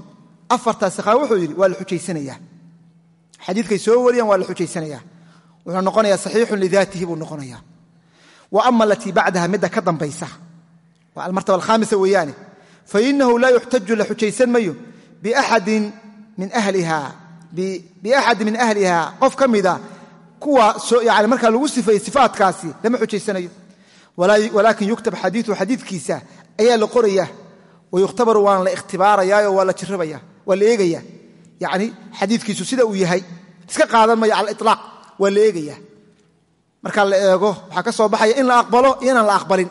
afartaas sakhaa wuxuu yidhi waa la xujaysanayaa xadiidkay soo wariyaan waa la xujaysanayaa wuxuu noqonayaa saxiixun lidaatihi buu noqonayaa. Wa ama alatii bacdaha midda ka dambaysa. Waa almartaba alkhaamisa weeyaane fainahu laa yuxtaju la xujaysan mayo biaxadin min ahliha qof ka mida kuwa yani markaa lagu sifeeyey sifaatkaasi lama xujaysanayo walaakin yuktab xadiiu xadiidkiisa ayaa la qoraya wayukhtabaru waana la ikhtibaarayaayo waa la jirabaya waa la eegaya yani xadiidkiisu sida uu yahay iska qaadan maya cala ilaaq waa la eegaya markaa la eego waxaa ka soo baxaya in la aqbalo iyo inaan la aqbalin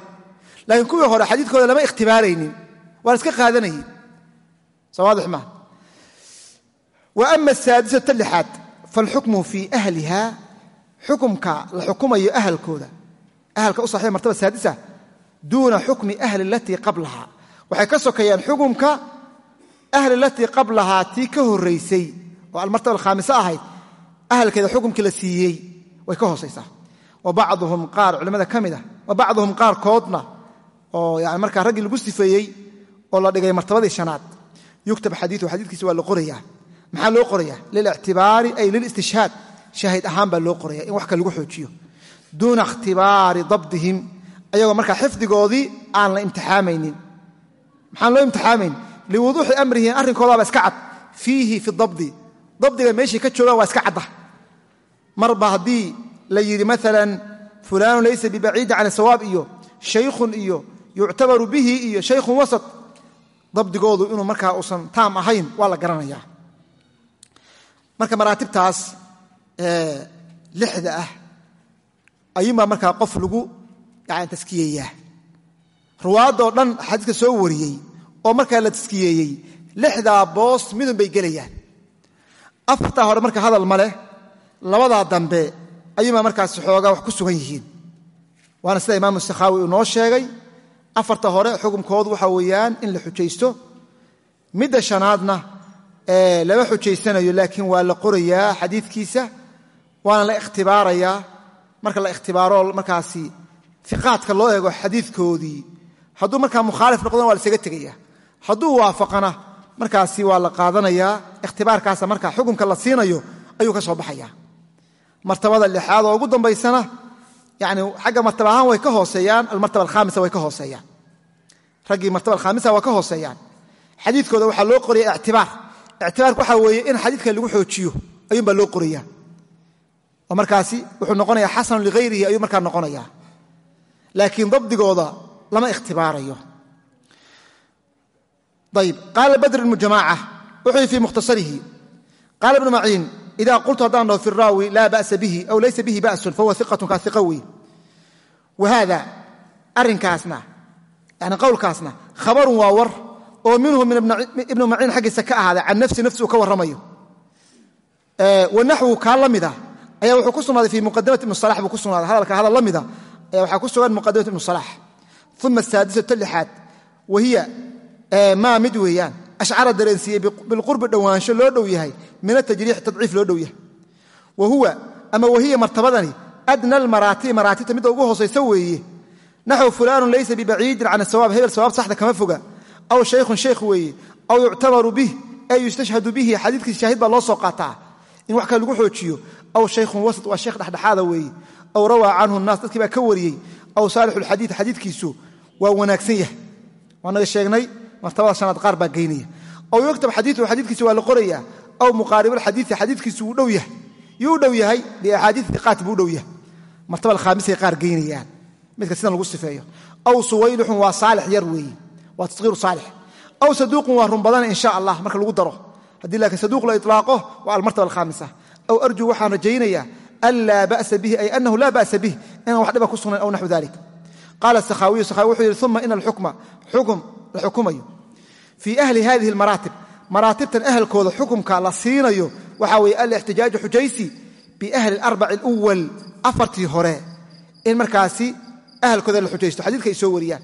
laakiin kuwii hore xadiidkooda lama ikhtibaaraynin waa la iska waadix maa wa ama asaadisata lixaad falxukmu fii ahliha xukumka la xukumayo ahalkooda ahalka u saxiiba martaba saadisa duuna xukmi ahli alatii qablaha waxay ka sokeeyaan xukumka ahli alatii qablahaa tii ka horraysay oo almartaba alkhaamisa ahayd. Ahalkeeda xukumkii la siiyey way ka hoosaysaa wa bacduhum qaar culimmada ka mid ah wa bacduhum qaarkoodna oo yani markaa raggii lagu sifeeyey oo la dhigay martabadii shanaad. Yuktab xadiiu xadiikiisa waa la qorayaa. Maxaa loo qoraya lilictibaari ay lilistishhaad shaahid ahaan baa loo qoraya in wax ka lagu xoojiyo. Duuna ikhtibaari dabdihim. Ayagoo markaa xifdigoodii aan la imtixaamaynin maxaan loo imtixaamayn. Liwuduuxi amrihim arrinkoodaaba iska cad. Fiihi fi dabdi. Dabdiga meeshay ka joogaan waa iska cadda. Marba haddii la yidhi maalan fulaanu laysa bibaciidin can sawaab iyo shaykhun iyo yuctabaru bihi iyo shaykhun wasat. Dabdigoodu inuu markaa uusan taam ahayn waa la garanaya marka maraatibtaas lixda ah ayuunbaa markaa qof lagu yani taskiyeeyaa ruwaadoo dhan xadiiska soo wariyey oo markaa la taskiyeeyey lixdaa boos midun bay gelayaan. Afartaa hore marka hadal ma leh labadaa dambe ayuunbaa markaasi xoogaa wax ku sugan yihiin. Waana sida imaamu sakhaawi uu noo sheegay afarta hore xukunkoodu waxa weeyaan in la xujaysto midda shanaadna lama xujaysanayo laakiin waa la qorayaa xadiidkiisa waana la ikhtibaarayaa. Marka la ikhtibaaro markaasi iqaadka loo eego xadiidkoodii hadduu markaa mukhaalif noqdona waa la isaga tegaya hadduu waafaqana markaasi waa la qaadanayaa ikhtibaarkaasa markaa xukunka la siinayo ayuu ka soo baxaya martabada lixaad oo ugu dambaysana yani xagga martaba ahaan way ka hooseeyaan almartaba alkhamisa way ka hooseeyaan. Raggii martaba alkhamisa waa ka hooseeyaan. Xadiidkooda waxaa loo qoraya ictibaar. Ictibaarka waxaa weeye in xadiidka lagu xoojiyo ayuunbaa loo qoraya oo markaasi wuxuu noqonaya xasanu lighayrihi ayuu markaa noqonaya laakiin dabdigooda lama ikhtibaarayo. Ayb qaala badr ibnu jamaaca wuxuu yii fii mukhtasarihi qaala ibnu maciin ida qultu haddaan dhaho fi raawi laa ba'sa bihi aw laysa bihi ba'sun fahuwa iqatun kaa iqa wey wa haada arrinkaasna yani qowlkaasna khabarun waa war oo minhu min ibnu maciin xaggiisa ka ahaaday can nafsi nafsi uu ka warramayo. Wa naxwu kaa la mida ayaa wuxuu ku sugnaaday fii muqadamati ibnu salax buu ku sugnaaday hadalka hadal la mida ayaa waxaa ku sugan muqadamat ibnu salax uma asaadisatu lixaad wa hiya maa mid weeyaan ashcara dareensiiyey bilqurbi dhowaansho loo dhow yahay min atajriix tadciif loo dhow yahay wa huwa ama wahiya martabadani adna almaraatibi maraatibta midda ugu hoosaysa weeye naxwu fulaanun laysa bibaciidin can asawaab hebel sawaab saxda kama foga aw shaykhun shaykh weeye aw yuctabaru bih ee yustashhadu bihi xadiidkiisa shaahid baa loo soo qaataa in wax kale lagu xoojiyo aw shaykhun wasat waa naas dadkii baa ka wariyey aw saalixu lxadiid xadiidkiisu waa wanaagsan yahay. Waanaga sheegnay martabada shanaad qaar baa geynaya. Aw yuktab xadiiu xadiidkiisa waa la qoraya aw muqaaribulxadiii xadiidkiisu wuu dhow yahay. Yuu dhow yahay biaxaadii iqaati buu dhow yahay. Martaba alkhaamisay qaar geynayaan. Midka sidan lagu sifeeyo. Aw suwaylixun waa saalix yar weeye waa taskiiru saalix. Aw saduuqun waa run badan insha allah marka lagu daro. Haddii laakiin rajaynayaa laa ba'sa bihi ay anahu laa ba'sa bih inaan wax dhiba ku sugnayn aw naxwu dalik qaala sakhaawiyu sakhawi wuxuu yidhi uma ina alxukma xukum la xukumayo fii ahli hadihi almaraatib maraatibtan ahalkooda xukumka la siinayo waxaa weeye alixtijaaju xujaysi biahli alarbaci aluwal afartii hore in markaasi ahalkooda la xujaysto xadiidka ay soo wariyaan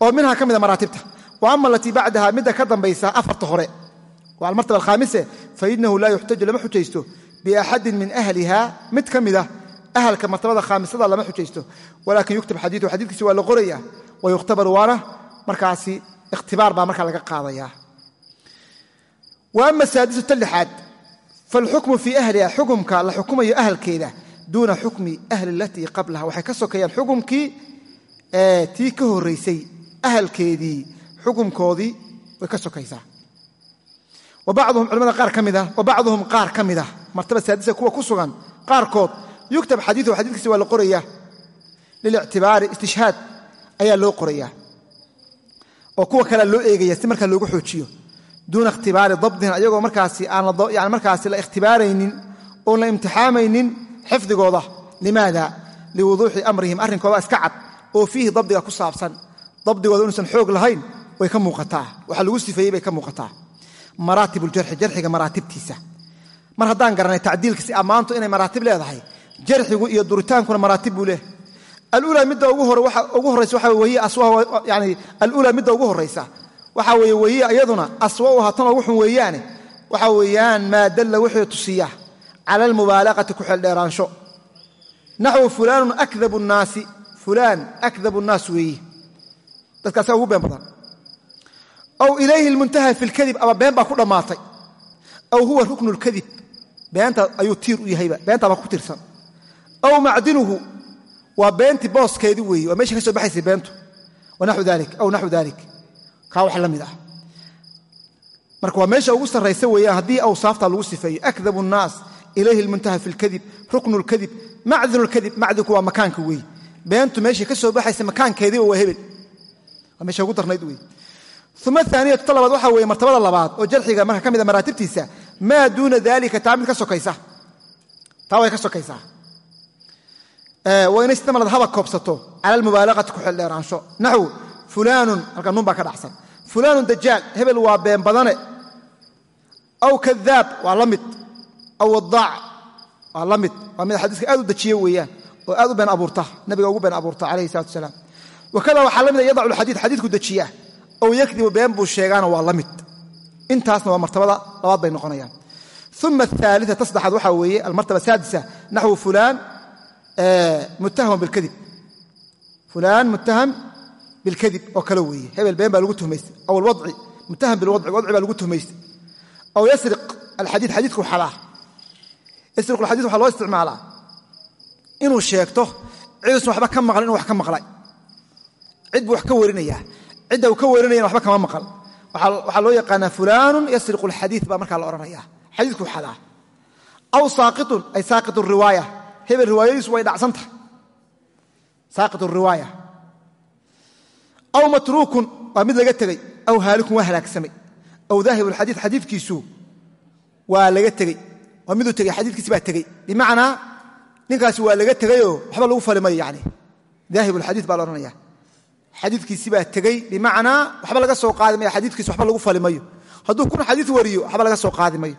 oo minhaa ka mida maraatibta wa ama alatii bacdaha midda ka dambaysa afarta hore biaxadin min ahliha mid ka mida ahalka martabada khaamisada lama xujaysto walaakin yuktab xadiiu xadiidkiisi waa la qoraya wa yukhtabar waana markaasi ikhtibaar baa markaa laga qaadaya wa ama saadisata lixaad falxukmu fii ahliha xukumka la xukumayo ahalkeeda duuna xukmi ahli alatii qablaha waxay ka sokeeyaan xukumkii tii ka horaysay ahalkeedii xukumkoodii way ka sokaysaa wa bacduhum culamada qaar ka mid wa bacduhum qaar ka mid ah martaba saadisa kuwa ku sugan qaarkood yuktab xadiiu xadiidkiisa waa la qoraya. Lilictibaari istishhaad ayaa loo qoraya. Oo kuwa kalea loo eegaya si markaa loogu xoojiyo. Duuna ikhtibaari dabdin ayagoo markaasi aan markaasi la ikhtibaaraynin oon la imtixaamaynin xifdigooda. Limaada? Liwuduuxi amrihim. Arrinkooda iska cad oo fiihi dabdiga ku saabsan. Dabdigooda inuusan xoog lahayn way ka muuqataa. Waxa lagu sifeeyey bay ka muuqataa. Maraatib uljarxi jarxiga mar haddaan garanay tacdiilka si ammaantu inay maraatib leedahay jarxigu iyo duritaankuna maraatib buu leehay alula midda ugu horaysa waxaa weye iyaduna aswauha tan ugu xun weeyaane. Waxa weeyaan maa dalla wixii tusiya cala almubaalaqati ku xeeldheeraansho naxwu fulaanun akdabu nnaasi fulaan akdabu nnaas weeye dadkaasa ugu been badan. Aw ilayhi lmuntaha fi lkadib ama been baa ku dhammaatay. Aw huwa ruknu lkadib beenta ayuu tiir u yahayba beentaabaa ku tiirsan. Aw macdinuhu waa beentii booskeedii weeye waa meesha ka soo baxaysay beentu. Aw naxwu dalik kaa wax la mid ah. Marka waa meesha ugu sarraysa weeyaan haddii awsaafta lagu sifeeyo akdabu nnaas ilayhi lmuntaha fi lkadib ruknu lkadib macdinu lkadib macdinku waa makaanka weeye beentu meeshay ka soo baxaysa makaankeediiba hebel. Waa meesha ugu darnayd weeye uma aaniyatu ta labaad waxaa martabada labaad oo jarxiga marka ka mida maraatibtiisa maa duuna dalika taa mid ka sokaysa taa way ka sokaysaa waa inay sidamalad haba koobsato cala almubaalaqati ku xeeldheeraansho naxw fulaanun halka nun baa ka dhacsan fulaanun dajaal hebel waa been badane aw kadaab waa la mid aw wadaac waa la mid waa mid xadiiska aad u dejiye weeyaan oo aad u been abuurta nabiga ugu been abuurta calayhi salatu dejiyaa ow yakdibu been buu sheegaana waa la mid intaasna waa martabada labaad bay noqonayaan. Uma aثaaliثa ta saddexaad waxaa weeye almartaba saadisa naxwu fulaan muttaham bilkadib. Fulaan muttaham bilkadib oo kale weeye. Hebel been baa lagu tuhmaystay. Aw alwadci muttaham bilwadci wadci baa lagu tuhmaystay. Aw yasriq alxadiid xadiidku xadaa yasriq alxadiid waxaa loo isticmaalaa inuu sheegto ciduusan waxba ka maqlin inuu wax ka maqlay. Cid buu wax ka warinayaa cidda uu ka warinayana waxba kama maqal waxaa loo yaqaanaa fulaanu yasriqu alxadiid baa markaa la odhanaya. Xadiidku xadaa aw saaqitun ay saaqit riwaaya. Hebel riwaayadiisu way dhacsan tahay. Saaqit riwaaya. Aw matruukun waa mid laga tegey. Aw haalikun waa halaagsamay. Aw daahib alxadiid xadiidkiisu waa laga tegey. Waa miduu tegey xadiidkiisi baa tegey. Bimacnaa ninkaasi waa laga tegayoo waxba lagu fali mayo yani daahib alxadiid baa la odhanaya xadiidkiisi baa tegey bimacnaa waxba laga soo qaadi mayo xadiidkiisi waxba lagu fali mayo. Hadduu kun xadiid wariyo waxba laga soo qaadi mayo.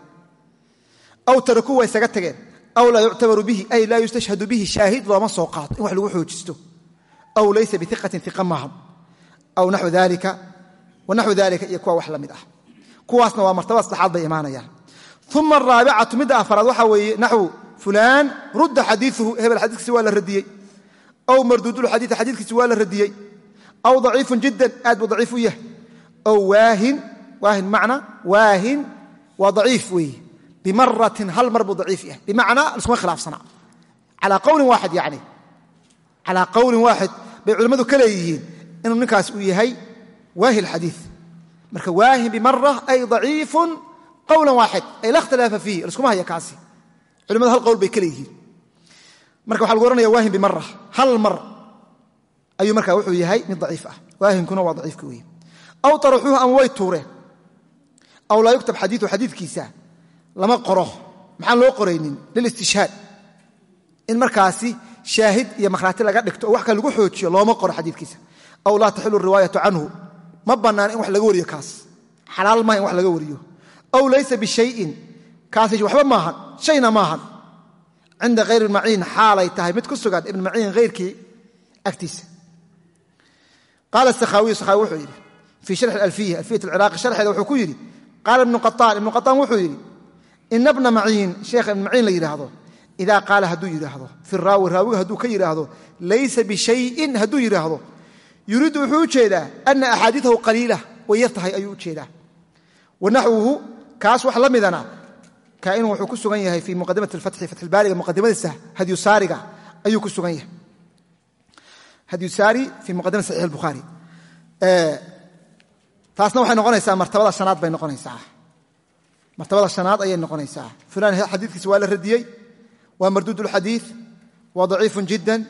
Aw tarakuu waa isaga tageen. Aw laa yuctabaru bihi ay laa yustashhadu bihi shaahid looma soo qaato. In wax lagu xoojisto. Aw laysa biiqatin iqa maaha aw wanaxwu dalika iyo kuwa wax la mid ah. Kuwaasna waa martabada saddexaad bay imaanayaan. Uma araabicatu midda afaraad waxaa weeye naxwu fulaan rudda xadiiuhu hebel xadiikiisi waa la radiyey. Aw marduudulxadiii xadiikiisi waa la radiyey aw daciifun jiddan aad buu daciif u yahay aw waahin waahin macna waahin waa daciif weeye bimaratin hal mar buu daciif yahay bimacnaa liskuma khilaafsanaa calaa qowlin waaxid yani calaa qowlin waaxid bay culimmadu ka leeyihiin inuu ninkaas uu yahay waahi lxadii marka waahin bimara ay daciifun qowlan waaxid ay la ikhtilaafa fiihi liskuma haya kaasi culimadu hal qowl bay ka leeyihiin marka waxa lagu ohanaya waahin bimara hal mar ayuu marka wuxuu yahay mid daciif ah. Waahinkuna waa daciifka weeye. Aw taraxuuhu ama way tuureen. Aw laa yuktab xadiiu xadiidkiisa. Lama qoro. Maxaan loo qoraynin? Lilistishhaad in markaasi shaahid iyo makhraati laga dhigto wax kale lagu xoojiyo looma qoro xadiidkiisa. Aw laa taxilu riwaayatu canhu. Ma bannaan in wax laga wariyo kaas. Xalaal maaha in wax laga wariyo. Aw laysa bishayin. Kaasi waxba maahan. Shayna maahan. Cinda hayr maciin xaalay tahay. Mid ku sugan ibn maciin hayrkii agtiisa qaala sakhaawiyu sakhaawi wuxuu yidhi fii sharxi alfiya alfiyat alciraaqi sharxeeda wuxuu ku yidhi qaala ibnu qataan ibnu qataan wuxuu yidhi ina bna maciin sheekha ibn maciin la yidhaahdo idaa qaala hadduu yidhaahdo fi raawi raawiga hadduu ka yidhaahdo laysa bishayin hadduu yidhaahdo yuriidu wuxuu u jeedaa ana axaadiiahu qaliila way yar tahay ayuu u jeedaa wa naxwuhu kaas wax la midana kainuu wuxuu ku sugan yahay fii muqadimati alfatxi fatxilbaariga muqadimadiisa yahay hadyusaari fii muqadimati saxiix albukhaari taasna waxay noqonaysaa martabada shanaad bay noqonaysaa. Martabada shanaad ayay noqonaysaa. Fulaan xadiidkiisa waa la radiyey waa marduud ulxadiid waa daciifun jiddan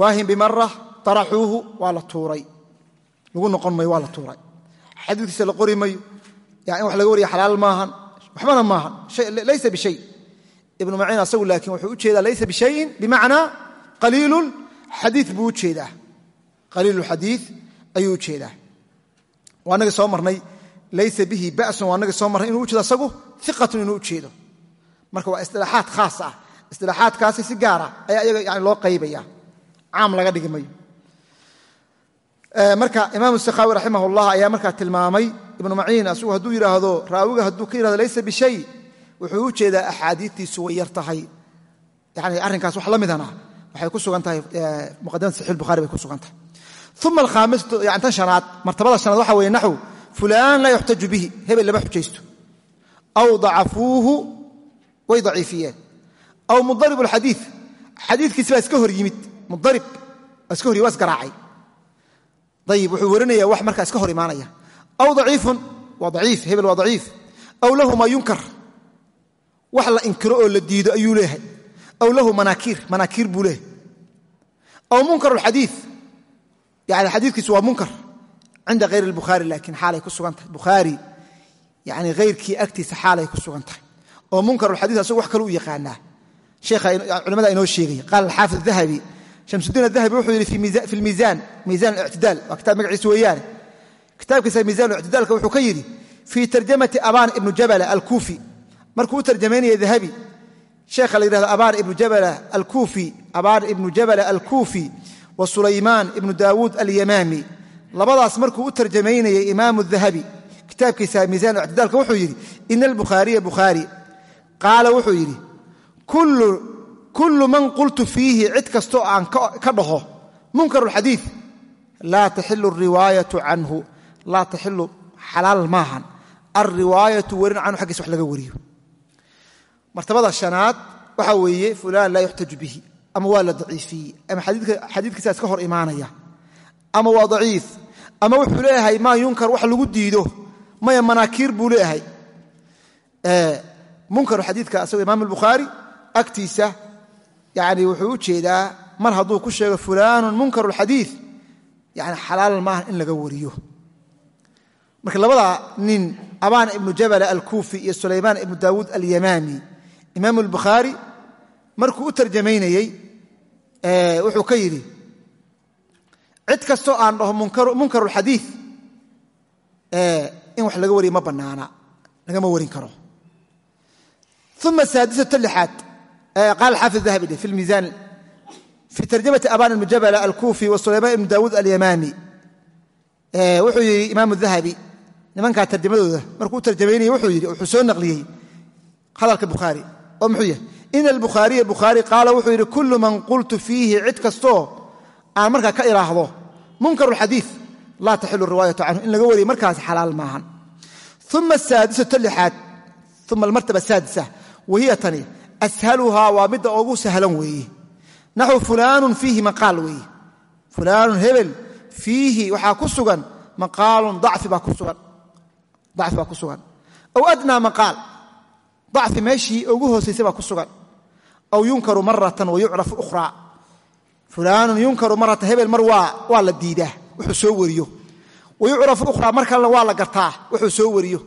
waahin bimara taraxuuhu waa la tuuray. Lagu noqon mayo waa la tuuray. Xadiidkiisa la qori mayo in wax laga wariya xalaal maahan waxbana maahan. Laysa bishay ibnu maciin asagu laakiin wuxuu u jeedaa laysa bishayin xadii buu u jeedaa. Qaliilulxadii ayuu u jeedaa. Waa nagii soo marnay laysa bihi ba'sun waa nagii soo marnay inuu u jeedo asagu iqatun inuu u jeedo. Marka waa istilaaxaad khaas ah. Istilaaxaadkaasi si gaara ayaa iyaga yani loo qaybaya. Caam laga dhigi mayo. Marka imaam sakhaawi raximah ullah ayaa markaa tilmaamay ibnu maciin asigu hadduu yidhaahdo raawiga hadduu ka yihahdo laysa bishay wuxuu u jeedaa axaadiidtiisu way yar tahay. Yani arrinkaas wax la midana waxay ku sugan tahay muqadimata saxix bukhari bay ku sugan tahay. Uma alkhaamisatu yani tan shanaad martabada shanaad waxa weeye naxw fulaan laa yuxtaju bihi hebel lama xujaysto. Aw dacafuuhu way daciifiyeen. Aw mudarib alxadiid xadiidkiisi baa iska hor yimid mudarib baa iska hor yimid waa isgaraacay ayib wuxuu warinaya wax markaa iska hor imaanaya. Aw daciifun waa daciif hebel waa daciif. Aw lahu maa yunkar wax la inkiro oo la diido ayuu leeyahay aw lahu manaakiir manaakiir buu leeyahay aw munkar alxadii yani xadiidkiisu waa munkar cinda hayr albukhaari laakiin xaalay ku sugan tahay bukhaari yani hayrkii agtiisa xaalay ku sugan tahay oo munkar alxadiis asagu wax kale u yaqaanaa culamada inoo sheegaya qaala alxaafid dahabi shamsudiin adahabi wuxuu yidhi fi lmiisaan miisaan alictidaal waa kitaab magaciisa weeyaane kitaabkiisa miisaan ictidaalka wuxuu ka yidhi fii tarjamati abaan ibnu jabala alkuufi markuu u sheekha la yidhahdo abaan ibnu jabala alkuufi abaan ibnu jabala alkuufi wa sulaymaan ibnu daawuud alyamaami. Labadaas markuu u tarjamaynayay imaamu dahabi kitaabkiisa miisaan ictidaalka wuxuu yidhi ina albukhaariya bukhaari. Qaala wuxuu yidhi kullu man qultu fiihi cid kastoo aan ka dhaho munkar xadii laa taxilu riwaayatu canhu laa taxilu xalaal maahan alriwaayatu werin canhu xaggiisa wax laga wariyo martabada shanaad waxaa weeye fulaan laa yuxtaju bihi ama waa la daciifiyey ama xadiidkiisaas ka hor imaanaya ama waa daciif ama wuxuu leeyahay maa yunkar wax lagu diido maya manaakiir buu leeyahay. Munkaru xadiidka asagoo imaam albukhaari agtiisa yani wuxuu u jeedaa mar hadduu ku sheego fulaanun munkaru lxadiid yani xalaal maaha in laga wariyo. Marka labadaa nin abaan ibnu jabala alkuufi iyo sulaymaan ibnu daawuud alyamaami imaam albukhaari markuu u tarjamaynayey wuxuu ka yidhi cid kastoo aan dhaho munkaru lxadiid in wax laga wariyo ma bannaana lagama warin karo. Uma saadisatu lixaad qaala xaafid dahabi fi lmiisaan fi tarjamati abaan ibnu jabala alkuufi wa ibnu daawuud alyamaami wuxuu yidhi imaamu dahabi nimankaa tarjamadooda markuu u tarjamaynayey wuxuu yidhi wuxuu soo naqliyey hadalka bukhaari oo muxuu yahay ina albukhaariya bukhaari qaala wuxuu yidhi kullu man qultu fiihi cid kastoo aan markaa ka iraahdo munkaru xadiid laa taxilu riwaayatu canhu in laga wariyo markaas xalaal maahan. Uma asaadisatu lixaad uma almartaba asaadisa wahiya tani ashaluhaa waa midda ugu sahlan weeye. Naxwu fulaanun fiihi maqaal weeye. Fulaanun hebel fiihi waxaa ku sugan maqaalun dacfi baa ku sugan. Aw adnaa maqaal dacfi meeshii ugu hoosaysay baa ku sugan. Aw yunkaru maratan wa yucrafu ukhraa. Fulaanun yunkaru maratan hebel mar waa la diidaa wuxuu soo wariyo. Wa yucrafu wuxuu soo wariyo.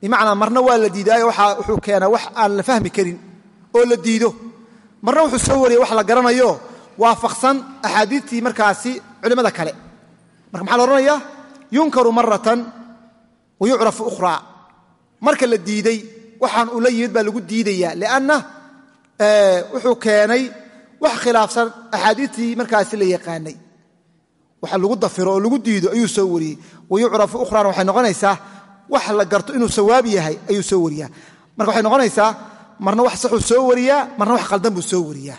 Bimacnaa marna waa la diidaayo wuxuu keenaa wax aan la fahmi karin oo la diido. Marna wuxuu soo wariya wax la garanayo waafaqsan axaadiidtii markaasi culimmada kale. Marka maxaa la odhanayaa yunkaru maratan wa yucrafu ukhraa. Marka la diiday waxaan ula yimid baa lagu diidaya lianna wuxuu keenay wax khilaafsan axaadiidtii markaasi la yaqaanay. Waxa lagu dafiro oo lagu diido ayuu soo wariyey. Wa yucrafu ukhrana waxay noqonaysaa wax la garto inuu sawaab yahay ayuu soo wariyaa. Marka waxay noqonaysaa marna wax saxuu soo wariyaa marna wax qaldan buu soo wariyaa.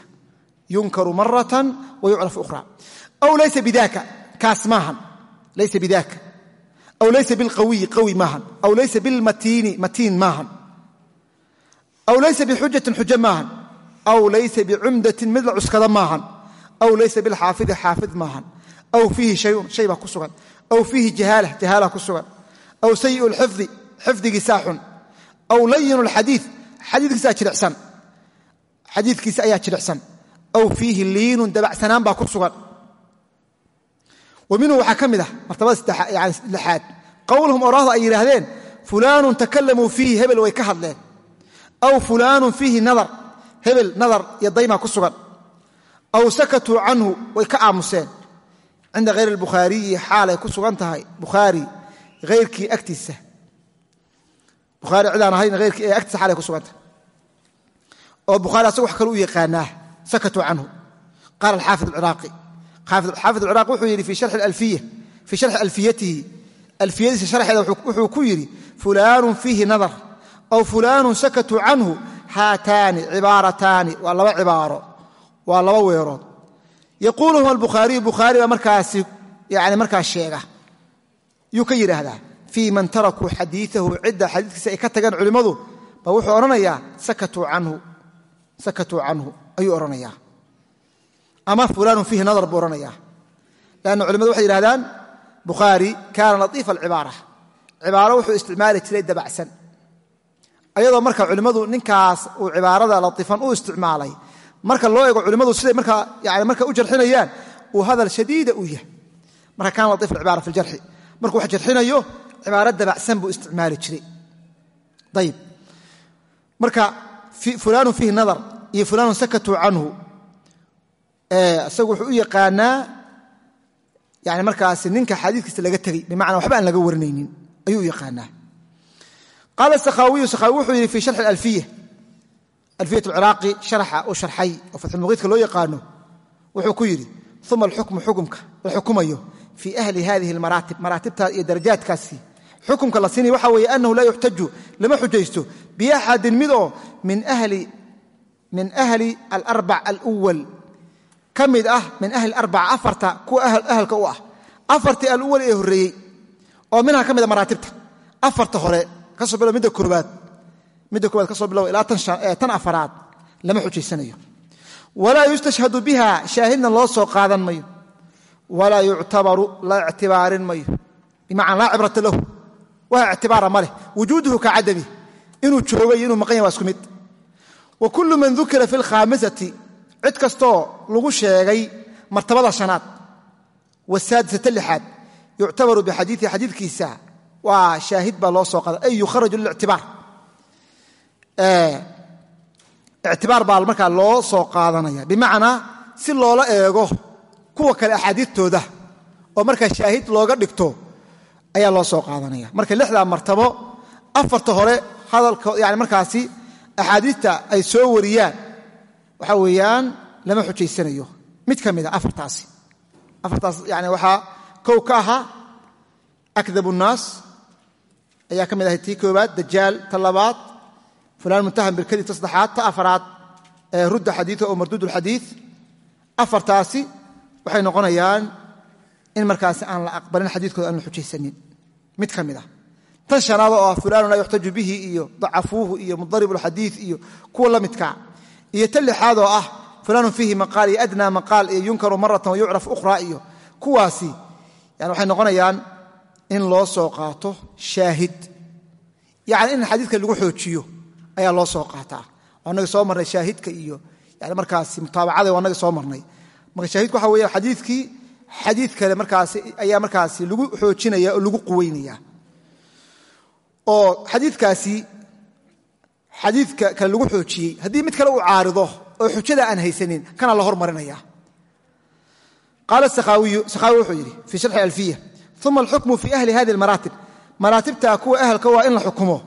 Yunkaru maratan wa yucrafu ukhra aw laysa bidaaka kaas maahan laysa bidaaka. Aw laysa bilqawiyi qawi maahan aw laysa bilmatiini matiin maahan aw laysa bixujatin xujo maahan aw laysa bicumdatin mid la cuskada maahan aw laysa bilxaafidi xaafid maahan aw fiihi shayun shay baa ku sugan aw fiihi jahaala jahaala ku sugan aw sayiu lxifdi xifdigiisaa xun aw layin lxadiid xadiikiisaa jiricsan xadiidkiisa ayaa jiricsan aw fiihi liinun dabacsanaan baa ku sugan wa minhu waxaa ka mid ah martabada lixaad qowluhum oraahdu ay yidhaahdeen fulaanun takalamuu fiihi aw fulaanun fiihi nadar hebel nadar iyo daymaa ku sugan. Aw sakatuu canhu way ka aamuseen. Cinda hayr albukhaariyi xaalay ku sugan tahay. Bukhaari hayrkii agtiisa. Bukhaari cidaan ahayn hayrkii ee agtiisa xaalay ku sugan tahay. Oo bukhaari asaga wax kale u yaqaanaa sakatuu canhu. Qaala alxaafid alciraaqi. Xaafid alciraaqi wuxuu yidhi fii sharxi fulaanun fiihi nadar aw fulaanun sakatuu canhu haataani cibaarataani waa laba cibaaro waa laba weerood. yaquuluhum albukhaariyu bukhaari baa markaasi yani markaas sheega. yuu ka yidhaahdaa fii man tarakuu xadiiahu cidda xadiikiisa ay ka tageen culimmadu ba wuxuu odhanayaa sakatuu canhu ayuu odhanayaa ama fulaanun fiihi nadar buu odhanayaa lanna culimadu waxay yidhahdaan bukhaari kaana latiifa alcibaara cibaaro wuxuu isticmaali jiray dabacsan ayadoo marka culimmadu ninkaas uu cibaarada latiifan u isticmaalay marka loo eego culimmadu siday marka u jarxinayaan uu hadal shadiida u yahay. Marka kaana latiif alcibaara fi ljarxi markuu wax jarxinayo cibaaro dabacsan buu isticmaali jiray. Ayib marka fulaanun fiihi nadar iyo fulaanun sakatuu canhu isagu wuxuu u yaqaanaa yani markaas ninka xadiikiisa laga tegey bimacnaa waxba aan laga warinaynin ayuu u yaqaanaa qaala sakhaawiyu sakhaawi wuxuu yidhi fii sharxi alfiya alfiyat alciraaqi sharaxa uu sharxay oo fatxulmuqiidka loo yaqaano wuxuu ku yidhi uma alxukmu xukumka la xukumayo fii ahli hadihi almaraatib maraatibtaas iyo darajaadkaasi xukumka la siinaya waxa weeye annahu laa yuxtaju lama xujaysto biaxadin mid oo min ahli alarbac alwal ka mid ah min ahli arbaca afarta kuwa ahalka u ah afartii aluwal ee horreeyey oo minha ka maraatibta afarta hore ka soo bilow midda koobaad midda koobaad ka bilow ilaa tan afaraad lama xujaysanayo walaa yustashhadu biha shaahidna loo soo qaadan mayo. Walaa yuctabaru la ictibaarin mayo. Bimacnaa laa cibrata lahu. Wax ictibaara ma wujuuduhu ka cadami. Inuu joogo iyo inuu maqan waa isku mid. Wa kullu man dukira fi alkhaamisati cid kastoo lagu sheegay martabada shanaad wasaadisata lixaad yuctabaru bixadiiii xadiidkiisa waa shaahid baa loo soo qaada ay yukharaju lilictibaar ictibaar baa markaa loo soo qaadanaya. Bimacnaa si loola eego kuwa kale axaadiidtooda oo markaa shaahid looga dhigto ayaa loo soo qaadanaya. Marka lixdaa martabo afarta hore hadalka yani markaasi axaadiidta ay soo wariyaan waxa weeyaan lama xujaysanayo mid ka mida afartaasi. Afartaas yani waxaa kow ka ahaa akdabu nnaas ayaa ka mid ahay tii koobaad dajaal ta labaad fulaan muntaham bilkadib ta saddexaad ta afaraad rudda xadiia oo marduud lxadiid afartaasi waxay noqonayaan in markaasi aan la aqbalin xadiidkooda aan la xujaysanin. Mid ka mid ah. Tan shanaad oo ah fulaanu laa yuxtaju bihi iyo dacafuuhu iyo mudarib lxadiid iyo kuwa la midkaa iyo ta lixaad oo ah fulaanun fiihi maqaal iyo adnaa maqaal iyo yunkaru maratan wayucraf ukhra iyo kuwaasi yani waxay noqonayaan in loo soo qaato shaahid. Yani in xadiidka lagu xoojiyo ayaa loo soo qaataa. Annaga soo marnay shaahidka iyo yani markaasi mutaabacada annaga soo marnay. Marka shaahidku waxa weya xadiidkii xadiid kale markaasi ayaa markaasi lagu xoojinaya oo lagu quweynaya oo xadiidkaasi xadiidka kale lagu xoojiyey haddii mid kale uu caarido oo xujada aan haysanin kana la hormarinaya qaala sakhaawiyu sakhaawi wuxuu yidhi fii sharxi alfiya uma alxukmu fii ahli hadi almaraatib maraatibta kuwa ahalka waa in la xukumo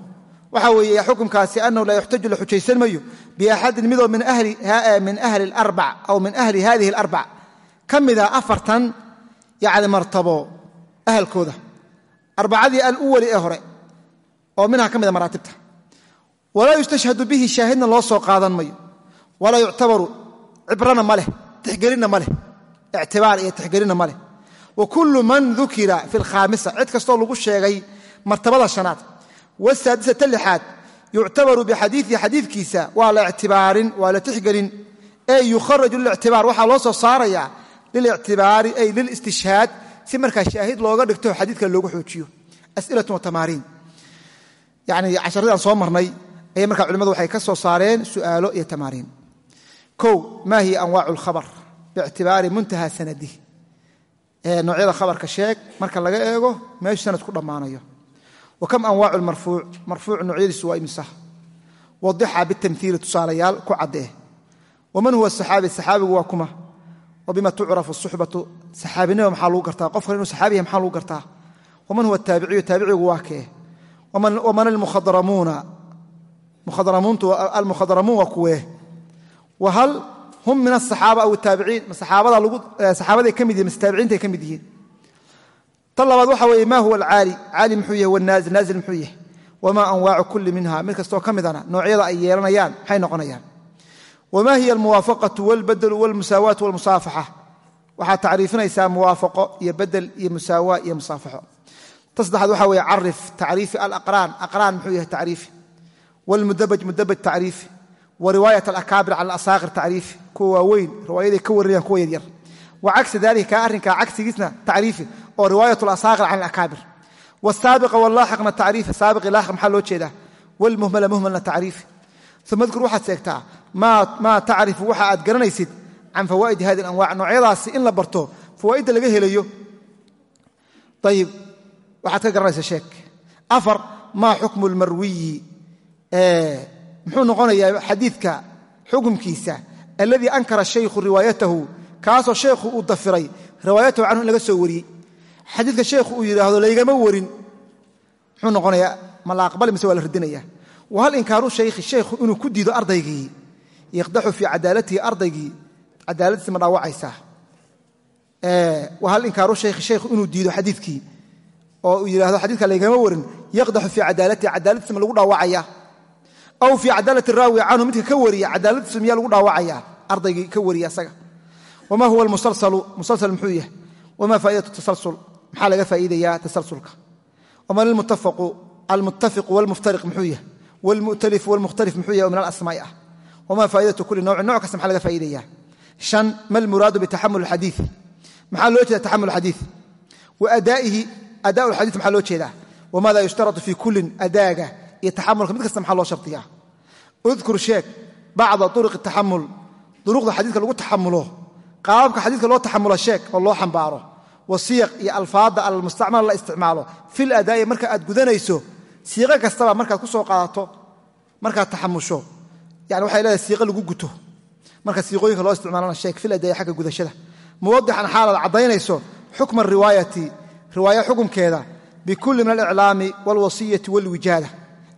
waxa weeye xukumkaasi anahu laa yuxtaju la xujaysan mayo biaxadin midoo min ahli alarbac aw min ahli hadihi alarbac ka mida afartan yani martabo ahalkooda arbacadii aluwali ee hore oo minha ka mida maraatibta walaa yustashhadu bihi shaahidna loo soo qaadan mayo walaa yuctabaru cibrana ma leh tixgelinna ma leh ictibaar iyo wa kullu man dukira fi alkhaamisa cid kastoo lagu sheegay martabada shanaad. Wasaadisata lixaad yuctabaru bixadiiii xadiidkiisa. Waa la ictibaarin waa la tixgelin. Ey yukharaju lilictibaar. Waxaa loo soo saarayaa lilictibaari ay lilistishhaad. Si markaa shaahid looga dhigto xadiidka loogu xoojiyo. As'ilatun watamaariin yani casharadii aan soo marnay ayay markaa culimadu waxay ka soo saareen su'aalo iyo tamaariin. Kow ma hiya anwaacu alkhabar noocyada khabarka sheeg marka laga eego meeshu sanad ku dhammaanayo. Wa kam anwaacu marfuuc? Marfuuc noocyadiisu waa imisa? Wadixa bitamhiili tusaalayaal ku caddee waman huwa saxaabi? Saxaabigu waa kuma. Wa bima tucrafu suxbatu? Saxaabinima maxaa lagu gartaa? Qofkan inuu saxaabi yahay maxaa lagu gartaa? Waman huwa taabiciyu? Taabicigu waa kee. Waman almukhadaramuuna? Almukhadaramuun waa kuwee. Wa hal hum min aaaab aw taabiciinaabadii eh, ka mid yihiin mtaabiciinta ay ka mid yihiin. Ta labaad waxa weye ma huwa alcaali? Caali muxuu yahy wanaail naail muxuu yahy wamaa anwaacu kulli minha mid kastoo ka midana noocyada ay yeelanayaan maxay noqonayaan? Wma hiya almuwaafaqatu walbadelu walmusaawaatu walmusaafaxa? Waxaad tacriifinaysaa muwaafaqo iyo badel iyo musaawa iyo musaafaxo. Ta saddexaad waxa weye carif tacriifi alaqraan. Aqraan muxuu yahay tacriifi. Wlmudabaj mudabaj tacriifi wa riwaayat alakaabir cala asaaqir tacriifi kuwa waaweyn riwaayaday ka warinayaan kuwa yaryar. Wa cagsa dalika kaa arrinkaa cagsigiisna tacriifi oo riwaayat alasaaqir can alakaabir wsaabiqa wlaaxiqna tacriifi saabiqi laaxiq maxaa loo jeedaa? Wlmuhmala muhmalna tacriifi uma dkur waxaad sheegtaa maa tacrifu waxa aad garanaysid can fawaa'idi hadi anwac noocyadaasi in la barto fawaa'idda laga helayo. Ayib waxaad ka garanaysa sheeg. Afar maa xukmu lmarwiyi muxuu noqonayaa xadiidka xukumkiisa alladii ankara shaykhu riwaayatahu kaasoo sheekhu uu dafiray. Riwaayatahu canhu in laga soo wariyey. Xadiidka sheekhu uu yidhaahdo laygama warin. Muxuu noqonayaa ma la aqbali mise waa la radinaya wahal inkaaru shaykhi sheekhu inuu ku diido ardaygii yaqdaxu fii cadaalatihi ardaygii cadaaladiisi ma dhaawacaysaa wahal inkaaru shaykhi sheekhu inuu diido xadiidkii? Oo uu yidhahdo xadidka laygama warin. Yaqdaxu fii cadaalatihi cadaaladiisi ma lagu dhaawacaya aw fii cadaalati raawi canhu midka ka wariya cadaaladiisu miyaa lagu dhaawacaya. Ardaygii ka wariya asaga wma huwa musalsalu musalsal muxuu yahay? Wma faa'idatu tasalsul maxaa laga faa'iidayaa tasalsulka wman almuttafiqu wlmuftariq muxuu yahay? Wlmu'talifu wlmukhtalif muxuu yahay? Oo min alasmaa'i ah. Wma faa'idatu kuli nowcin noc kasta maxaa laga faa'iidaya shan ma lmuraadu bitaxamul xadiid maxaa loo jeeda taxamul xadiid wa adaa'ihi adaa lxadiid maxaa loo jeedaa? Wamaada yushtaratu fi kullin adaaga iyo taxamulka mid kasta maxaa loo shardiyaa udkur sheeg bacda uruqi taxamul. Duruqda xadiidka lagu taxamulo. Qaababka xadiidka loo taxamulo sheeg oo loo xambaaro. Wasiyaq iyo alfaadda almustacmal la isticmaalo. Fil adaa'i marka aad gudanayso siiqo kastaba markaad ku soo qaadato markaad taxamusho. Yani waxay leedahay siiqo lagu guto. Marka siiqooyinka loo isticmaalana sheeg fil adaa'i xagga gudashada. Muwadixan xaalaad caddaynayso xukma riwaayati riwaaya xukumkeeda bikulli min aliclaami walwijaada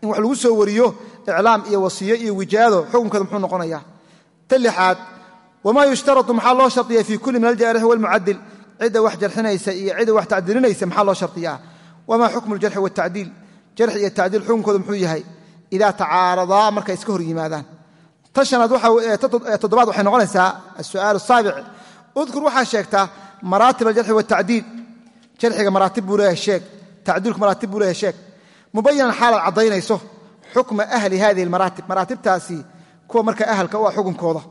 in wax lagu soo wariyo iclaam iyo wasiyo iyo wijaado xukunkeeda muxuu noqonaya ta lixaad wamaa yushtarau maxaa loo shariya fii kulli min aljaarixi walmucadil cidda wax jarxinaysa iyo cidda wax tacdilinaysa maxaa loo shariyaa wamaa xukmu ljarxi waltacdiil? Jarxi iyo tacdiil xukunkooda muxuu yahay idaa tacaaradaa markay iska hor yimaadaan. Ta hanaad toddobaad waxay noqonaysaa asu'aal saabic. Udkur waxaa sheegtaa maraatib aljarxi waltacdiil. Jarxiga maraatib buu leeyahay sheeg. Tacdiilku maraatib buu leeyahay sheeg mubayanan xaalaad caddaynayso xukma ahli hadihi اlmaraatib maraatibtaasi kuwa marka ahalka u ah xukunkooda.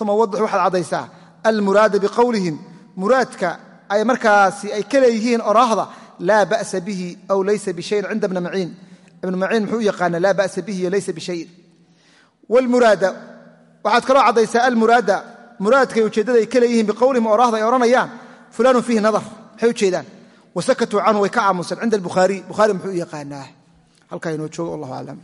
Uma wadax waxaad caddaysaa almuraada biqowlihim muraadka ay markaasi ay ka leeyihiin oraahda laa ba'sa bihi aw laysa bishayin cinda ibni maciin. Ibnu maciin muxuu u yaqaana laa ba'sa bihi iyo laysa bishayin. Wlmuraada waxaad kaloo caddaysaa almuraada. Muraadkay ujeeddada ay ka leeyihiin biqowlihim oraahda ay odhanayaan fulaanun fiihi nadar. Maxay ujeedaan wasakatuu canhu way ka aamusan cinda albukhaariy bukhaari yaqaanaa halkaa inoo joogo wallahu aclam